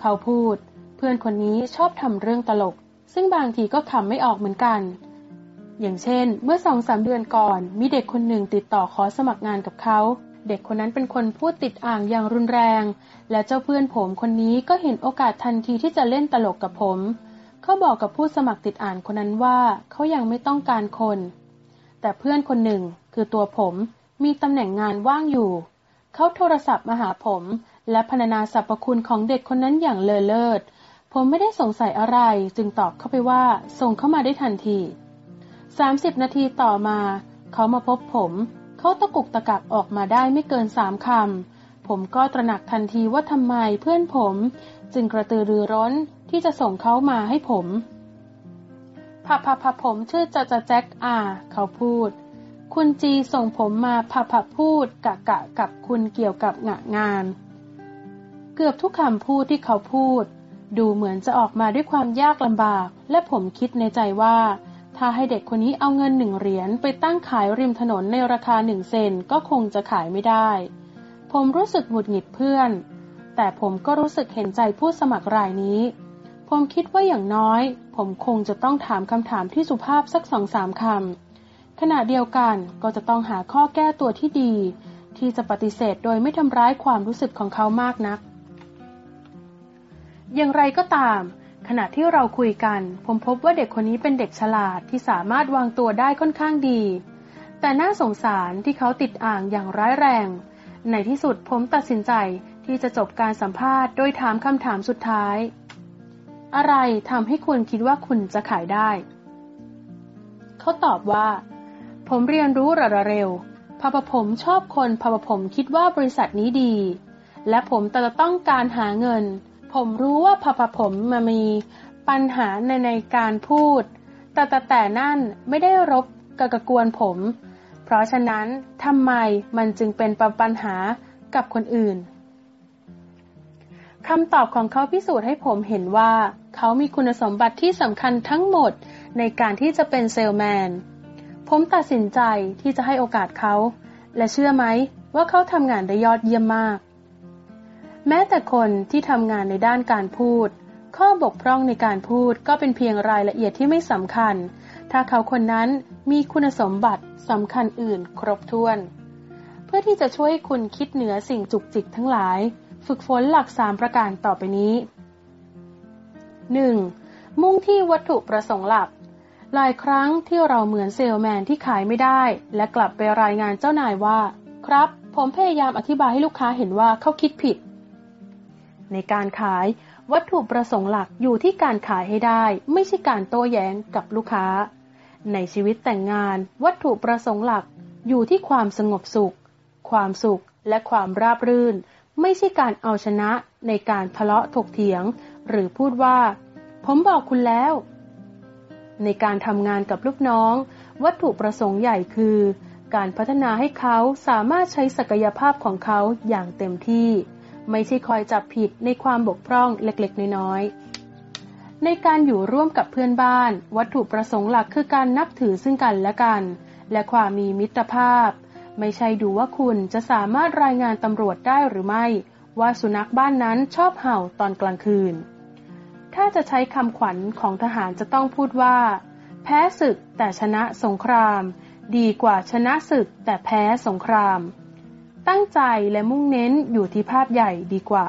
[SPEAKER 1] เขาพูด เพื่อนคนนี้ชอบทำเรื่องตลก ซึ่งบางทีก็ขำไม่ออกเหมือนกัน อย่างเช่น เมื่อสองสามเดือนก่อนมีเด็กคนหนึ่งติดต่อขอสมัครงานกับเขา เด็กคนนั้นเป็นคนพูดติดอ่างอย่างรุนแรง และเจ้าเพื่อนผมคนนี้ก็เห็นโอกาสทันทีที่จะเล่นตลกกับผม เขาบอกกับผู้สมัครติดอ่านคนนั้นว่าเขายังไม่ต้องการคน แต่เพื่อนคนหนึ่งคือตัวผมมีตำแหน่งงานว่างอยู่ เขาโทรศัพท์มาหาผม และพรรณนาสรรพคุณของเด็กคนนั้นอย่างเลอเลิศ ผมไม่ได้สงสัยอะไรจึงตอบเข้าไปว่าส่งเข้ามาได้ทันที 30 นาทีต่อมา เขามาพบผม เขาตะกุกตะกักออกมาได้ไม่เกินสามคำ ผมก็ตระหนักทันทีว่าทำไมเพื่อนผม จึงกระตือรือร้นที่จะส่งเขามาให้ผมพับพับพับผมชื่อจะจะแจ็คอาเขาพูด คุณจีส่งผมมาพับพับพูดกะกะกับคุณเกี่ยวกับงะงาน เกือบทุกคำพูดที่เขาพูด ดูเหมือนจะออกมาด้วยความยากลำบาก และผมคิดในใจว่า ถ้าให้เด็กคนนี้เอาเงินหนึ่งเหรียญไปตั้งขายริมถนนในราคาหนึ่งเซนก็คงจะขายไม่ได้ ผมรู้สึกหงุดหงิดเพื่อน แต่ผมก็รู้สึกเห็นใจผู้สมัครรายนี้ ผมคิดว่าอย่างน้อย ผมคงจะต้องถามคำถามที่สุภาพสักสองสามคำขณะเดียวกันก็จะต้องหาข้อแก้ตัวที่ดี ที่จะปฏิเสธโดยไม่ทำร้ายความรู้สึกของเขามากนัก อย่างไรก็ตาม ขณะที่เราคุยกัน ผมพบว่าเด็กคนนี้เป็นเด็กฉลาดที่สามารถวางตัวได้ค่อนข้างดี แต่น่าสงสารที่เขาติดอ่างอย่างร้ายแรง ในที่สุดผมตัดสินใจที่จะจบการสัมภาษณ์โดยถามคำถามสุดท้าย อะไรทำให้คุณคิดว่าคุณจะขายได้ เขาตอบว่า ผมเรียนรู้ระเร็วพอผมชอบคนพอผมคิดว่าบริษัทนี้ดี และผมแต่จะต้องการหาเงิน ผมรู้ว่าพอผมมามีปัญหาในในการพูด แต่แต่แต่นั่นไม่ได้รบกระกวนผม เพราะฉะนั้นทำไมมันจึงเป็นปัญหากับคนอื่นคำตอบของเขาพิสูจน์ให้ผมเห็นว่า เขามีคุณสมบัติที่สำคัญทั้งหมดในการที่จะเป็นเซลแมน ผมตัดสินใจที่จะให้โอกาสเขา และเชื่อไหมว่าเขาทำงานได้ยอดเยี่ยมมาก แม้แต่คนที่ทำงานในด้านการพูด ข้อบกพร่องในการพูดก็เป็นเพียงรายละเอียดที่ไม่สำคัญ ถ้าเขาคนนั้นมีคุณสมบัติสำคัญอื่นครบถ้วน เพื่อที่จะช่วยให้คุณคิดเหนือสิ่งจุกจิกทั้งหลาย ฝึกฝนหลักสามประการต่อไปนี้ 1. มุ่งที่วัตถุประสงค์หลัก หลายครั้งที่เราเหมือนเซลแมนที่ขายไม่ได้ และกลับไปรายงานเจ้านายว่า ครับ ผมพยายามอธิบายให้ลูกค้าเห็นว่าเขาคิดผิด ในการขาย วัตถุประสงค์หลักอยู่ที่การขายให้ได้ ไม่ใช่การโต้แย้งกับลูกค้า ในชีวิตแต่งงาน วัตถุประสงค์หลักอยู่ที่ความสงบสุข ความสุขและความราบรื่น ไม่ใช่การเอาชนะในการทะเลาะถกเถียง หรือพูดว่า ผมบอกคุณแล้ว ในการทำงานกับลูกน้อง วัตถุประสงค์ใหญ่คือการพัฒนาให้เขาสามารถใช้ศักยภาพของเขาอย่างเต็มที่ ไม่ใช่คอยจับผิดในความบกพร่องเล็กๆ น้อยๆ ในการอยู่ร่วมกับเพื่อนบ้าน วัตถุประสงค์หลักคือการนับถือซึ่งกันและกัน และความมีมิตรภาพ ไม่ใช่ดูว่าคุณจะสามารถรายงานตำรวจได้หรือไม่ ว่าสุนัขบ้านนั้นชอบเห่าตอนกลางคืน ถ้าจะใช้คำขวัญของทหารจะต้องพูดว่า แพ้ศึกแต่ชนะสงคราม ดีกว่าชนะศึกแต่แพ้สงคราม ตั้งใจและมุ่งเน้นอยู่ที่ภาพใหญ่ดีกว่า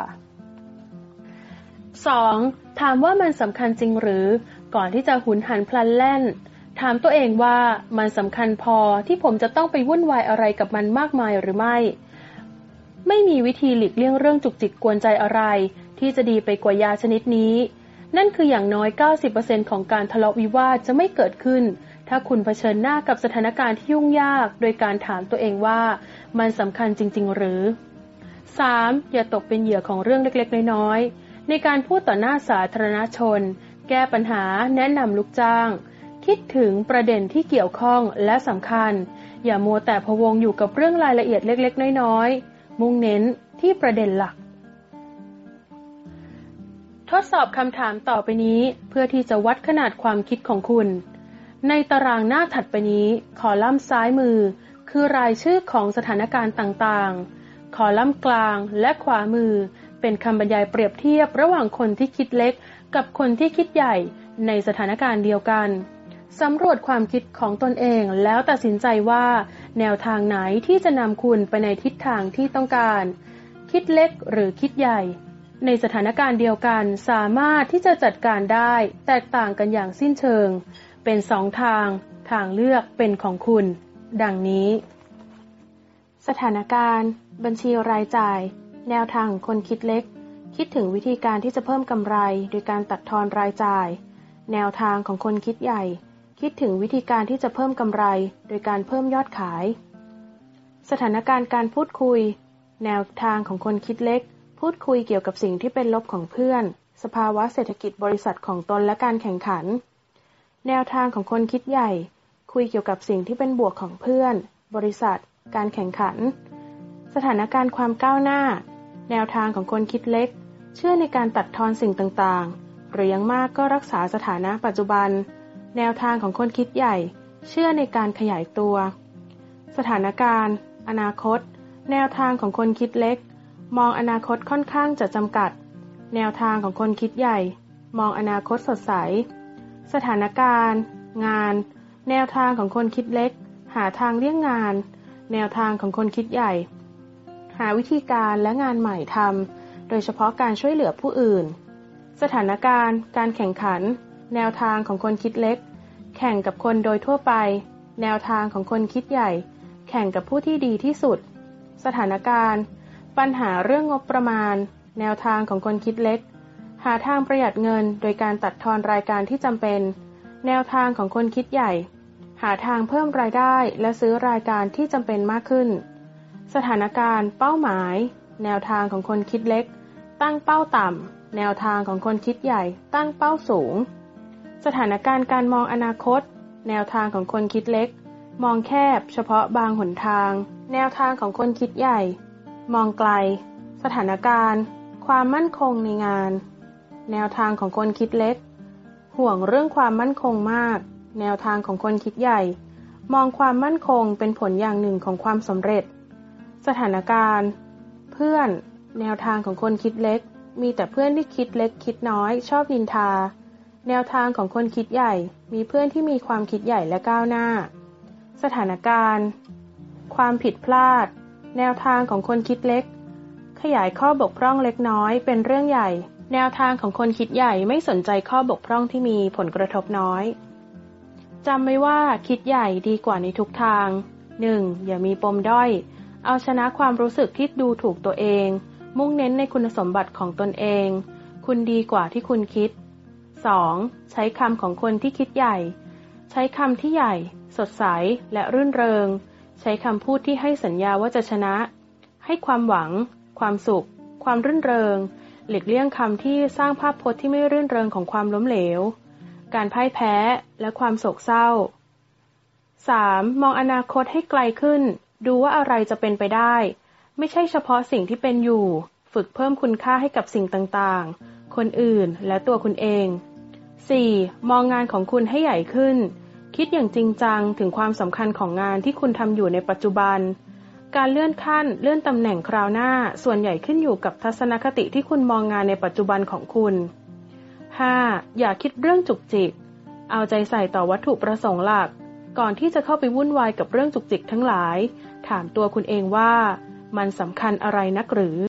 [SPEAKER 1] 2. ถามว่ามันสำคัญจริงหรือ ก่อนที่จะหุนหันพลันแล่น ถามตัวเองว่ามันสำคัญพอที่ผมจะต้องไปวุ่นวายอะไรกับมันมากมายหรือไม่ ไม่มีวิธีหลีกเลี่ยงเรื่องจุกจิกกวนใจอะไร ที่จะดีไปกว่ายาชนิดนี้ นั่นคืออย่างน้อย 90%ของการทะเลาะวิวาทจะไม่เกิดขึ้น ถ้าคุณเผชิญหน้ากับสถานการณ์ที่ยุ่งยาก โดยการถามตัวเองว่ามันสำคัญจริง ๆ หรือ 3. อย่าตกเป็นเหยื่อของเรื่องเล็กๆ น้อยๆ ในการพูดต่อหน้าสาธารณชน แก้ปัญหาแนะนำลูกจ้าง คิดถึงประเด็นที่เกี่ยวข้องและสำคัญ อย่ามัวแต่พวงอยู่กับเรื่องรายละเอียดเล็กๆ น้อยๆ มุ่งเน้นที่ประเด็นหลัก ทดสอบคำถามต่อไปนี้ เพื่อที่จะวัดขนาดความคิดของคุณ ในตารางหน้าถัดไปนี้ คอลัมน์ซ้ายมือ คือรายชื่อของสถานการณ์ต่างๆ คอลัมน์กลางและขวามือ เป็นคำบรรยายเปรียบเทียบระหว่างคนที่คิดเล็ก กับคนที่คิดใหญ่ในสถานการณ์เดียวกันสำรวจความคิดของตนเองแล้วตัดสินใจว่า แนวทางไหนที่จะนำคุณไปในทิศทางที่ต้องการ คิดเล็กหรือคิดใหญ่ ในสถานการณ์เดียวกันสามารถที่จะจัดการได้ แตกต่างกันอย่างสิ้นเชิง เป็นสองทาง ทางเลือกเป็นของคุณ ดังนี้ สถานการณ์ บัญชีรายจ่าย แนวทางคนคิดเล็ก คิดถึงวิธีการที่จะเพิ่มกำไร โดยการตัดทอนรายจ่าย แนวทางของคนคิดใหญ่ คิดถึงวิธีการที่จะเพิ่มกำไร โดยการเพิ่มยอดขาย สถานการณ์การพูดคุย แนวทางของคนคิดเล็ก พูดคุยเกี่ยวกับสิ่งที่เป็นลบของเพื่อน สภาวะเศรษฐกิจบริษัทของตนและการแข่งขัน แนวทางของคนคิดใหญ่ คุยเกี่ยวกับสิ่งที่เป็นบวกของเพื่อน บริษัท การแข่งขัน สถานการณ์ความก้าวหน้า แนวทางของคนคิดเล็ก เชื่อในการตัดทอนสิ่งต่างๆ หรือยังมากก็รักษาสถานะปัจจุบัน แนวทางของคนคิดใหญ่ เชื่อในการขยายตัว สถานการณ์ อนาคต แนวทางของคนคิดเล็ก มองอนาคตค่อนข้างจะจำกัด แนวทางของคนคิดใหญ่ มองอนาคตสดใส สถานการณ์ งาน แนวทางของคนคิดเล็ก หาทางเลี่ยงงาน แนวทางของคนคิดใหญ่ หาวิธีการและงานใหม่ทำโดยเฉพาะการช่วยเหลือผู้อื่น สถานการณ์ การแข่งขัน แนวทางของคนคิดเล็ก แข่งกับคนโดยทั่วไป แนวทางของคนคิดใหญ่ แข่งกับผู้ที่ดีที่สุด สถานการณ์ ปัญหาเรื่องงบประมาณ แนวทางของคนคิดเล็ก หาทางประหยัดเงินโดยการตัดทอนรายการที่จำเป็น แนวทางของคนคิดใหญ่ หาทางเพิ่มรายได้และซื้อรายการที่จำเป็นมากขึ้น สถานการณ์ เป้าหมาย แนวทางของคนคิดเล็ก ตั้งเป้าต่ำแนวทางของคนคิดใหญ่ ตั้งเป้าสูง สถานการณ์การมองอนาคต แนวทางของคนคิดเล็ก มองแคบ เฉพาะบางหนทาง แนวทางของคนคิดใหญ่ มองไกล สถานการณ์ ความมั่นคงในงาน แนวทางของคนคิดเล็ก ห่วงเรื่องความมั่นคงมาก แนวทางของคนคิดใหญ่ มองความมั่นคงเป็นผลอย่างหนึ่งของความสำเร็จ สถานการณ์ เพื่อน แนวทางของคนคิดเล็ก มีแต่เพื่อนที่คิดเล็กคิดน้อย ชอบนินทา แนวทางของคนคิดใหญ่ มีเพื่อนที่มีความคิดใหญ่และก้าวหน้า สถานการณ์ ความผิดพลาด แนวทางของคนคิดเล็กขยายข้อบกพร่องเล็กน้อยเป็นเรื่องใหญ่ แนวทางของคนคิดใหญ่ไม่สนใจข้อบกพร่องที่มีผลกระทบน้อยจำไว้ว่าคิดใหญ่ดีกว่าในทุกทาง 1. อย่ามีปมด้อย เอาชนะความรู้สึกที่ดูถูกตัวเอง มุ่งเน้นในคุณสมบัติของตนเอง คุณดีกว่าที่คุณคิด 2. ใช้คำของคนที่คิดใหญ่ ใช้คำที่ใหญ่ สดใส และรื่นเริง ใช้คำพูดที่ให้สัญญาว่าจะชนะ ให้ความหวัง ความสุข ความรื่นเริง หลีกเลี่ยงคำที่สร้างภาพพจน์ที่ไม่รื่นเริงของความล้มเหลว การพ่ายแพ้และความโศกเศร้า 3. มองอนาคตให้ไกลขึ้น ดูว่าอะไรจะเป็นไปได้ ไม่ใช่เฉพาะสิ่งที่เป็นอยู่ ฝึกเพิ่มคุณค่าให้กับสิ่งต่างๆ คนอื่นและตัวคุณเอง 4. มองงานของคุณให้ใหญ่ขึ้น คิดอย่างจริงจังถึงความสำคัญของงานที่คุณทำอยู่ในปัจจุบัน การเลื่อนขั้น เลื่อนตำแหน่งคราวหน้า ส่วนใหญ่ขึ้นอยู่กับทัศนคติที่คุณมองงานในปัจจุบันของคุณ 5. อย่าคิดเรื่องจุกจิก เอาใจใส่ต่อวัตถุประสงค์หลัก ก่อนที่จะเข้าไปวุ่นวายกับเรื่องจุกจิกทั้งหลาย ถามตัวคุณเองว่า มันสำคัญอะไรนักหรือ